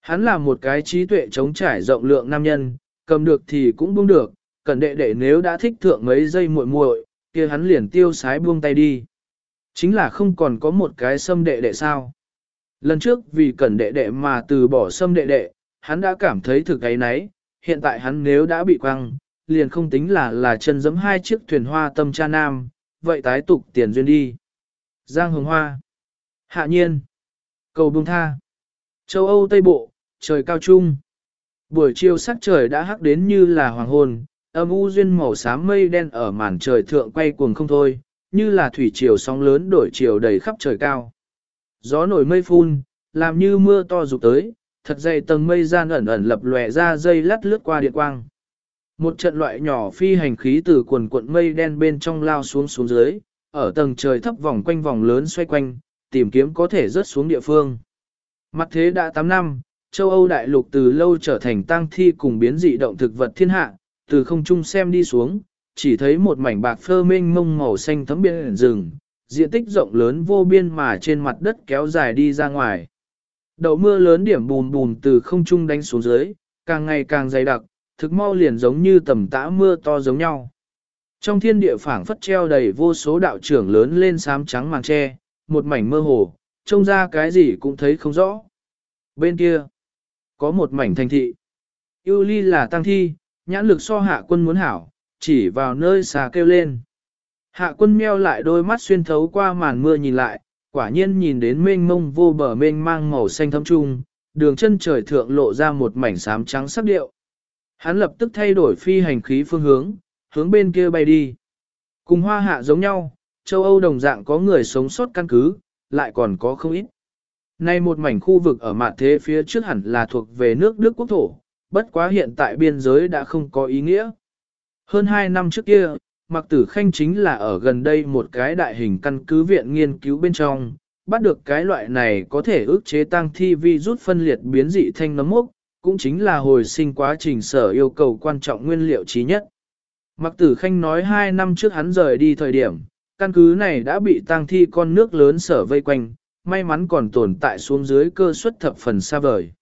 Hắn là một cái trí tuệ chống trải rộng lượng nam nhân, cầm được thì cũng buông được, cần đệ đệ nếu đã thích thượng mấy giây muội muội, kia hắn liền tiêu sái buông tay đi. Chính là không còn có một cái xâm đệ đệ sao. Lần trước vì cần đệ đệ mà từ bỏ xâm đệ đệ, hắn đã cảm thấy thực ấy nấy, hiện tại hắn nếu đã bị quăng, liền không tính là là chân giẫm hai chiếc thuyền hoa tâm cha nam, vậy tái tục tiền duyên đi. Giang Hồng Hoa Hạ Nhiên Cầu buông Tha Châu Âu Tây Bộ, trời cao trung. Buổi chiều sắc trời đã hắc đến như là hoàng hôn, âm u duyên màu xám mây đen ở màn trời thượng quay cuồng không thôi, như là thủy triều sóng lớn đổi chiều đầy khắp trời cao. Gió nổi mây phun, làm như mưa to rụt tới, thật dày tầng mây gian ẩn ẩn lập lòe ra dây lắt lướt qua điện quang. Một trận loại nhỏ phi hành khí từ quần cuộn mây đen bên trong lao xuống xuống dưới, ở tầng trời thấp vòng quanh vòng lớn xoay quanh, tìm kiếm có thể rớt xuống địa phương. Mặt thế đã 8 năm, châu Âu đại lục từ lâu trở thành tang thi cùng biến dị động thực vật thiên hạ, từ không trung xem đi xuống, chỉ thấy một mảnh bạc phơ mênh mông màu xanh thấm biển rừng, diện tích rộng lớn vô biên mà trên mặt đất kéo dài đi ra ngoài. Đậu mưa lớn điểm bùn bùn từ không trung đánh xuống dưới, càng ngày càng dày đặc, thực mau liền giống như tầm tã mưa to giống nhau. Trong thiên địa phảng phất treo đầy vô số đạo trưởng lớn lên xám trắng màn tre, một mảnh mơ hồ, trông ra cái gì cũng thấy không rõ. Bên kia, có một mảnh thành thị. Yêu ly là tăng thi, nhãn lực so hạ quân muốn hảo, chỉ vào nơi xà kêu lên. Hạ quân meo lại đôi mắt xuyên thấu qua màn mưa nhìn lại, quả nhiên nhìn đến mênh mông vô bờ mênh mang màu xanh thâm trung, đường chân trời thượng lộ ra một mảnh xám trắng sắc điệu. Hắn lập tức thay đổi phi hành khí phương hướng, hướng bên kia bay đi. Cùng hoa hạ giống nhau, châu Âu đồng dạng có người sống sót căn cứ, lại còn có không ít. Nay một mảnh khu vực ở mặt thế phía trước hẳn là thuộc về nước Đức quốc thổ, bất quá hiện tại biên giới đã không có ý nghĩa. Hơn 2 năm trước kia, Mạc Tử Khanh chính là ở gần đây một cái đại hình căn cứ viện nghiên cứu bên trong, bắt được cái loại này có thể ức chế tăng thi vi rút phân liệt biến dị thanh nấm mốc, cũng chính là hồi sinh quá trình sở yêu cầu quan trọng nguyên liệu trí nhất. Mạc Tử Khanh nói 2 năm trước hắn rời đi thời điểm, căn cứ này đã bị tăng thi con nước lớn sở vây quanh, may mắn còn tồn tại xuống dưới cơ suất thập phần xa vời.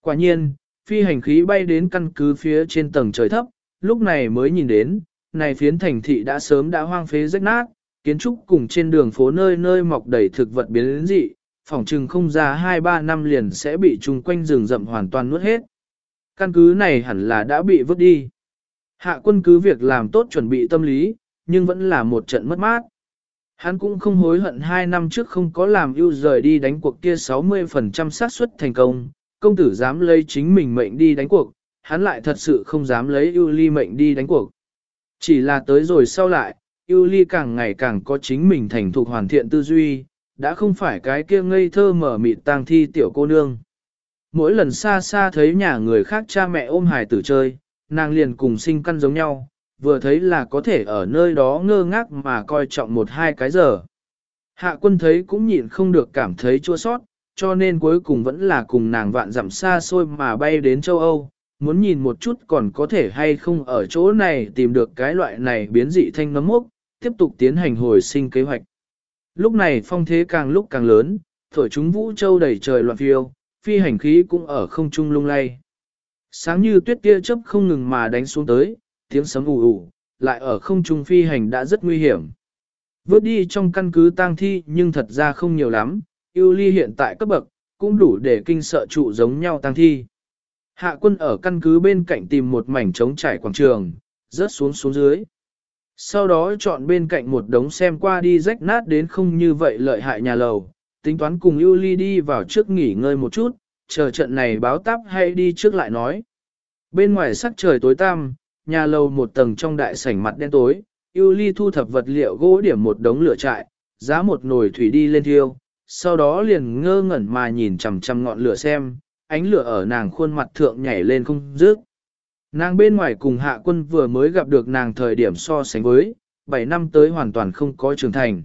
Quả nhiên, phi hành khí bay đến căn cứ phía trên tầng trời thấp, lúc này mới nhìn đến, này phiến thành thị đã sớm đã hoang phế rách nát, kiến trúc cùng trên đường phố nơi nơi mọc đầy thực vật biến đến dị, phòng trừng không ra 2-3 năm liền sẽ bị chung quanh rừng rậm hoàn toàn nuốt hết. Căn cứ này hẳn là đã bị vứt đi. Hạ quân cứ việc làm tốt chuẩn bị tâm lý, nhưng vẫn là một trận mất mát. Hắn cũng không hối hận hai năm trước không có làm ưu rời đi đánh cuộc kia 60% xác suất thành công, công tử dám lấy chính mình mệnh đi đánh cuộc, hắn lại thật sự không dám lấy ưu ly mệnh đi đánh cuộc. Chỉ là tới rồi sau lại, ưu ly càng ngày càng có chính mình thành thục hoàn thiện tư duy, đã không phải cái kia ngây thơ mở mịt tang thi tiểu cô nương. Mỗi lần xa xa thấy nhà người khác cha mẹ ôm hài tử chơi, nàng liền cùng sinh căn giống nhau, vừa thấy là có thể ở nơi đó ngơ ngác mà coi trọng một hai cái giờ. Hạ quân thấy cũng nhịn không được cảm thấy chua sót, cho nên cuối cùng vẫn là cùng nàng vạn dặm xa xôi mà bay đến châu Âu, muốn nhìn một chút còn có thể hay không ở chỗ này tìm được cái loại này biến dị thanh nấm mốc, tiếp tục tiến hành hồi sinh kế hoạch. Lúc này phong thế càng lúc càng lớn, thổi chúng vũ châu đầy trời loạn phiêu, phi hành khí cũng ở không trung lung lay. Sáng như tuyết tia chớp không ngừng mà đánh xuống tới, tiếng sấm ù ù, lại ở không trung phi hành đã rất nguy hiểm. Vớt đi trong căn cứ tang thi nhưng thật ra không nhiều lắm, ưu ly hiện tại cấp bậc, cũng đủ để kinh sợ trụ giống nhau tang thi. Hạ quân ở căn cứ bên cạnh tìm một mảnh trống trải quảng trường, rớt xuống xuống dưới. Sau đó chọn bên cạnh một đống xem qua đi rách nát đến không như vậy lợi hại nhà lầu, tính toán cùng Yuli ly đi vào trước nghỉ ngơi một chút, chờ trận này báo táp hay đi trước lại nói. Bên ngoài sắc trời tối tăm, nhà lầu một tầng trong đại sảnh mặt đen tối, Yuli ly thu thập vật liệu gỗ điểm một đống lửa trại, giá một nồi thủy đi lên thiêu, sau đó liền ngơ ngẩn mà nhìn chằm chằm ngọn lửa xem, ánh lửa ở nàng khuôn mặt thượng nhảy lên không dứt. Nàng bên ngoài cùng hạ quân vừa mới gặp được nàng thời điểm so sánh với, 7 năm tới hoàn toàn không có trưởng thành.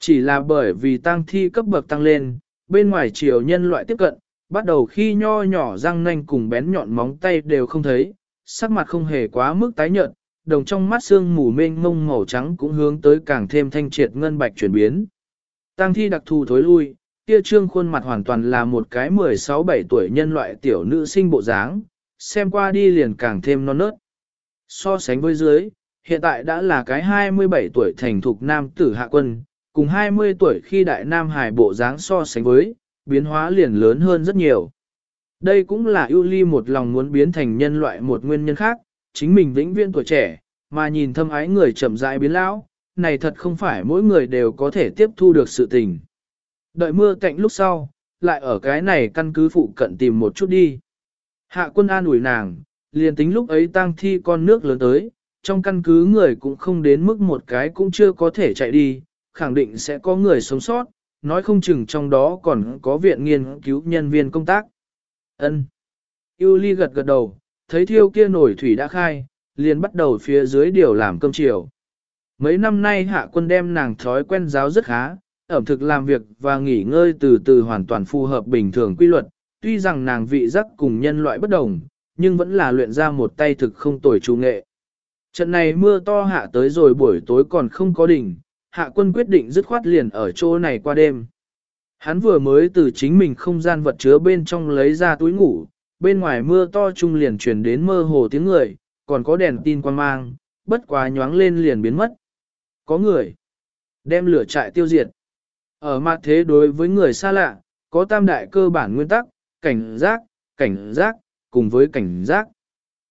Chỉ là bởi vì tăng thi cấp bậc tăng lên, bên ngoài chiều nhân loại tiếp cận, bắt đầu khi nho nhỏ răng nanh cùng bén nhọn móng tay đều không thấy, sắc mặt không hề quá mức tái nhợt, đồng trong mắt xương mù mênh mông màu trắng cũng hướng tới càng thêm thanh triệt ngân bạch chuyển biến. Tăng thi đặc thù thối lui, kia trương khuôn mặt hoàn toàn là một cái 16-17 tuổi nhân loại tiểu nữ sinh bộ dáng, xem qua đi liền càng thêm non nớt. So sánh với dưới, hiện tại đã là cái 27 tuổi thành thục nam tử hạ quân, cùng 20 tuổi khi đại nam hải bộ dáng so sánh với, biến hóa liền lớn hơn rất nhiều. Đây cũng là ưu ly một lòng muốn biến thành nhân loại một nguyên nhân khác, chính mình vĩnh viễn tuổi trẻ, mà nhìn thâm ái người chậm rãi biến lão, này thật không phải mỗi người đều có thể tiếp thu được sự tình. Đợi mưa cạnh lúc sau, lại ở cái này căn cứ phụ cận tìm một chút đi. Hạ quân an ủi nàng, liền tính lúc ấy tang thi con nước lớn tới, trong căn cứ người cũng không đến mức một cái cũng chưa có thể chạy đi, khẳng định sẽ có người sống sót, nói không chừng trong đó còn có viện nghiên cứu nhân viên công tác. Ân. Yêu gật gật đầu, thấy thiêu kia nổi thủy đã khai, liền bắt đầu phía dưới điều làm cơm chiều. Mấy năm nay hạ quân đem nàng thói quen giáo rất khá, ẩm thực làm việc và nghỉ ngơi từ từ hoàn toàn phù hợp bình thường quy luật, tuy rằng nàng vị giác cùng nhân loại bất đồng, nhưng vẫn là luyện ra một tay thực không tồi trù nghệ. Trận này mưa to hạ tới rồi buổi tối còn không có đỉnh, hạ quân quyết định dứt khoát liền ở chỗ này qua đêm. Hắn vừa mới từ chính mình không gian vật chứa bên trong lấy ra túi ngủ, bên ngoài mưa to trung liền truyền đến mơ hồ tiếng người, còn có đèn tin quan mang, bất quá nhoáng lên liền biến mất. Có người đem lửa trại tiêu diệt. Ở mặt thế đối với người xa lạ, có tam đại cơ bản nguyên tắc, cảnh giác, cảnh giác, cùng với cảnh giác.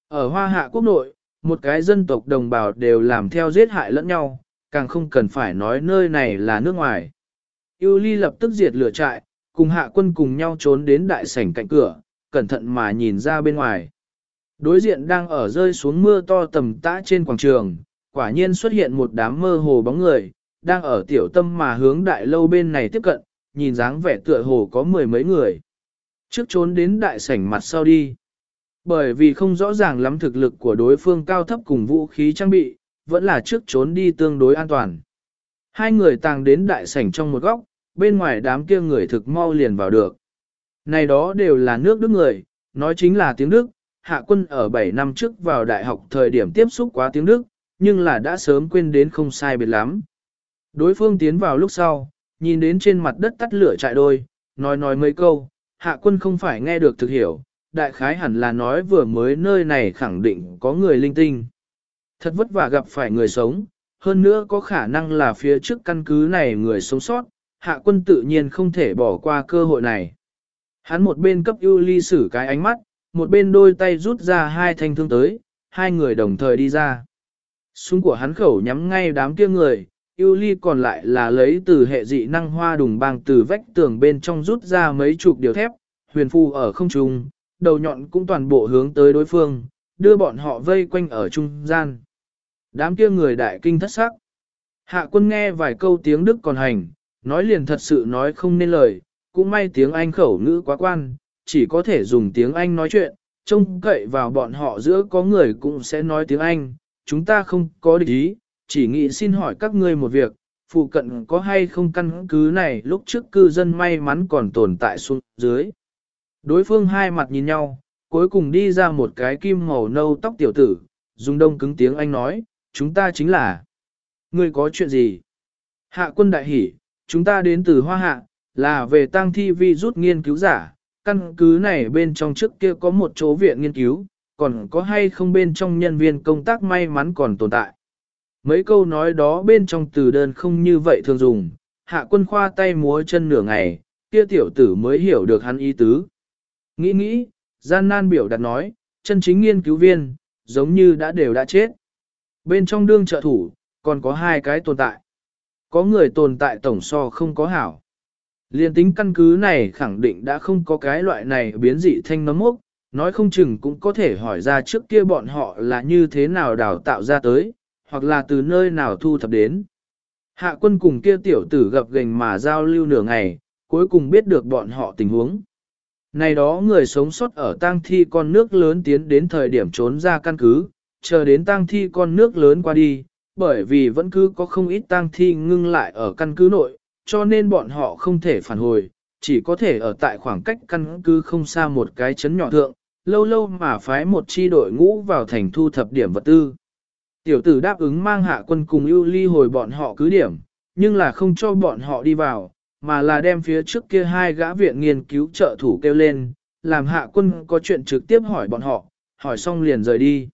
Ở hoa hạ quốc nội, một cái dân tộc đồng bào đều làm theo giết hại lẫn nhau, càng không cần phải nói nơi này là nước ngoài. Yêu ly lập tức diệt lửa trại, cùng hạ quân cùng nhau trốn đến đại sảnh cạnh cửa, cẩn thận mà nhìn ra bên ngoài. Đối diện đang ở rơi xuống mưa to tầm tã trên quảng trường, quả nhiên xuất hiện một đám mơ hồ bóng người, đang ở tiểu tâm mà hướng đại lâu bên này tiếp cận, nhìn dáng vẻ tựa hồ có mười mấy người. Trước trốn đến đại sảnh mặt sau đi. Bởi vì không rõ ràng lắm thực lực của đối phương cao thấp cùng vũ khí trang bị, vẫn là trước trốn đi tương đối an toàn. Hai người tàng đến đại sảnh trong một góc, bên ngoài đám kia người thực mau liền vào được. Này đó đều là nước Đức người, nói chính là tiếng Đức, hạ quân ở 7 năm trước vào đại học thời điểm tiếp xúc quá tiếng Đức, nhưng là đã sớm quên đến không sai biệt lắm. Đối phương tiến vào lúc sau, nhìn đến trên mặt đất tắt lửa chạy đôi, nói nói mấy câu, hạ quân không phải nghe được thực hiểu, đại khái hẳn là nói vừa mới nơi này khẳng định có người linh tinh. Thật vất vả gặp phải người sống, hơn nữa có khả năng là phía trước căn cứ này người sống sót, hạ quân tự nhiên không thể bỏ qua cơ hội này. Hắn một bên cấp ưu ly sử cái ánh mắt, một bên đôi tay rút ra hai thanh thương tới, hai người đồng thời đi ra. Súng của hắn khẩu nhắm ngay đám kia người, ưu ly còn lại là lấy từ hệ dị năng hoa đùng bang từ vách tường bên trong rút ra mấy chục điều thép, huyền phu ở không trung, đầu nhọn cũng toàn bộ hướng tới đối phương, đưa bọn họ vây quanh ở trung gian. Đám kia người đại kinh thất sắc. Hạ quân nghe vài câu tiếng Đức còn hành, nói liền thật sự nói không nên lời, cũng may tiếng Anh khẩu ngữ quá quan, chỉ có thể dùng tiếng Anh nói chuyện, trông cậy vào bọn họ giữa có người cũng sẽ nói tiếng Anh, chúng ta không có định ý, chỉ nghĩ xin hỏi các ngươi một việc, phụ cận có hay không căn cứ này lúc trước cư dân may mắn còn tồn tại xuống dưới. Đối phương hai mặt nhìn nhau, cuối cùng đi ra một cái kim màu nâu tóc tiểu tử, dùng đông cứng tiếng Anh nói, chúng ta chính là. Ngươi có chuyện gì? Hạ quân đại hỉ, chúng ta đến từ Hoa Hạ, là về tang thi vi rút nghiên cứu giả, căn cứ này bên trong trước kia có một chỗ viện nghiên cứu, còn có hay không bên trong nhân viên công tác may mắn còn tồn tại. Mấy câu nói đó bên trong từ đơn không như vậy thường dùng, hạ quân khoa tay múa chân nửa ngày, kia tiểu tử mới hiểu được hắn ý tứ. Nghĩ nghĩ, gian nan biểu đặt nói, chân chính nghiên cứu viên, giống như đã đều đã chết. Bên trong đương trợ thủ, còn có hai cái tồn tại. Có người tồn tại tổng so không có hảo. Liên tính căn cứ này khẳng định đã không có cái loại này biến dị thanh nấm mốc, nói không chừng cũng có thể hỏi ra trước kia bọn họ là như thế nào đào tạo ra tới, hoặc là từ nơi nào thu thập đến. Hạ quân cùng kia tiểu tử gặp gành mà giao lưu nửa ngày, cuối cùng biết được bọn họ tình huống. Này đó người sống sót ở tang thi con nước lớn tiến đến thời điểm trốn ra căn cứ, chờ đến tang thi con nước lớn qua đi, bởi vì vẫn cứ có không ít tang thi ngưng lại ở căn cứ nội, cho nên bọn họ không thể phản hồi, chỉ có thể ở tại khoảng cách căn cứ không xa một cái chấn nhỏ thượng, lâu lâu mà phái một chi đội ngũ vào thành thu thập điểm vật tư. Tiểu tử đáp ứng mang hạ quân cùng ưu ly hồi bọn họ cứ điểm, nhưng là không cho bọn họ đi vào, mà là đem phía trước kia hai gã viện nghiên cứu trợ thủ kêu lên, làm hạ quân có chuyện trực tiếp hỏi bọn họ, hỏi xong liền rời đi.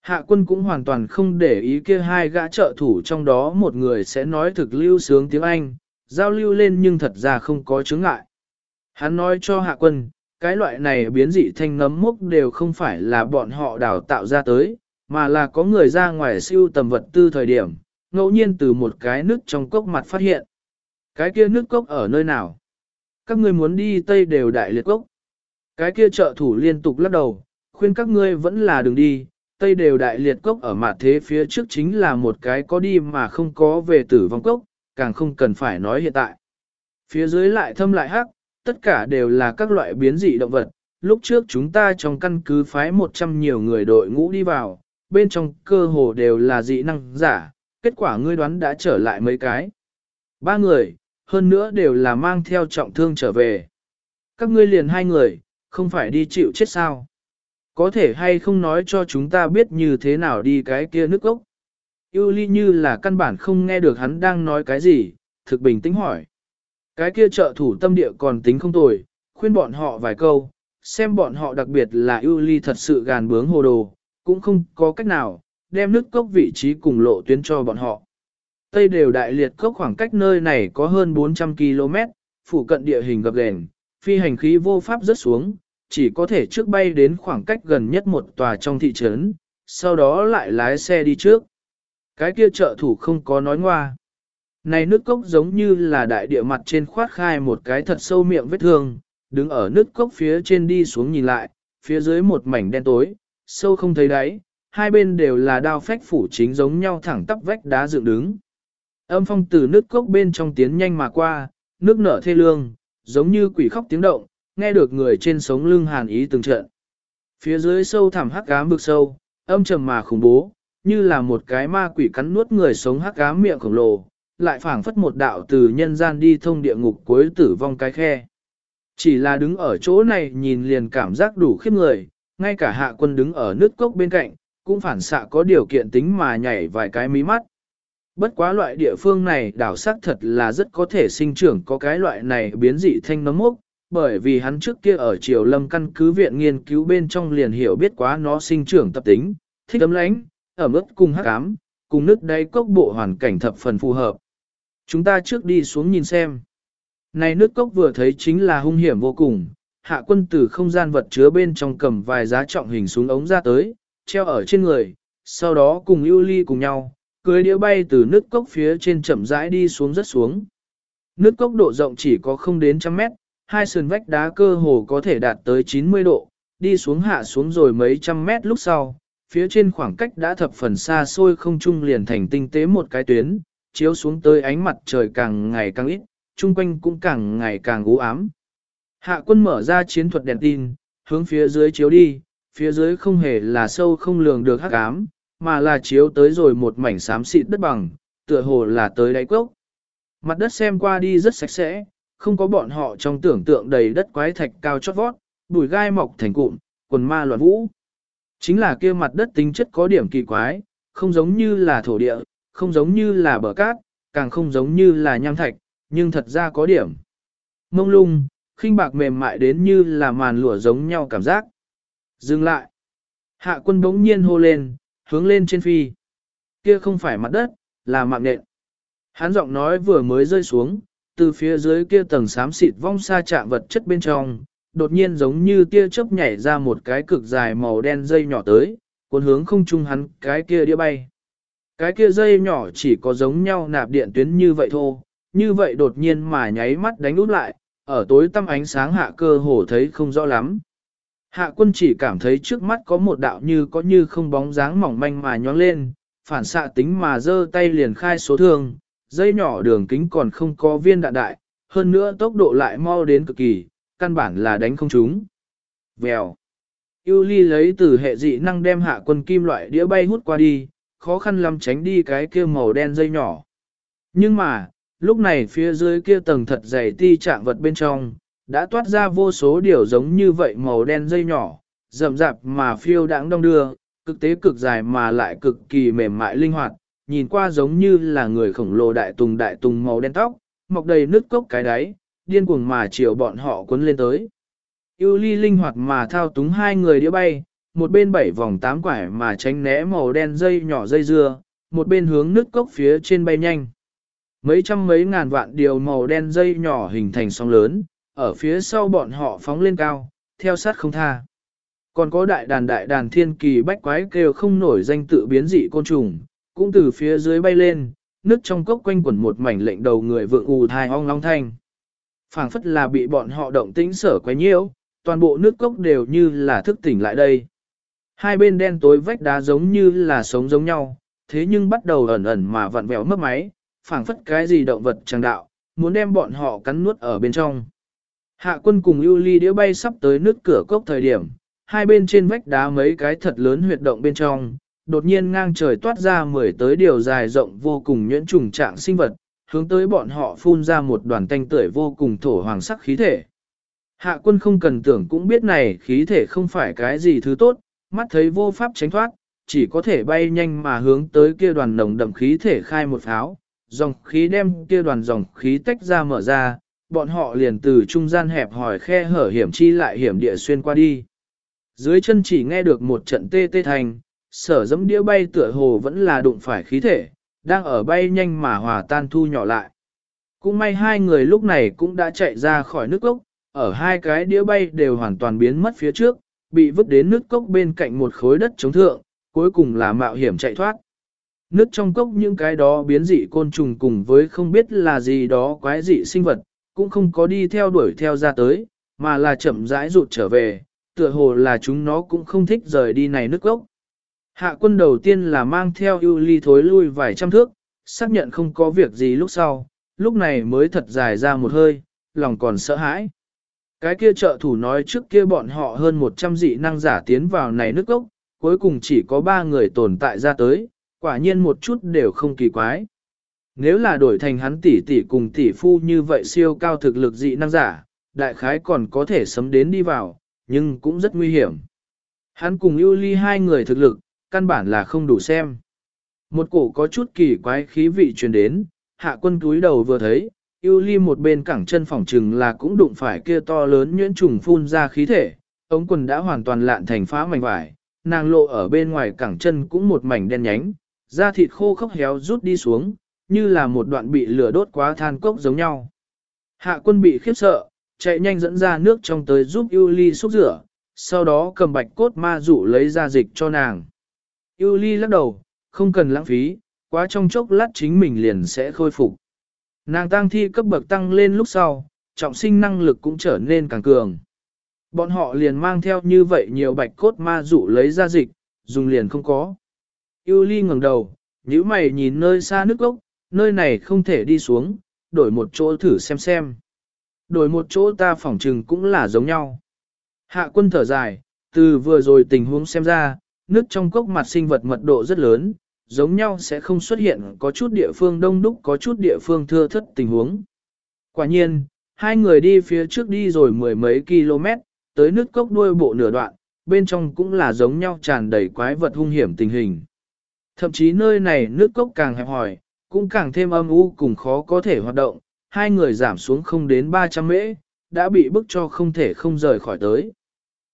Hạ quân cũng hoàn toàn không để ý kia hai gã trợ thủ trong đó một người sẽ nói thực lưu sướng tiếng Anh, giao lưu lên nhưng thật ra không có chứng ngại. Hắn nói cho hạ quân, cái loại này biến dị thanh nấm mốc đều không phải là bọn họ đào tạo ra tới, mà là có người ra ngoài siêu tầm vật tư thời điểm, ngẫu nhiên từ một cái nước trong cốc mặt phát hiện. Cái kia nước cốc ở nơi nào? Các ngươi muốn đi Tây đều đại liệt cốc. Cái kia trợ thủ liên tục lắc đầu, khuyên các ngươi vẫn là đừng đi, Tây đều đại liệt cốc ở mặt thế phía trước chính là một cái có đi mà không có về tử vong cốc, càng không cần phải nói hiện tại. Phía dưới lại thâm lại hắc, tất cả đều là các loại biến dị động vật. Lúc trước chúng ta trong căn cứ phái 100 nhiều người đội ngũ đi vào, bên trong cơ hồ đều là dị năng giả, kết quả ngươi đoán đã trở lại mấy cái. Ba người, hơn nữa đều là mang theo trọng thương trở về. Các ngươi liền hai người, không phải đi chịu chết sao. Có thể hay không nói cho chúng ta biết như thế nào đi cái kia nước ốc. Yêu ly như là căn bản không nghe được hắn đang nói cái gì, thực bình tĩnh hỏi. Cái kia trợ thủ tâm địa còn tính không tồi, khuyên bọn họ vài câu, xem bọn họ đặc biệt là ưu ly thật sự gàn bướng hồ đồ, cũng không có cách nào, đem nước cốc vị trí cùng lộ tuyến cho bọn họ. Tây đều đại liệt cốc khoảng cách nơi này có hơn 400 km, phụ cận địa hình gập ghềnh, phi hành khí vô pháp rớt xuống, chỉ có thể trước bay đến khoảng cách gần nhất một tòa trong thị trấn, sau đó lại lái xe đi trước. Cái kia trợ thủ không có nói ngoa. Này nước cốc giống như là đại địa mặt trên khoát khai một cái thật sâu miệng vết thương, đứng ở nước cốc phía trên đi xuống nhìn lại, phía dưới một mảnh đen tối, sâu không thấy đáy, hai bên đều là đao phách phủ chính giống nhau thẳng tắp vách đá dựng đứng. Âm phong từ nước cốc bên trong tiến nhanh mà qua, nước nở thê lương, giống như quỷ khóc tiếng động, nghe được người trên sống lưng hàn ý từng trận. Phía dưới sâu thẳm hắc ám vực sâu, âm trầm mà khủng bố, như là một cái ma quỷ cắn nuốt người sống hắc ám miệng khổng lồ, lại phảng phất một đạo từ nhân gian đi thông địa ngục cuối tử vong cái khe. Chỉ là đứng ở chỗ này nhìn liền cảm giác đủ khiếp người, ngay cả hạ quân đứng ở nước cốc bên cạnh, cũng phản xạ có điều kiện tính mà nhảy vài cái mí mắt. Bất quá loại địa phương này đảo sắc thật là rất có thể sinh trưởng có cái loại này biến dị thanh nấm mốc, bởi vì hắn trước kia ở triều lâm căn cứ viện nghiên cứu bên trong liền hiểu biết quá nó sinh trưởng tập tính, thích ấm lánh, ở mức cùng hắc ám, cùng nước đáy cốc bộ hoàn cảnh thập phần phù hợp. Chúng ta trước đi xuống nhìn xem. Này nước cốc vừa thấy chính là hung hiểm vô cùng, hạ quân từ không gian vật chứa bên trong cầm vài giá trọng hình xuống ống ra tới, treo ở trên người, sau đó cùng ưu ly cùng nhau, cưới đĩa bay từ nước cốc phía trên chậm rãi đi xuống rất xuống. Nước cốc độ rộng chỉ có không đến trăm mét, hai sườn vách đá cơ hồ có thể đạt tới 90 độ, đi xuống hạ xuống rồi mấy trăm mét lúc sau, phía trên khoảng cách đã thập phần xa xôi không trung liền thành tinh tế một cái tuyến, chiếu xuống tới ánh mặt trời càng ngày càng ít, chung quanh cũng càng ngày càng u ám. Hạ quân mở ra chiến thuật đèn tin, hướng phía dưới chiếu đi, phía dưới không hề là sâu không lường được hắc ám, mà là chiếu tới rồi một mảnh xám xịt đất bằng, tựa hồ là tới đáy cốc. Mặt đất xem qua đi rất sạch sẽ, không có bọn họ trong tưởng tượng đầy đất quái thạch cao chót vót, bùi gai mọc thành cụm, quần ma loạn vũ. Chính là kia mặt đất tính chất có điểm kỳ quái, không giống như là thổ địa, không giống như là bờ cát, càng không giống như là nham thạch, nhưng thật ra có điểm. Mông lung, khinh bạc mềm mại đến như là màn lụa giống nhau cảm giác. Dừng lại. Hạ quân bỗng nhiên hô lên, hướng lên trên phi. Kia không phải mặt đất, là mạng nện. Hắn giọng nói vừa mới rơi xuống, từ phía dưới kia tầng xám xịt vong xa chạm vật chất bên trong, đột nhiên giống như tia chớp nhảy ra một cái cực dài màu đen dây nhỏ tới, cuốn hướng không chung hắn cái kia đĩa bay. Cái kia dây nhỏ chỉ có giống nhau nạp điện tuyến như vậy thôi, như vậy đột nhiên mà nháy mắt đánh út lại, ở tối tăm ánh sáng hạ cơ hồ thấy không rõ lắm. Hạ quân chỉ cảm thấy trước mắt có một đạo như có như không bóng dáng mỏng manh mà nhón lên, phản xạ tính mà giơ tay liền khai số thương, dây nhỏ đường kính còn không có viên đạn đại, hơn nữa tốc độ lại mau đến cực kỳ, căn bản là đánh không trúng. Vèo. Yêu ly lấy từ hệ dị năng đem hạ quân kim loại đĩa bay hút qua đi, khó khăn lắm tránh đi cái kia màu đen dây nhỏ. Nhưng mà, lúc này phía dưới kia tầng thật dày ti trạng vật bên trong, đã toát ra vô số điều giống như vậy màu đen dây nhỏ, rậm rạp mà phiêu đãng đông đưa, cực tế cực dài mà lại cực kỳ mềm mại linh hoạt, nhìn qua giống như là người khổng lồ đại tùng đại tùng màu đen tóc, mọc đầy nước cốc cái đáy, điên cuồng mà chiều bọn họ cuốn lên tới. Yêu ly linh hoạt mà thao túng hai người đĩa bay, một bên bảy vòng tám quải mà tránh né màu đen dây nhỏ dây dưa, một bên hướng nước cốc phía trên bay nhanh. Mấy trăm mấy ngàn vạn điều màu đen dây nhỏ hình thành sóng lớn, ở phía sau bọn họ phóng lên cao, theo sát không tha. Còn có đại đàn đại đàn thiên kỳ bách quái kêu không nổi danh tự biến dị côn trùng, cũng từ phía dưới bay lên, nước trong cốc quanh quẩn một mảnh lệnh đầu người vượng ù thai ong long thanh. phảng phất là bị bọn họ động tĩnh sở quấy nhiễu, toàn bộ nước cốc đều như là thức tỉnh lại đây. Hai bên đen tối vách đá giống như là sống giống nhau, thế nhưng bắt đầu ẩn ẩn mà vặn vẹo mất máy, phảng phất cái gì động vật chẳng đạo, muốn đem bọn họ cắn nuốt ở bên trong. Hạ quân cùng ưu ly đĩa bay sắp tới nước cửa cốc thời điểm, hai bên trên vách đá mấy cái thật lớn huyệt động bên trong, đột nhiên ngang trời toát ra mười tới điều dài rộng vô cùng nhuyễn trùng trạng sinh vật, hướng tới bọn họ phun ra một đoàn tanh tưởi vô cùng thổ hoàng sắc khí thể. Hạ quân không cần tưởng cũng biết này khí thể không phải cái gì thứ tốt, mắt thấy vô pháp tránh thoát, chỉ có thể bay nhanh mà hướng tới kia đoàn nồng đậm khí thể khai một pháo, dòng khí đem kia đoàn dòng khí tách ra mở ra, bọn họ liền từ trung gian hẹp hỏi khe hở hiểm chi lại hiểm địa xuyên qua đi. Dưới chân chỉ nghe được một trận tê tê thành, Sở dẫm đĩa bay tựa hồ vẫn là đụng phải khí thể, đang ở bay nhanh mà hòa tan thu nhỏ lại. Cũng may hai người lúc này cũng đã chạy ra khỏi nước lốc, ở hai cái đĩa bay đều hoàn toàn biến mất phía trước, bị vứt đến nước cốc bên cạnh một khối đất chống thượng, cuối cùng là mạo hiểm chạy thoát. Nước trong cốc những cái đó biến dị côn trùng cùng với không biết là gì đó quái dị sinh vật, cũng không có đi theo đuổi theo ra tới, mà là chậm rãi rụt trở về, tựa hồ là chúng nó cũng không thích rời đi này nước cốc. Hạ quân đầu tiên là mang theo ưu ly thối lui vài trăm thước, xác nhận không có việc gì lúc sau, lúc này mới thật dài ra một hơi, lòng còn sợ hãi. Cái kia trợ thủ nói trước kia bọn họ hơn 100 dị năng giả tiến vào này nước ốc, cuối cùng chỉ có 3 người tồn tại ra tới, quả nhiên một chút đều không kỳ quái. Nếu là đổi thành hắn tỷ tỷ cùng tỷ phu như vậy siêu cao thực lực dị năng giả, đại khái còn có thể sấm đến đi vào, nhưng cũng rất nguy hiểm. Hắn cùng ưu ly hai người thực lực, căn bản là không đủ xem. Một cổ có chút kỳ quái khí vị truyền đến, hạ quân túi đầu vừa thấy, Yêu ly một bên cẳng chân phòng trừng là cũng đụng phải kia to lớn nhuyễn trùng phun ra khí thể, ống quần đã hoàn toàn lạn thành phá mảnh vải, nàng lộ ở bên ngoài cẳng chân cũng một mảnh đen nhánh, da thịt khô khốc héo rút đi xuống, như là một đoạn bị lửa đốt quá than cốc giống nhau. Hạ quân bị khiếp sợ, chạy nhanh dẫn ra nước trong tới giúp Yêu ly xúc rửa, sau đó cầm bạch cốt ma dụ lấy ra dịch cho nàng. Yêu ly lắc đầu, không cần lãng phí, quá trong chốc lát chính mình liền sẽ khôi phục. Nàng tăng thi cấp bậc tăng lên lúc sau, trọng sinh năng lực cũng trở nên càng cường. Bọn họ liền mang theo như vậy nhiều bạch cốt ma dụ lấy ra dịch, dùng liền không có. Yêu ly ngẩng đầu, nhíu mày nhìn nơi xa nước gốc, nơi này không thể đi xuống, đổi một chỗ thử xem xem. Đổi một chỗ ta phỏng trừng cũng là giống nhau. Hạ quân thở dài, từ vừa rồi tình huống xem ra, nước trong cốc mặt sinh vật mật độ rất lớn, giống nhau sẽ không xuất hiện có chút địa phương đông đúc có chút địa phương thưa thất tình huống. Quả nhiên, hai người đi phía trước đi rồi mười mấy km, tới nước cốc đuôi bộ nửa đoạn, bên trong cũng là giống nhau tràn đầy quái vật hung hiểm tình hình. Thậm chí nơi này nước cốc càng hẹp hòi, cũng càng thêm âm u cùng khó có thể hoạt động, hai người giảm xuống không đến 300 mễ, đã bị bức cho không thể không rời khỏi tới.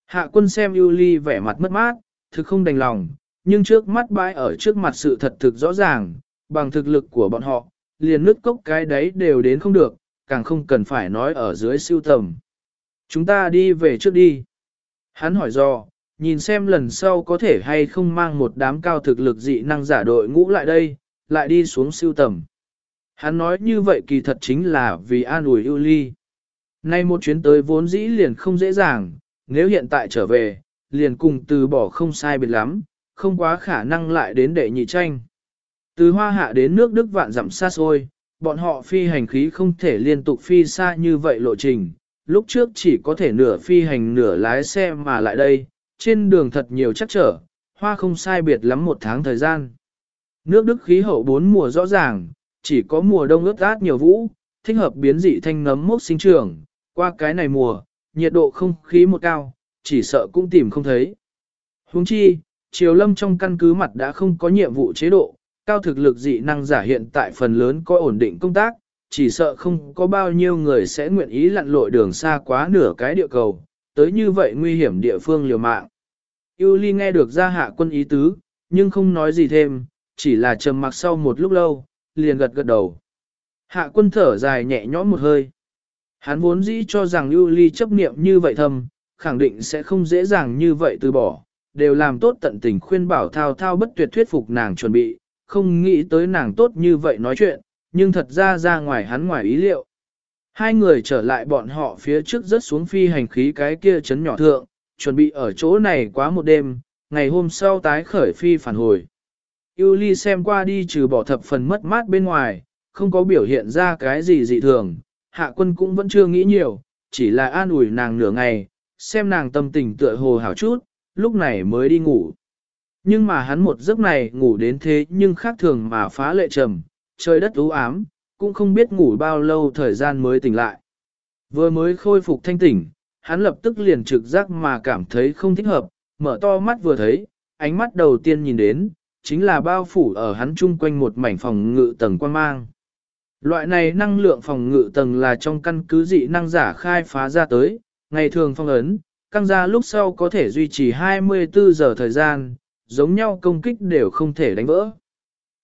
Hạ quân xem Yuli vẻ mặt mất mát, thực không đành lòng, nhưng trước mắt bãi ở trước mặt sự thật thực rõ ràng, bằng thực lực của bọn họ, liền nước cốc cái đấy đều đến không được, càng không cần phải nói ở dưới siêu tầm. Chúng ta đi về trước đi. Hắn hỏi do, nhìn xem lần sau có thể hay không mang một đám cao thực lực dị năng giả đội ngũ lại đây, lại đi xuống siêu tầm. Hắn nói như vậy kỳ thật chính là vì an ủi ưu ly. Nay một chuyến tới vốn dĩ liền không dễ dàng, nếu hiện tại trở về, liền cùng từ bỏ không sai biệt lắm, không quá khả năng lại đến đệ nhị tranh. Từ hoa hạ đến nước Đức vạn dặm xa xôi, bọn họ phi hành khí không thể liên tục phi xa như vậy lộ trình, lúc trước chỉ có thể nửa phi hành nửa lái xe mà lại đây, trên đường thật nhiều chắc trở, hoa không sai biệt lắm một tháng thời gian. Nước Đức khí hậu bốn mùa rõ ràng, chỉ có mùa đông ướt át nhiều vũ, thích hợp biến dị thanh nấm mốc sinh trưởng, qua cái này mùa, nhiệt độ không khí một cao, chỉ sợ cũng tìm không thấy. Huống chi, Triều Lâm trong căn cứ mặt đã không có nhiệm vụ chế độ, cao thực lực dị năng giả hiện tại phần lớn có ổn định công tác, chỉ sợ không có bao nhiêu người sẽ nguyện ý lặn lội đường xa quá nửa cái địa cầu, tới như vậy nguy hiểm địa phương liều mạng. Yêu Ly nghe được ra hạ quân ý tứ, nhưng không nói gì thêm, chỉ là trầm mặc sau một lúc lâu, liền gật gật đầu. Hạ quân thở dài nhẹ nhõm một hơi. Hắn vốn dĩ cho rằng Yêu Ly chấp niệm như vậy thầm, khẳng định sẽ không dễ dàng như vậy từ bỏ, đều làm tốt tận tình khuyên bảo thao thao bất tuyệt thuyết phục nàng chuẩn bị, không nghĩ tới nàng tốt như vậy nói chuyện, nhưng thật ra ra ngoài hắn ngoài ý liệu. Hai người trở lại bọn họ phía trước rất xuống phi hành khí cái kia chấn nhỏ thượng, chuẩn bị ở chỗ này quá một đêm, ngày hôm sau tái khởi phi phản hồi. Yuli xem qua đi trừ bỏ thập phần mất mát bên ngoài, không có biểu hiện ra cái gì dị thường, hạ quân cũng vẫn chưa nghĩ nhiều, chỉ là an ủi nàng nửa ngày, xem nàng tâm tình tựa hồ hảo chút, lúc này mới đi ngủ. Nhưng mà hắn một giấc này ngủ đến thế nhưng khác thường mà phá lệ trầm, trời đất u ám, cũng không biết ngủ bao lâu thời gian mới tỉnh lại. Vừa mới khôi phục thanh tỉnh, hắn lập tức liền trực giác mà cảm thấy không thích hợp, mở to mắt vừa thấy, ánh mắt đầu tiên nhìn đến, chính là bao phủ ở hắn chung quanh một mảnh phòng ngự tầng quan mang. Loại này năng lượng phòng ngự tầng là trong căn cứ dị năng giả khai phá ra tới, ngày thường phong ấn, căng ra lúc sau có thể duy trì 24 giờ thời gian, giống nhau công kích đều không thể đánh vỡ.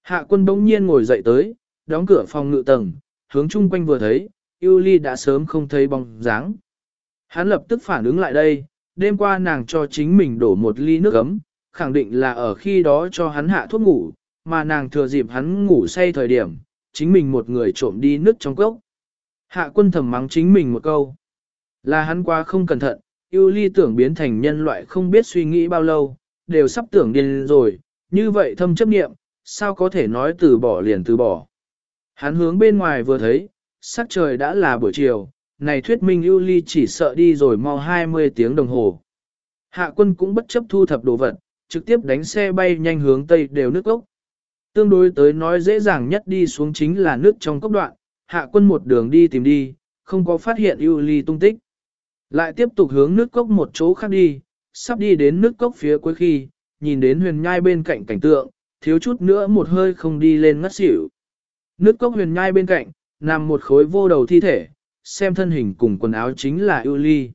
Hạ quân bỗng nhiên ngồi dậy tới, đóng cửa phòng ngự tầng, hướng chung quanh vừa thấy, Yuli đã sớm không thấy bóng dáng. Hắn lập tức phản ứng lại đây, đêm qua nàng cho chính mình đổ một ly nước ấm, khẳng định là ở khi đó cho hắn hạ thuốc ngủ, mà nàng thừa dịp hắn ngủ say thời điểm, chính mình một người trộm đi nước trong cốc. Hạ quân thầm mắng chính mình một câu. Là hắn qua không cẩn thận, ưu ly tưởng biến thành nhân loại không biết suy nghĩ bao lâu, đều sắp tưởng điên rồi, như vậy thâm chấp nghiệm, sao có thể nói từ bỏ liền từ bỏ. Hắn hướng bên ngoài vừa thấy, sắc trời đã là buổi chiều, này thuyết minh ưu ly chỉ sợ đi rồi mau 20 tiếng đồng hồ. Hạ quân cũng bất chấp thu thập đồ vật, trực tiếp đánh xe bay nhanh hướng tây đều nước ốc. Tương đối tới nói dễ dàng nhất đi xuống chính là nước trong cốc đoạn, hạ quân một đường đi tìm đi, không có phát hiện ưu ly tung tích. Lại tiếp tục hướng nước cốc một chỗ khác đi, sắp đi đến nước cốc phía cuối khi, nhìn đến huyền nhai bên cạnh cảnh tượng, thiếu chút nữa một hơi không đi lên ngất xỉu. Nước cốc huyền nhai bên cạnh, nằm một khối vô đầu thi thể, xem thân hình cùng quần áo chính là ưu ly.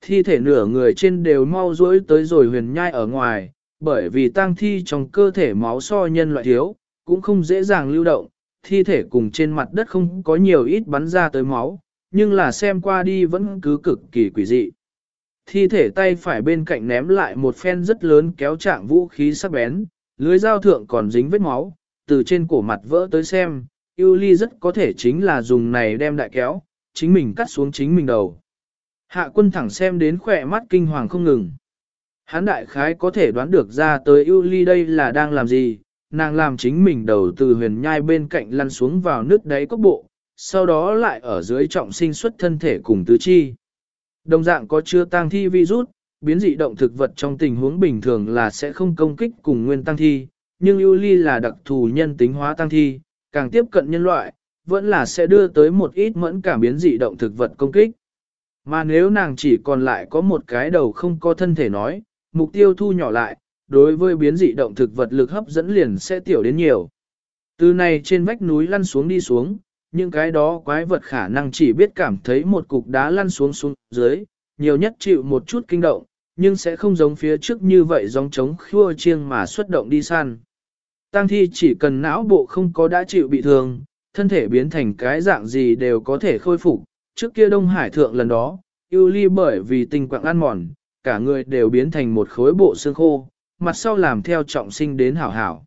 Thi thể nửa người trên đều mau rỗi tới rồi huyền nhai ở ngoài, bởi vì tang thi trong cơ thể máu so nhân loại thiếu, cũng không dễ dàng lưu động, thi thể cùng trên mặt đất không có nhiều ít bắn ra tới máu, nhưng là xem qua đi vẫn cứ cực kỳ quỷ dị. Thi thể tay phải bên cạnh ném lại một phen rất lớn kéo trạng vũ khí sắc bén, lưới dao thượng còn dính vết máu, từ trên cổ mặt vỡ tới xem, yêu ly rất có thể chính là dùng này đem đại kéo, chính mình cắt xuống chính mình đầu. Hạ quân thẳng xem đến khỏe mắt kinh hoàng không ngừng. Hán đại khái có thể đoán được ra tới yêu ly đây là đang làm gì, nàng làm chính mình đầu từ huyền nhai bên cạnh lăn xuống vào nước đáy cốc bộ, sau đó lại ở dưới trọng sinh xuất thân thể cùng tứ chi. Đồng dạng có chưa tăng thi virus, biến dị động thực vật trong tình huống bình thường là sẽ không công kích cùng nguyên tăng thi, nhưng Yuli là đặc thù nhân tính hóa tăng thi, càng tiếp cận nhân loại, vẫn là sẽ đưa tới một ít mẫn cảm biến dị động thực vật công kích. Mà nếu nàng chỉ còn lại có một cái đầu không có thân thể nói, mục tiêu thu nhỏ lại, đối với biến dị động thực vật lực hấp dẫn liền sẽ tiểu đến nhiều. Từ này trên vách núi lăn xuống đi xuống, những cái đó quái vật khả năng chỉ biết cảm thấy một cục đá lăn xuống xuống dưới, nhiều nhất chịu một chút kinh động, nhưng sẽ không giống phía trước như vậy giống trống khua chiêng mà xuất động đi săn. Tăng thi chỉ cần não bộ không có đã chịu bị thương, thân thể biến thành cái dạng gì đều có thể khôi phục. Trước kia Đông Hải thượng lần đó, yêu ly bởi vì tình quạng ăn mòn, cả người đều biến thành một khối bộ xương khô, mặt sau làm theo trọng sinh đến hảo hảo.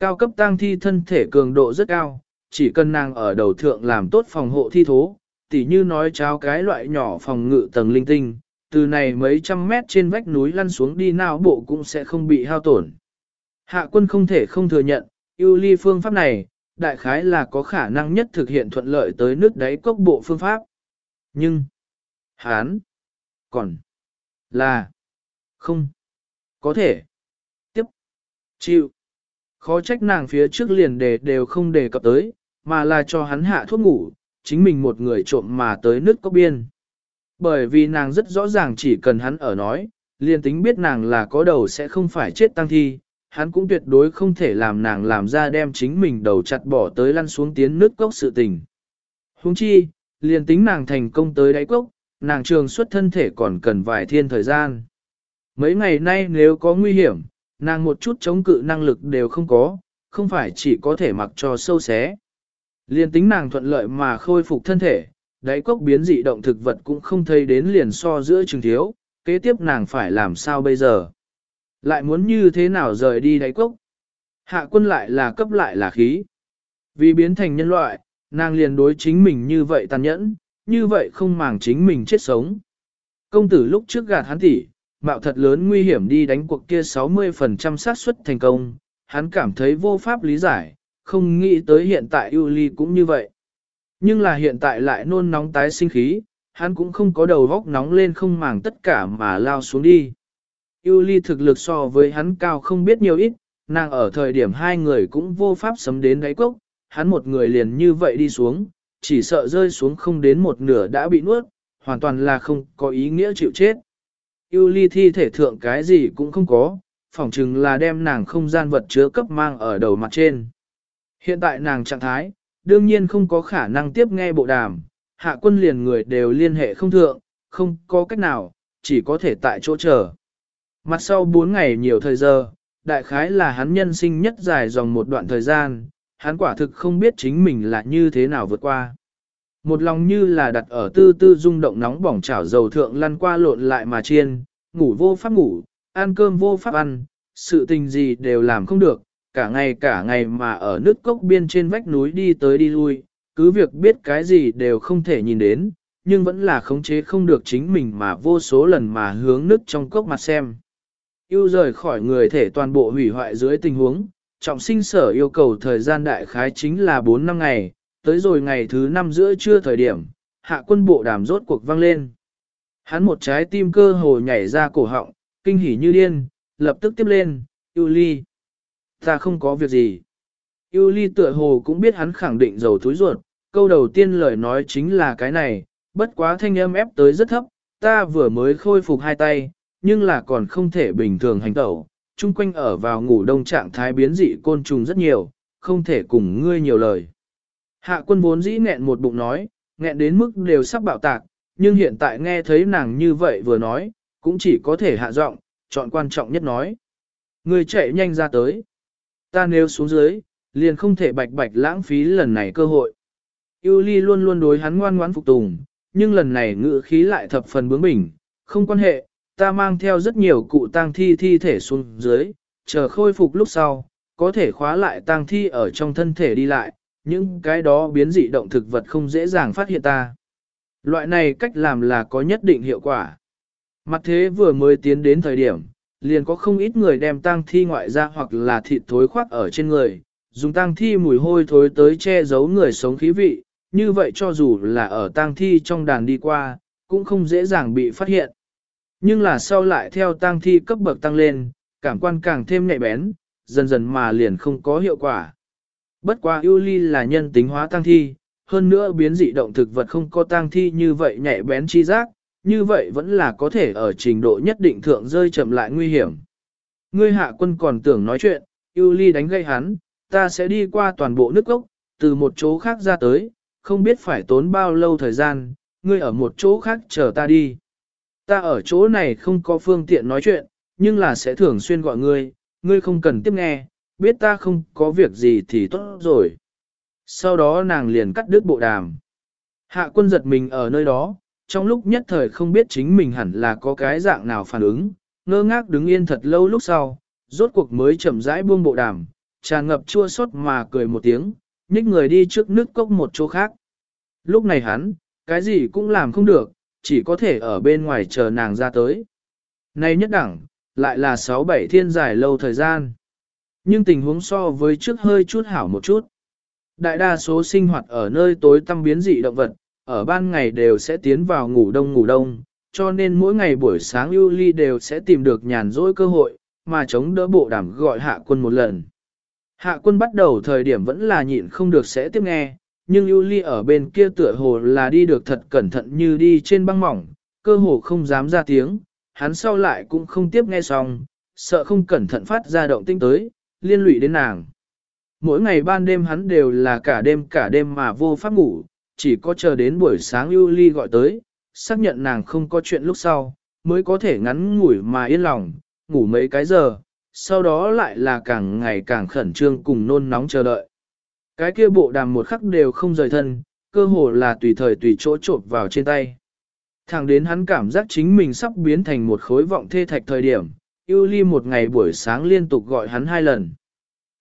Cao cấp tăng thi thân thể cường độ rất cao, chỉ cần nàng ở đầu thượng làm tốt phòng hộ thi thố, tỉ như nói cháo cái loại nhỏ phòng ngự tầng linh tinh, từ này mấy trăm mét trên vách núi lăn xuống đi nào bộ cũng sẽ không bị hao tổn. Hạ quân không thể không thừa nhận, yêu ly phương pháp này, đại khái là có khả năng nhất thực hiện thuận lợi tới nước đáy cốc bộ phương pháp. Nhưng, hán, còn, là, không, có thể, tiếp, chịu. Khó trách nàng phía trước liền đề đều không đề cập tới, mà là cho hắn hạ thuốc ngủ, chính mình một người trộm mà tới nước cốc biên. Bởi vì nàng rất rõ ràng chỉ cần hắn ở nói, liền tính biết nàng là có đầu sẽ không phải chết tăng thi, hắn cũng tuyệt đối không thể làm nàng làm ra đem chính mình đầu chặt bỏ tới lăn xuống tiến nước cốc sự tình. Huống chi, liền tính nàng thành công tới đáy cốc, nàng trường xuất thân thể còn cần vài thiên thời gian. Mấy ngày nay nếu có nguy hiểm, nàng một chút chống cự năng lực đều không có, không phải chỉ có thể mặc cho sâu xé. Liên tính nàng thuận lợi mà khôi phục thân thể, đáy cốc biến dị động thực vật cũng không thấy đến liền so giữa chừng thiếu, kế tiếp nàng phải làm sao bây giờ. Lại muốn như thế nào rời đi đáy cốc. Hạ quân lại là cấp lại là khí. Vì biến thành nhân loại, nàng liền đối chính mình như vậy tàn nhẫn, như vậy không màng chính mình chết sống. Công tử lúc trước gạt hắn tỉ, mạo thật lớn nguy hiểm đi đánh cuộc kia 60% xác suất thành công, hắn cảm thấy vô pháp lý giải, không nghĩ tới hiện tại Yuli cũng như vậy. Nhưng là hiện tại lại nôn nóng tái sinh khí, hắn cũng không có đầu vóc nóng lên không màng tất cả mà lao xuống đi. Yuli thực lực so với hắn cao không biết nhiều ít, nàng ở thời điểm hai người cũng vô pháp sấm đến đáy cốc, hắn một người liền như vậy đi xuống, chỉ sợ rơi xuống không đến một nửa đã bị nuốt, hoàn toàn là không có ý nghĩa chịu chết. Yuli thi thể thượng cái gì cũng không có, phỏng chừng là đem nàng không gian vật chứa cấp mang ở đầu mặt trên. Hiện tại nàng trạng thái, đương nhiên không có khả năng tiếp nghe bộ đàm, hạ quân liền người đều liên hệ không thượng, không có cách nào, chỉ có thể tại chỗ chờ. Mặt sau 4 ngày nhiều thời giờ, đại khái là hắn nhân sinh nhất dài dòng một đoạn thời gian, hắn quả thực không biết chính mình là như thế nào vượt qua. Một lòng như là đặt ở tư tư rung động nóng bỏng chảo dầu thượng lăn qua lộn lại mà chiên, ngủ vô pháp ngủ, ăn cơm vô pháp ăn, sự tình gì đều làm không được, cả ngày cả ngày mà ở nước cốc biên trên vách núi đi tới đi lui, cứ việc biết cái gì đều không thể nhìn đến, nhưng vẫn là khống chế không được chính mình mà vô số lần mà hướng nước trong cốc mặt xem. Yêu rời khỏi người thể toàn bộ hủy hoại dưới tình huống, trọng sinh sở yêu cầu thời gian đại khái chính là 4 năm ngày, tới rồi ngày thứ năm giữa trưa thời điểm, hạ quân bộ đàm rốt cuộc vang lên. Hắn một trái tim cơ hồ nhảy ra cổ họng, kinh hỉ như điên, lập tức tiếp lên, yêu ly. Ta không có việc gì. Yêu ly tựa hồ cũng biết hắn khẳng định dầu túi ruột, câu đầu tiên lời nói chính là cái này, bất quá thanh âm ép tới rất thấp, ta vừa mới khôi phục hai tay, nhưng là còn không thể bình thường hành tẩu, chung quanh ở vào ngủ đông trạng thái biến dị côn trùng rất nhiều, không thể cùng ngươi nhiều lời. Hạ quân vốn dĩ nghẹn một bụng nói, nghẹn đến mức đều sắp bạo tạc, nhưng hiện tại nghe thấy nàng như vậy vừa nói, cũng chỉ có thể hạ giọng, chọn quan trọng nhất nói. Ngươi chạy nhanh ra tới. Ta nếu xuống dưới, liền không thể bạch bạch lãng phí lần này cơ hội. Yêu ly luôn luôn đối hắn ngoan ngoãn phục tùng, nhưng lần này ngự khí lại thập phần bướng bỉnh, không quan hệ, ta mang theo rất nhiều cụ tang thi thi thể xuống dưới, chờ khôi phục lúc sau, có thể khóa lại tang thi ở trong thân thể đi lại, những cái đó biến dị động thực vật không dễ dàng phát hiện ta. Loại này cách làm là có nhất định hiệu quả. Mặt thế vừa mới tiến đến thời điểm, liền có không ít người đem tang thi ngoại ra hoặc là thịt thối khoác ở trên người, dùng tang thi mùi hôi thối tới che giấu người sống khí vị, như vậy cho dù là ở tang thi trong đàn đi qua, cũng không dễ dàng bị phát hiện. Nhưng là sau lại theo tang thi cấp bậc tăng lên, cảm quan càng thêm nhạy bén, dần dần mà liền không có hiệu quả. Bất quá ưu ly là nhân tính hóa tang thi, hơn nữa biến dị động thực vật không có tang thi như vậy nhạy bén chi giác, như vậy vẫn là có thể ở trình độ nhất định thượng rơi chậm lại nguy hiểm. Ngươi hạ quân còn tưởng nói chuyện, ưu ly đánh gây hắn, ta sẽ đi qua toàn bộ nước gốc, từ một chỗ khác ra tới, không biết phải tốn bao lâu thời gian, ngươi ở một chỗ khác chờ ta đi. Ta ở chỗ này không có phương tiện nói chuyện, nhưng là sẽ thường xuyên gọi ngươi, ngươi không cần tiếp nghe, biết ta không có việc gì thì tốt rồi. Sau đó nàng liền cắt đứt bộ đàm. Hạ quân giật mình ở nơi đó, trong lúc nhất thời không biết chính mình hẳn là có cái dạng nào phản ứng, ngơ ngác đứng yên thật lâu lúc sau, rốt cuộc mới chậm rãi buông bộ đàm, tràn ngập chua xót mà cười một tiếng, nhích người đi trước nước cốc một chỗ khác. Lúc này hắn, cái gì cũng làm không được, chỉ có thể ở bên ngoài chờ nàng ra tới. Nay nhất đẳng, lại là 6-7 thiên dài lâu thời gian. Nhưng tình huống so với trước hơi chút hảo một chút. Đại đa số sinh hoạt ở nơi tối tăm biến dị động vật, ở ban ngày đều sẽ tiến vào ngủ đông ngủ đông, cho nên mỗi ngày buổi sáng ưu ly đều sẽ tìm được nhàn rỗi cơ hội, mà chống đỡ bộ đảm gọi hạ quân một lần. Hạ quân bắt đầu thời điểm vẫn là nhịn không được sẽ tiếp nghe, nhưng ưu ly ở bên kia tựa hồ là đi được thật cẩn thận như đi trên băng mỏng, cơ hồ không dám ra tiếng, hắn sau lại cũng không tiếp nghe xong, sợ không cẩn thận phát ra động tinh tới, liên lụy đến nàng. Mỗi ngày ban đêm hắn đều là cả đêm cả đêm mà vô pháp ngủ, chỉ có chờ đến buổi sáng ưu ly gọi tới, xác nhận nàng không có chuyện lúc sau, mới có thể ngắn ngủi mà yên lòng, ngủ mấy cái giờ, sau đó lại là càng ngày càng khẩn trương cùng nôn nóng chờ đợi. Cái kia bộ đàm một khắc đều không rời thân, cơ hồ là tùy thời tùy chỗ trộn vào trên tay. Thẳng đến hắn cảm giác chính mình sắp biến thành một khối vọng thê thạch thời điểm, yêu ly một ngày buổi sáng liên tục gọi hắn hai lần.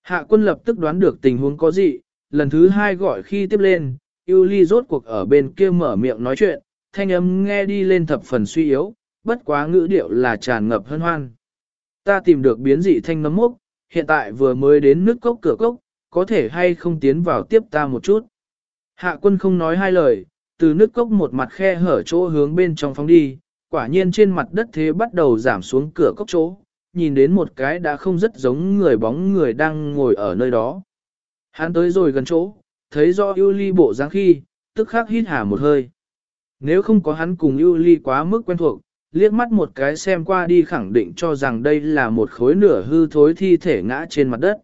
Hạ quân lập tức đoán được tình huống có gì, lần thứ hai gọi khi tiếp lên, Yuli rốt cuộc ở bên kia mở miệng nói chuyện, thanh âm nghe đi lên thập phần suy yếu, bất quá ngữ điệu là tràn ngập hân hoan. Ta tìm được biến dị thanh nấm mốc, hiện tại vừa mới đến nước cốc cửa cốc, có thể hay không tiến vào tiếp ta một chút. Hạ quân không nói hai lời, từ nước cốc một mặt khe hở chỗ hướng bên trong phóng đi, quả nhiên trên mặt đất thế bắt đầu giảm xuống cửa cốc chỗ, nhìn đến một cái đã không rất giống người bóng người đang ngồi ở nơi đó. Hắn tới rồi gần chỗ, thấy do ưu ly bộ dáng khi, tức khắc hít hà một hơi. Nếu không có hắn cùng ưu ly quá mức quen thuộc, liếc mắt một cái xem qua đi khẳng định cho rằng đây là một khối nửa hư thối thi thể ngã trên mặt đất.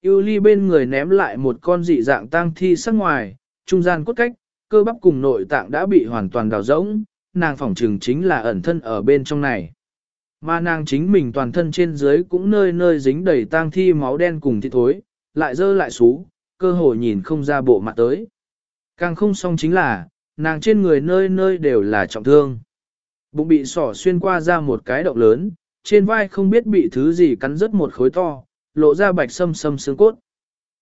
Yêu ly bên người ném lại một con dị dạng tang thi sắc ngoài, trung gian cốt cách, cơ bắp cùng nội tạng đã bị hoàn toàn đào rỗng, nàng phỏng trừng chính là ẩn thân ở bên trong này. Mà nàng chính mình toàn thân trên dưới cũng nơi nơi dính đầy tang thi máu đen cùng thi thối, lại dơ lại xú, cơ hội nhìn không ra bộ mặt tới. Càng không xong chính là, nàng trên người nơi nơi đều là trọng thương. Bụng bị sỏ xuyên qua ra một cái động lớn, trên vai không biết bị thứ gì cắn rớt một khối to, lộ ra bạch sâm sâm xương cốt.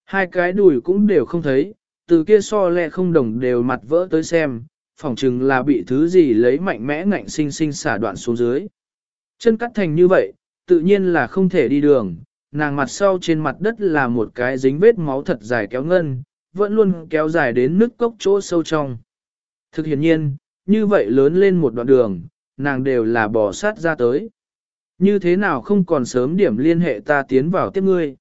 Hai cái đùi cũng đều không thấy, từ kia so lẹ không đồng đều mặt vỡ tới xem, phỏng chừng là bị thứ gì lấy mạnh mẽ ngạnh sinh sinh xả đoạn xuống dưới. Chân cắt thành như vậy, tự nhiên là không thể đi đường, nàng mặt sau trên mặt đất là một cái dính vết máu thật dài kéo ngân, vẫn luôn kéo dài đến nước cốc chỗ sâu trong. Thực hiện nhiên, như vậy lớn lên một đoạn đường, nàng đều là bỏ sát ra tới. Như thế nào không còn sớm điểm liên hệ ta tiến vào tiếp ngươi.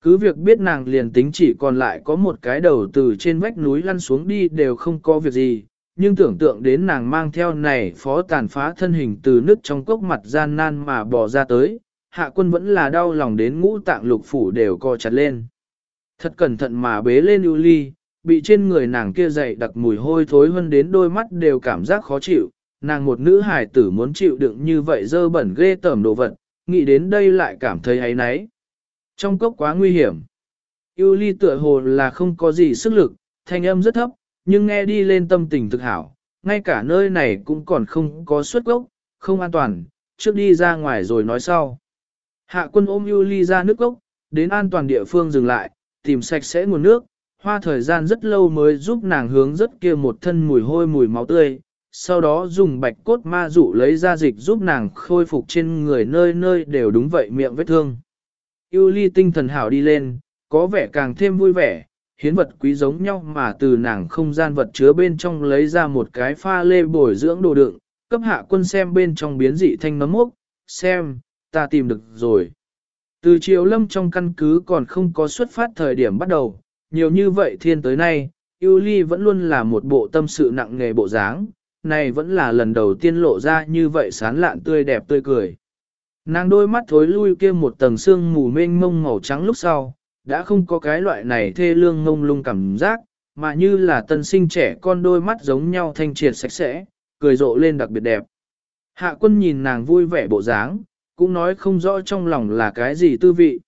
Cứ việc biết nàng liền tính chỉ còn lại có một cái đầu từ trên vách núi lăn xuống đi đều không có việc gì, nhưng tưởng tượng đến nàng mang theo này phó tàn phá thân hình từ nước trong cốc mặt gian nan mà bỏ ra tới, hạ quân vẫn là đau lòng đến ngũ tạng lục phủ đều co chặt lên. Thật cẩn thận mà bế lên ưu ly, bị trên người nàng kia dậy đặc mùi hôi thối hơn đến đôi mắt đều cảm giác khó chịu, nàng một nữ hài tử muốn chịu đựng như vậy dơ bẩn ghê tởm đồ vật, nghĩ đến đây lại cảm thấy ấy náy. Trong cốc quá nguy hiểm. Yêu ly tựa hồ là không có gì sức lực, thanh âm rất thấp, nhưng nghe đi lên tâm tình thực hảo, ngay cả nơi này cũng còn không có suất gốc, không an toàn, trước đi ra ngoài rồi nói sau. Hạ quân ôm Yuli ra nước gốc, đến an toàn địa phương dừng lại, tìm sạch sẽ nguồn nước, hoa thời gian rất lâu mới giúp nàng hướng rất kia một thân mùi hôi mùi máu tươi, sau đó dùng bạch cốt ma dụ lấy ra dịch giúp nàng khôi phục trên người nơi nơi đều đúng vậy miệng vết thương. Yuli tinh thần hảo đi lên, có vẻ càng thêm vui vẻ, hiến vật quý giống nhau mà từ nàng không gian vật chứa bên trong lấy ra một cái pha lê bồi dưỡng đồ đựng, cấp hạ quân xem bên trong biến dị thanh nấm mốc, xem, ta tìm được rồi. Từ chiều lâm trong căn cứ còn không có xuất phát thời điểm bắt đầu, nhiều như vậy thiên tới nay, yêu ly vẫn luôn là một bộ tâm sự nặng nghề bộ dáng, này vẫn là lần đầu tiên lộ ra như vậy sán lạn tươi đẹp tươi cười. Nàng đôi mắt thối lui kia một tầng xương mù mênh mông màu trắng lúc sau, đã không có cái loại này thê lương ngông lung cảm giác, mà như là tân sinh trẻ con đôi mắt giống nhau thanh triệt sạch sẽ, cười rộ lên đặc biệt đẹp. Hạ quân nhìn nàng vui vẻ bộ dáng, cũng nói không rõ trong lòng là cái gì tư vị.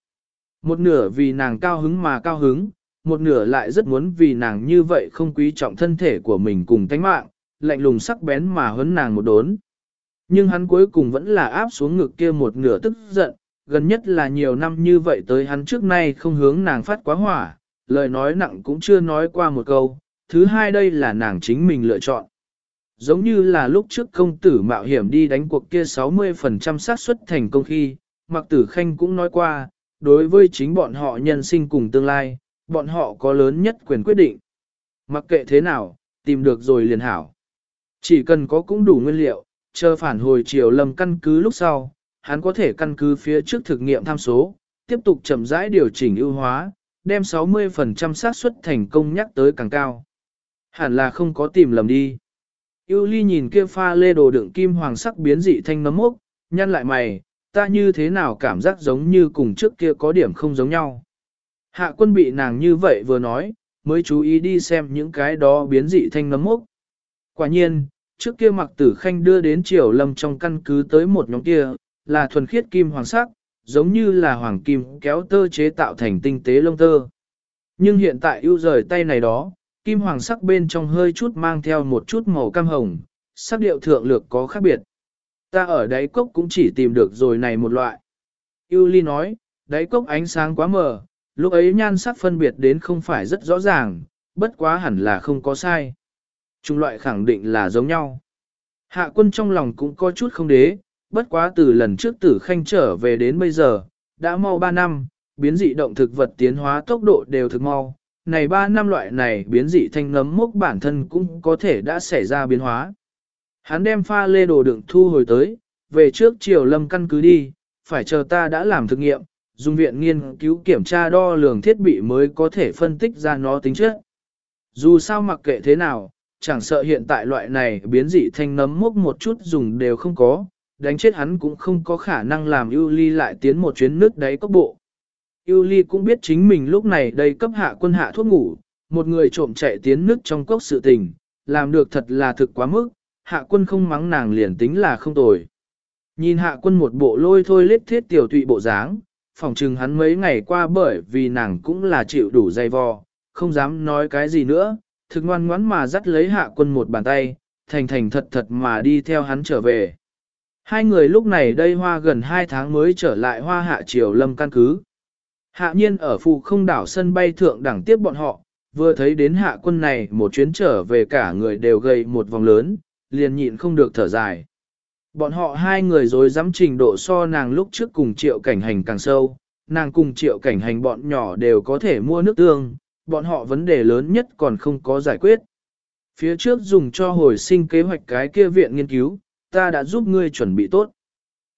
Một nửa vì nàng cao hứng mà cao hứng, một nửa lại rất muốn vì nàng như vậy không quý trọng thân thể của mình cùng tánh mạng, lạnh lùng sắc bén mà hấn nàng một đốn. Nhưng hắn cuối cùng vẫn là áp xuống ngực kia một nửa tức giận, gần nhất là nhiều năm như vậy tới hắn trước nay không hướng nàng phát quá hỏa, lời nói nặng cũng chưa nói qua một câu, thứ hai đây là nàng chính mình lựa chọn. Giống như là lúc trước công tử mạo hiểm đi đánh cuộc kia 60% xác suất thành công khi, Mạc Tử Khanh cũng nói qua, đối với chính bọn họ nhân sinh cùng tương lai, bọn họ có lớn nhất quyền quyết định. Mặc kệ thế nào, tìm được rồi liền hảo. Chỉ cần có cũng đủ nguyên liệu, chờ phản hồi chiều lâm căn cứ lúc sau, hắn có thể căn cứ phía trước thực nghiệm tham số, tiếp tục chậm rãi điều chỉnh ưu hóa, đem 60% xác suất thành công nhắc tới càng cao. Hẳn là không có tìm lầm đi. Yêu ly nhìn kia pha lê đồ đựng kim hoàng sắc biến dị thanh nấm mốc, nhăn lại mày, ta như thế nào cảm giác giống như cùng trước kia có điểm không giống nhau. Hạ quân bị nàng như vậy vừa nói, mới chú ý đi xem những cái đó biến dị thanh nấm mốc. Quả nhiên, trước kia mặc tử khanh đưa đến triều lâm trong căn cứ tới một nhóm kia, là thuần khiết kim hoàng sắc, giống như là hoàng kim kéo tơ chế tạo thành tinh tế lông tơ. Nhưng hiện tại ưu rời tay này đó, kim hoàng sắc bên trong hơi chút mang theo một chút màu cam hồng, sắc điệu thượng lược có khác biệt. Ta ở đáy cốc cũng chỉ tìm được rồi này một loại. Yuli nói, đáy cốc ánh sáng quá mờ, lúc ấy nhan sắc phân biệt đến không phải rất rõ ràng, bất quá hẳn là không có sai. Trung loại khẳng định là giống nhau. Hạ quân trong lòng cũng có chút không đế, bất quá từ lần trước tử khanh trở về đến bây giờ, đã mau 3 năm, biến dị động thực vật tiến hóa tốc độ đều thực mau. Này 3 năm loại này biến dị thanh nấm mốc bản thân cũng có thể đã xảy ra biến hóa. Hắn đem pha lê đồ đựng thu hồi tới, về trước chiều lâm căn cứ đi, phải chờ ta đã làm thực nghiệm, dùng viện nghiên cứu kiểm tra đo lường thiết bị mới có thể phân tích ra nó tính chất. Dù sao mặc kệ thế nào, chẳng sợ hiện tại loại này biến dị thanh nấm mốc một chút dùng đều không có, đánh chết hắn cũng không có khả năng làm ưu ly lại tiến một chuyến nước đáy cốc bộ. Yêu ly cũng biết chính mình lúc này đây cấp hạ quân hạ thuốc ngủ, một người trộm chạy tiến nước trong cốc sự tình, làm được thật là thực quá mức, hạ quân không mắng nàng liền tính là không tồi. Nhìn hạ quân một bộ lôi thôi lết thiết tiểu tụy bộ dáng, phòng trừng hắn mấy ngày qua bởi vì nàng cũng là chịu đủ dày vò, không dám nói cái gì nữa, thực ngoan ngoãn mà dắt lấy hạ quân một bàn tay, thành thành thật thật mà đi theo hắn trở về. Hai người lúc này đây hoa gần hai tháng mới trở lại hoa hạ triều lâm căn cứ. Hạ nhiên ở phụ không đảo sân bay thượng đẳng tiếp bọn họ, vừa thấy đến hạ quân này một chuyến trở về cả người đều gầy một vòng lớn, liền nhịn không được thở dài. Bọn họ hai người dối dám trình độ so nàng lúc trước cùng triệu cảnh hành càng sâu, nàng cùng triệu cảnh hành bọn nhỏ đều có thể mua nước tương, bọn họ vấn đề lớn nhất còn không có giải quyết. Phía trước dùng cho hồi sinh kế hoạch cái kia viện nghiên cứu, ta đã giúp ngươi chuẩn bị tốt.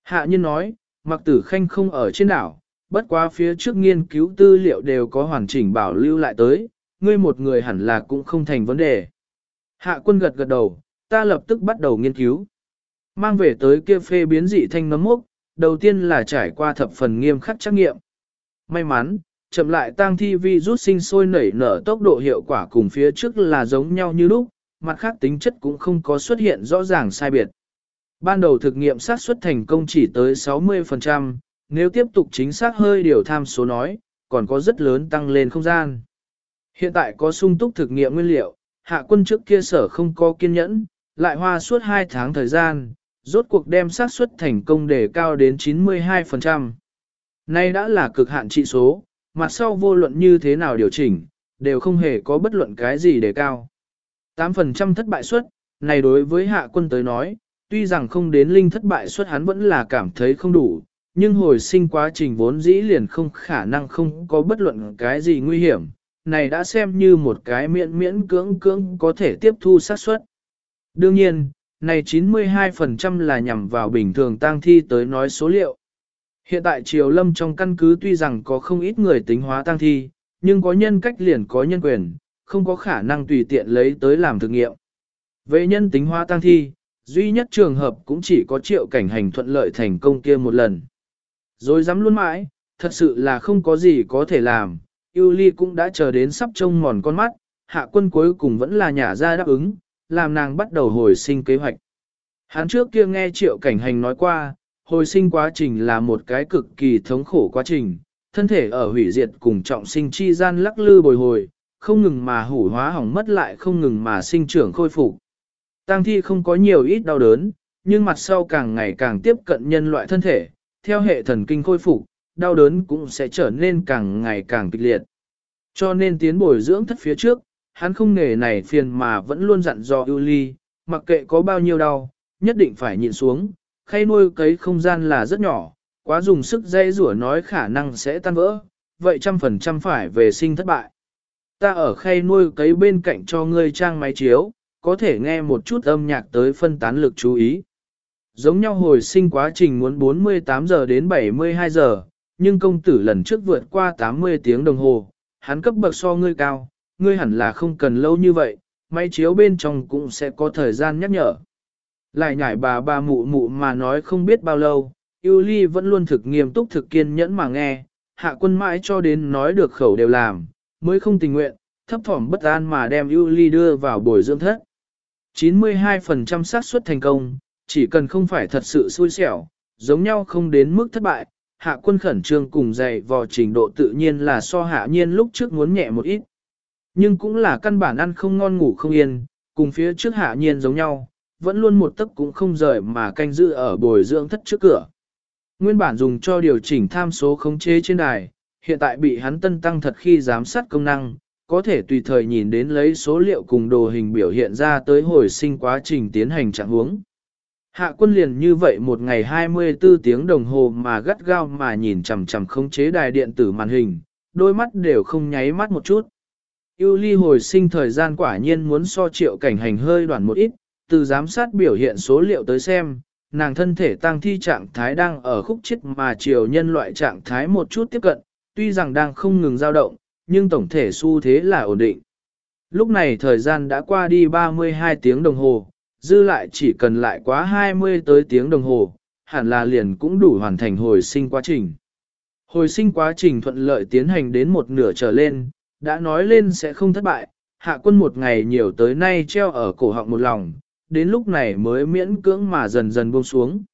Hạ nhân nói, mặc tử khanh không ở trên đảo, bất quá phía trước nghiên cứu tư liệu đều có hoàn chỉnh bảo lưu lại tới, ngươi một người hẳn là cũng không thành vấn đề. Hạ quân gật gật đầu, ta lập tức bắt đầu nghiên cứu. Mang về tới kia phê biến dị thanh nấm mốc, đầu tiên là trải qua thập phần nghiêm khắc trắc nghiệm. May mắn, chậm lại tang thi vi rút sinh sôi nảy nở tốc độ hiệu quả cùng phía trước là giống nhau như lúc, mặt khác tính chất cũng không có xuất hiện rõ ràng sai biệt. Ban đầu thực nghiệm xác suất thành công chỉ tới 60%, nếu tiếp tục chính xác hơi điều tham số nói, còn có rất lớn tăng lên không gian. Hiện tại có sung túc thực nghiệm nguyên liệu, hạ quân trước kia sở không có kiên nhẫn, lại hoa suốt 2 tháng thời gian, rốt cuộc đem xác suất thành công để cao đến 92%. Nay đã là cực hạn trị số, mặt sau vô luận như thế nào điều chỉnh, đều không hề có bất luận cái gì để cao. 8% thất bại suất, này đối với hạ quân tới nói, tuy rằng không đến linh thất bại suất hắn vẫn là cảm thấy không đủ, nhưng hồi sinh quá trình vốn dĩ liền không khả năng không có bất luận cái gì nguy hiểm, này đã xem như một cái miễn miễn cưỡng cưỡng có thể tiếp thu xác suất. Đương nhiên, này 92% là nhằm vào bình thường tang thi tới nói số liệu. Hiện tại Triều Lâm trong căn cứ tuy rằng có không ít người tính hóa tang thi, nhưng có nhân cách liền có nhân quyền, không có khả năng tùy tiện lấy tới làm thực nghiệm. Về nhân tính hóa tang thi, duy nhất trường hợp cũng chỉ có triệu cảnh hành thuận lợi thành công kia một lần. Rồi dám luôn mãi, thật sự là không có gì có thể làm, yêu ly cũng đã chờ đến sắp trông mòn con mắt, hạ quân cuối cùng vẫn là nhả ra đáp ứng, làm nàng bắt đầu hồi sinh kế hoạch. Hắn trước kia nghe triệu cảnh hành nói qua, hồi sinh quá trình là một cái cực kỳ thống khổ quá trình, thân thể ở hủy diệt cùng trọng sinh chi gian lắc lư bồi hồi, không ngừng mà hủ hóa hỏng mất lại không ngừng mà sinh trưởng khôi phục. Tang thi không có nhiều ít đau đớn, nhưng mặt sau càng ngày càng tiếp cận nhân loại thân thể, theo hệ thần kinh khôi phục, đau đớn cũng sẽ trở nên càng ngày càng kịch liệt. Cho nên tiến bồi dưỡng thất phía trước, hắn không nghề này phiền mà vẫn luôn dặn dò ưu ly, mặc kệ có bao nhiêu đau, nhất định phải nhịn xuống, khay nuôi cấy không gian là rất nhỏ, quá dùng sức dây rủa nói khả năng sẽ tan vỡ, vậy trăm phần trăm phải về sinh thất bại. Ta ở khay nuôi cấy bên cạnh cho ngươi trang máy chiếu, có thể nghe một chút âm nhạc tới phân tán lực chú ý. Giống nhau hồi sinh quá trình muốn 48 giờ đến 72 giờ, nhưng công tử lần trước vượt qua 80 tiếng đồng hồ, hắn cấp bậc so ngươi cao, ngươi hẳn là không cần lâu như vậy, máy chiếu bên trong cũng sẽ có thời gian nhắc nhở. Lại nhảy bà bà mụ mụ mà nói không biết bao lâu, Yuli vẫn luôn thực nghiêm túc thực kiên nhẫn mà nghe, hạ quân mãi cho đến nói được khẩu đều làm, mới không tình nguyện, thấp thỏm bất an mà đem Yuli đưa vào bồi dưỡng thất. 92% xác suất thành công, chỉ cần không phải thật sự xui xẻo, giống nhau không đến mức thất bại, hạ quân khẩn trương cùng dày vò trình độ tự nhiên là so hạ nhiên lúc trước muốn nhẹ một ít. Nhưng cũng là căn bản ăn không ngon ngủ không yên, cùng phía trước hạ nhiên giống nhau, vẫn luôn một tấc cũng không rời mà canh giữ ở bồi dưỡng thất trước cửa. Nguyên bản dùng cho điều chỉnh tham số khống chế trên đài, hiện tại bị hắn tân tăng thật khi giám sát công năng, có thể tùy thời nhìn đến lấy số liệu cùng đồ hình biểu hiện ra tới hồi sinh quá trình tiến hành trạng huống. Hạ quân liền như vậy một ngày 24 tiếng đồng hồ mà gắt gao mà nhìn chằm chằm khống chế đài điện tử màn hình, đôi mắt đều không nháy mắt một chút. Yêu ly hồi sinh thời gian quả nhiên muốn so triệu cảnh hành hơi đoạn một ít, từ giám sát biểu hiện số liệu tới xem, nàng thân thể tăng thi trạng thái đang ở khúc chết mà chiều nhân loại trạng thái một chút tiếp cận, tuy rằng đang không ngừng dao động, nhưng tổng thể xu thế là ổn định. Lúc này thời gian đã qua đi 32 tiếng đồng hồ, dư lại chỉ cần lại quá 20 tới tiếng đồng hồ, hẳn là liền cũng đủ hoàn thành hồi sinh quá trình. Hồi sinh quá trình thuận lợi tiến hành đến một nửa trở lên, đã nói lên sẽ không thất bại, hạ quân một ngày nhiều tới nay treo ở cổ họng một lòng, đến lúc này mới miễn cưỡng mà dần dần buông xuống.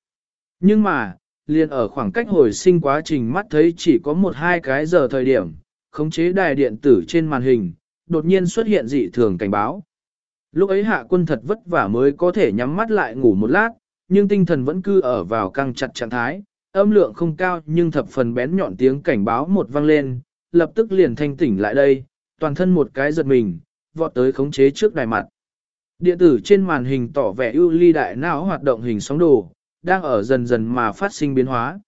Nhưng mà, liền ở khoảng cách hồi sinh quá trình mắt thấy chỉ có một hai cái giờ thời điểm, khống chế đài điện tử trên màn hình, đột nhiên xuất hiện dị thường cảnh báo. Lúc ấy hạ quân thật vất vả mới có thể nhắm mắt lại ngủ một lát, nhưng tinh thần vẫn cứ ở vào căng chặt trạng thái, âm lượng không cao nhưng thập phần bén nhọn tiếng cảnh báo một vang lên, lập tức liền thanh tỉnh lại đây, toàn thân một cái giật mình, vọt tới khống chế trước đài mặt. Điện tử trên màn hình tỏ vẻ ưu ly đại não hoạt động hình sóng đồ, đang ở dần dần mà phát sinh biến hóa.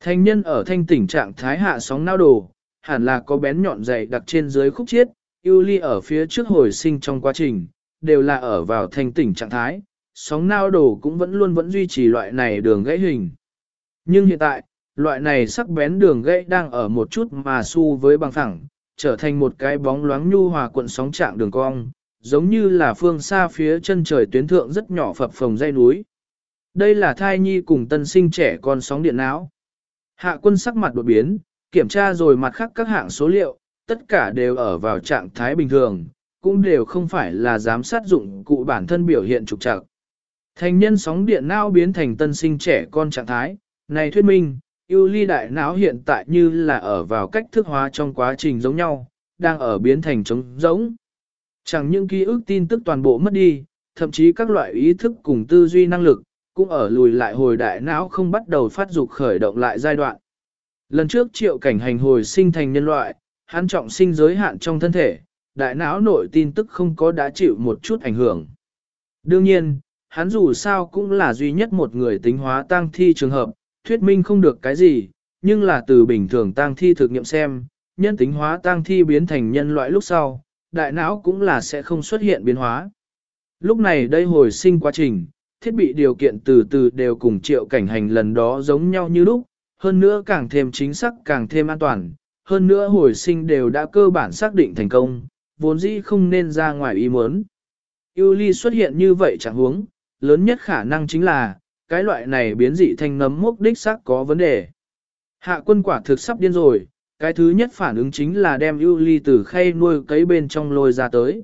Thanh nhân ở thanh tỉnh trạng thái hạ sóng não đồ, hẳn là có bén nhọn dày đặc trên dưới khúc chiết, ưu ly ở phía trước hồi sinh trong quá trình, đều là ở vào thành tỉnh trạng thái, sóng não đồ cũng vẫn luôn vẫn duy trì loại này đường gãy hình. Nhưng hiện tại, loại này sắc bén đường gãy đang ở một chút mà su với bằng thẳng, trở thành một cái bóng loáng nhu hòa cuộn sóng trạng đường cong, giống như là phương xa phía chân trời tuyến thượng rất nhỏ phập phồng dây núi. Đây là thai nhi cùng tân sinh trẻ con sóng điện não. Hạ quân sắc mặt đột biến, kiểm tra rồi mặt khác các hạng số liệu, tất cả đều ở vào trạng thái bình thường, cũng đều không phải là giám sát dụng cụ bản thân biểu hiện trục trặc. Thành nhân sóng điện não biến thành tân sinh trẻ con trạng thái, này thuyết minh, ưu ly đại não hiện tại như là ở vào cách thức hóa trong quá trình giống nhau, đang ở biến thành trống giống. Chẳng những ký ức tin tức toàn bộ mất đi, thậm chí các loại ý thức cùng tư duy năng lực, cũng ở lùi lại hồi đại não không bắt đầu phát dục khởi động lại giai đoạn. Lần trước triệu cảnh hành hồi sinh thành nhân loại, hắn trọng sinh giới hạn trong thân thể, đại não nội tin tức không có đã chịu một chút ảnh hưởng. Đương nhiên, hắn dù sao cũng là duy nhất một người tính hóa tăng thi trường hợp, thuyết minh không được cái gì, nhưng là từ bình thường tăng thi thực nghiệm xem, nhân tính hóa tăng thi biến thành nhân loại lúc sau, đại não cũng là sẽ không xuất hiện biến hóa. Lúc này đây hồi sinh quá trình, thiết bị điều kiện từ từ đều cùng triệu cảnh hành lần đó giống nhau như lúc, hơn nữa càng thêm chính xác càng thêm an toàn, hơn nữa hồi sinh đều đã cơ bản xác định thành công, vốn dĩ không nên ra ngoài ý muốn. Yêu ly xuất hiện như vậy chẳng huống, lớn nhất khả năng chính là, cái loại này biến dị thanh nấm mốc đích xác có vấn đề. Hạ quân quả thực sắp điên rồi, cái thứ nhất phản ứng chính là đem yêu ly từ khay nuôi cấy bên trong lôi ra tới.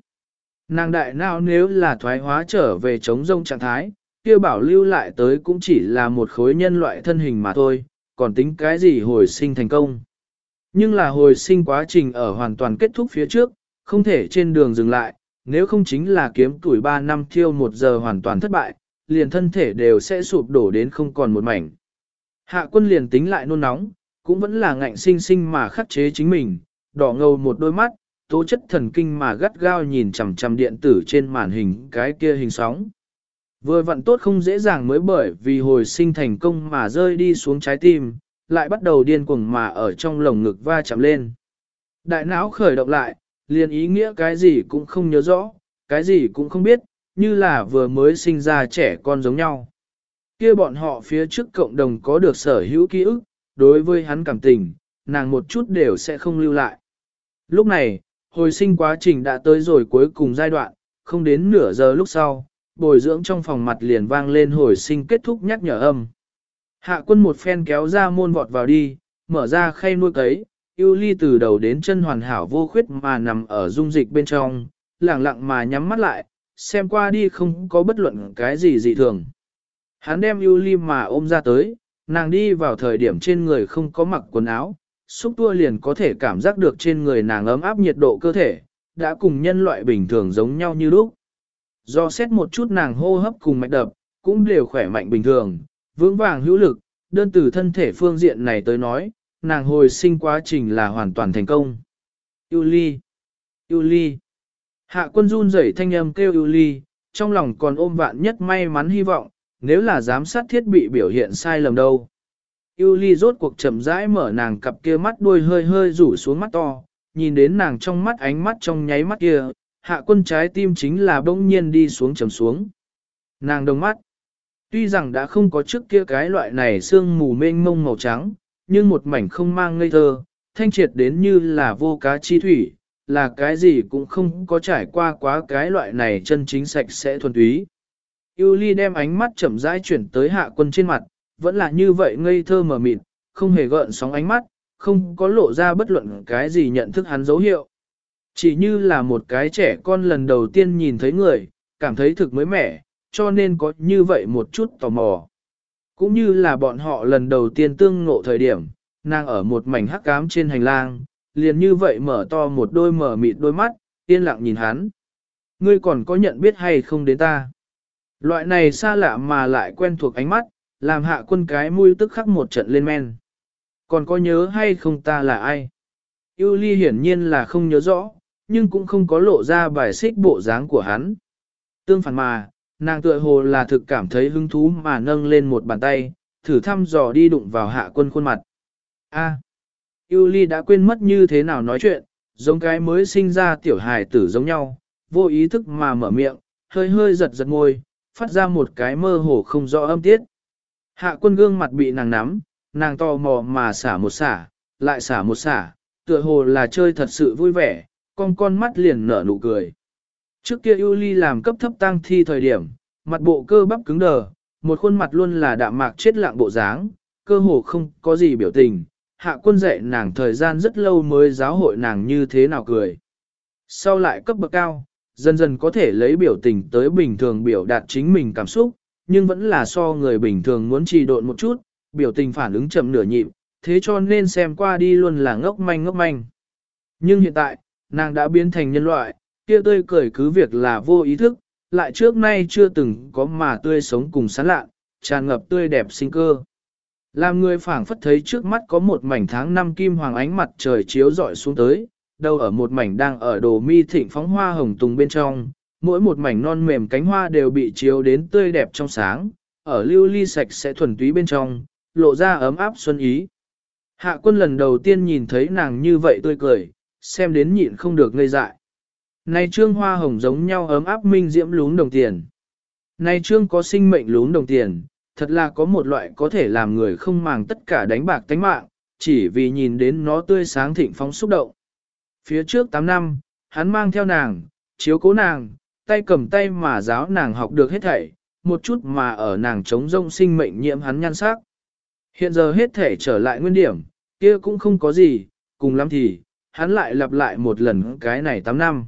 Nàng đại nào nếu là thoái hóa trở về chống rông trạng thái, kia bảo lưu lại tới cũng chỉ là một khối nhân loại thân hình mà thôi, còn tính cái gì hồi sinh thành công. Nhưng là hồi sinh quá trình ở hoàn toàn kết thúc phía trước, không thể trên đường dừng lại, nếu không chính là kiếm tuổi 3 năm thiêu 1 giờ hoàn toàn thất bại, liền thân thể đều sẽ sụp đổ đến không còn một mảnh. Hạ quân liền tính lại nôn nóng, cũng vẫn là ngạnh sinh sinh mà khắc chế chính mình, đỏ ngầu một đôi mắt, tố chất thần kinh mà gắt gao nhìn chằm chằm điện tử trên màn hình cái kia hình sóng. Vừa vặn tốt không dễ dàng mới bởi vì hồi sinh thành công mà rơi đi xuống trái tim, lại bắt đầu điên cuồng mà ở trong lồng ngực va chạm lên. Đại não khởi động lại, liền ý nghĩa cái gì cũng không nhớ rõ, cái gì cũng không biết, như là vừa mới sinh ra trẻ con giống nhau. Kia bọn họ phía trước cộng đồng có được sở hữu ký ức, đối với hắn cảm tình, nàng một chút đều sẽ không lưu lại. Lúc này, hồi sinh quá trình đã tới rồi cuối cùng giai đoạn, không đến nửa giờ lúc sau, bồi dưỡng trong phòng mặt liền vang lên hồi sinh kết thúc nhắc nhở âm. Hạ quân một phen kéo ra môn vọt vào đi, mở ra khay nuôi cấy, yêu ly từ đầu đến chân hoàn hảo vô khuyết mà nằm ở dung dịch bên trong, lặng lặng mà nhắm mắt lại, xem qua đi không có bất luận cái gì dị thường. Hắn đem yêu ly mà ôm ra tới, nàng đi vào thời điểm trên người không có mặc quần áo, xúc tua liền có thể cảm giác được trên người nàng ấm áp nhiệt độ cơ thể, đã cùng nhân loại bình thường giống nhau như lúc. Do xét một chút nàng hô hấp cùng mạch đập, cũng đều khỏe mạnh bình thường, vững vàng hữu lực, đơn từ thân thể phương diện này tới nói, nàng hồi sinh quá trình là hoàn toàn thành công. Yuli, Yuli. Hạ quân run rẩy thanh âm kêu Yuli, trong lòng còn ôm vạn nhất may mắn hy vọng, nếu là giám sát thiết bị biểu hiện sai lầm đâu. Yuli rốt cuộc chậm rãi mở nàng cặp kia mắt đuôi hơi hơi rủ xuống mắt to, nhìn đến nàng trong mắt ánh mắt trong nháy mắt kia, hạ quân trái tim chính là bỗng nhiên đi xuống trầm xuống. Nàng đồng mắt, tuy rằng đã không có trước kia cái loại này sương mù mênh mông màu trắng, nhưng một mảnh không mang ngây thơ, thanh triệt đến như là vô cá chi thủy, là cái gì cũng không có trải qua quá cái loại này chân chính sạch sẽ thuần túy. Yuli đem ánh mắt chậm rãi chuyển tới hạ quân trên mặt, vẫn là như vậy ngây thơ mờ mịt, không hề gợn sóng ánh mắt, không có lộ ra bất luận cái gì nhận thức hắn dấu hiệu. Chỉ như là một cái trẻ con lần đầu tiên nhìn thấy người, cảm thấy thực mới mẻ, cho nên có như vậy một chút tò mò. Cũng như là bọn họ lần đầu tiên tương ngộ thời điểm, nàng ở một mảnh hắc cám trên hành lang, liền như vậy mở to một đôi mở mịt đôi mắt, yên lặng nhìn hắn. Ngươi còn có nhận biết hay không đến ta? Loại này xa lạ mà lại quen thuộc ánh mắt, làm hạ quân cái mũi tức khắc một trận lên men. Còn có nhớ hay không ta là ai? Yêu ly hiển nhiên là không nhớ rõ, nhưng cũng không có lộ ra bài xích bộ dáng của hắn. Tương phản mà, nàng tựa hồ là thực cảm thấy hứng thú mà nâng lên một bàn tay, thử thăm dò đi đụng vào hạ quân khuôn mặt. A. Yêu đã quên mất như thế nào nói chuyện, giống cái mới sinh ra tiểu hài tử giống nhau, vô ý thức mà mở miệng, hơi hơi giật giật ngôi, phát ra một cái mơ hồ không rõ âm tiết. Hạ quân gương mặt bị nàng nắm, nàng to mò mà xả một xả, lại xả một xả, tựa hồ là chơi thật sự vui vẻ, con con mắt liền nở nụ cười. Trước kia Yuli làm cấp thấp tăng thi thời điểm, mặt bộ cơ bắp cứng đờ, một khuôn mặt luôn là đạm mạc chết lạng bộ dáng, cơ hồ không có gì biểu tình. Hạ quân dạy nàng thời gian rất lâu mới giáo hội nàng như thế nào cười. Sau lại cấp bậc cao, dần dần có thể lấy biểu tình tới bình thường biểu đạt chính mình cảm xúc, nhưng vẫn là so người bình thường muốn trì độn một chút, biểu tình phản ứng chậm nửa nhịp, thế cho nên xem qua đi luôn là ngốc manh ngốc manh. Nhưng hiện tại, nàng đã biến thành nhân loại, kia tươi cười cứ việc là vô ý thức, lại trước nay chưa từng có mà tươi sống cùng sán lạ, tràn ngập tươi đẹp sinh cơ. Làm người phảng phất thấy trước mắt có một mảnh tháng năm kim hoàng ánh mặt trời chiếu rọi xuống tới, đâu ở một mảnh đang ở đồ mi thịnh phóng hoa hồng tùng bên trong, mỗi một mảnh non mềm cánh hoa đều bị chiếu đến tươi đẹp trong sáng, ở lưu ly sạch sẽ thuần túy bên trong, lộ ra ấm áp xuân ý. Hạ quân lần đầu tiên nhìn thấy nàng như vậy tươi cười, xem đến nhịn không được ngây dại. Này trương hoa hồng giống nhau ấm áp minh diễm lún đồng tiền. Này trương có sinh mệnh lún đồng tiền, thật là có một loại có thể làm người không màng tất cả đánh bạc tánh mạng, chỉ vì nhìn đến nó tươi sáng thịnh phóng xúc động. Phía trước 8 năm, hắn mang theo nàng, chiếu cố nàng, tay cầm tay mà giáo nàng học được hết thảy, một chút mà ở nàng chống rông sinh mệnh nhiễm hắn nhan sắc. Hiện giờ hết thể trở lại nguyên điểm, kia cũng không có gì, cùng lắm thì, hắn lại lặp lại một lần cái này 8 năm.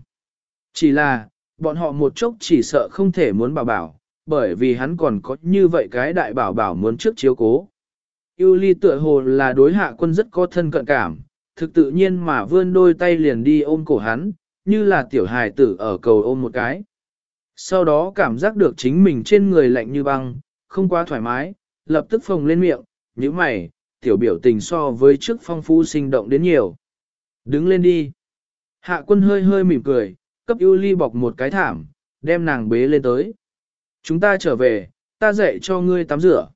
Chỉ là, bọn họ một chốc chỉ sợ không thể muốn bảo bảo, bởi vì hắn còn có như vậy cái đại bảo bảo muốn trước chiếu cố. Yêu ly tựa hồ là đối hạ quân rất có thân cận cảm, thực tự nhiên mà vươn đôi tay liền đi ôm cổ hắn, như là tiểu hài tử ở cầu ôm một cái. Sau đó cảm giác được chính mình trên người lạnh như băng, không quá thoải mái, lập tức phồng lên miệng, như mày, tiểu biểu tình so với trước phong phú sinh động đến nhiều. Đứng lên đi. Hạ quân hơi hơi mỉm cười, cấp ưu ly bọc một cái thảm, đem nàng bế lên tới. Chúng ta trở về, ta dạy cho ngươi tắm rửa.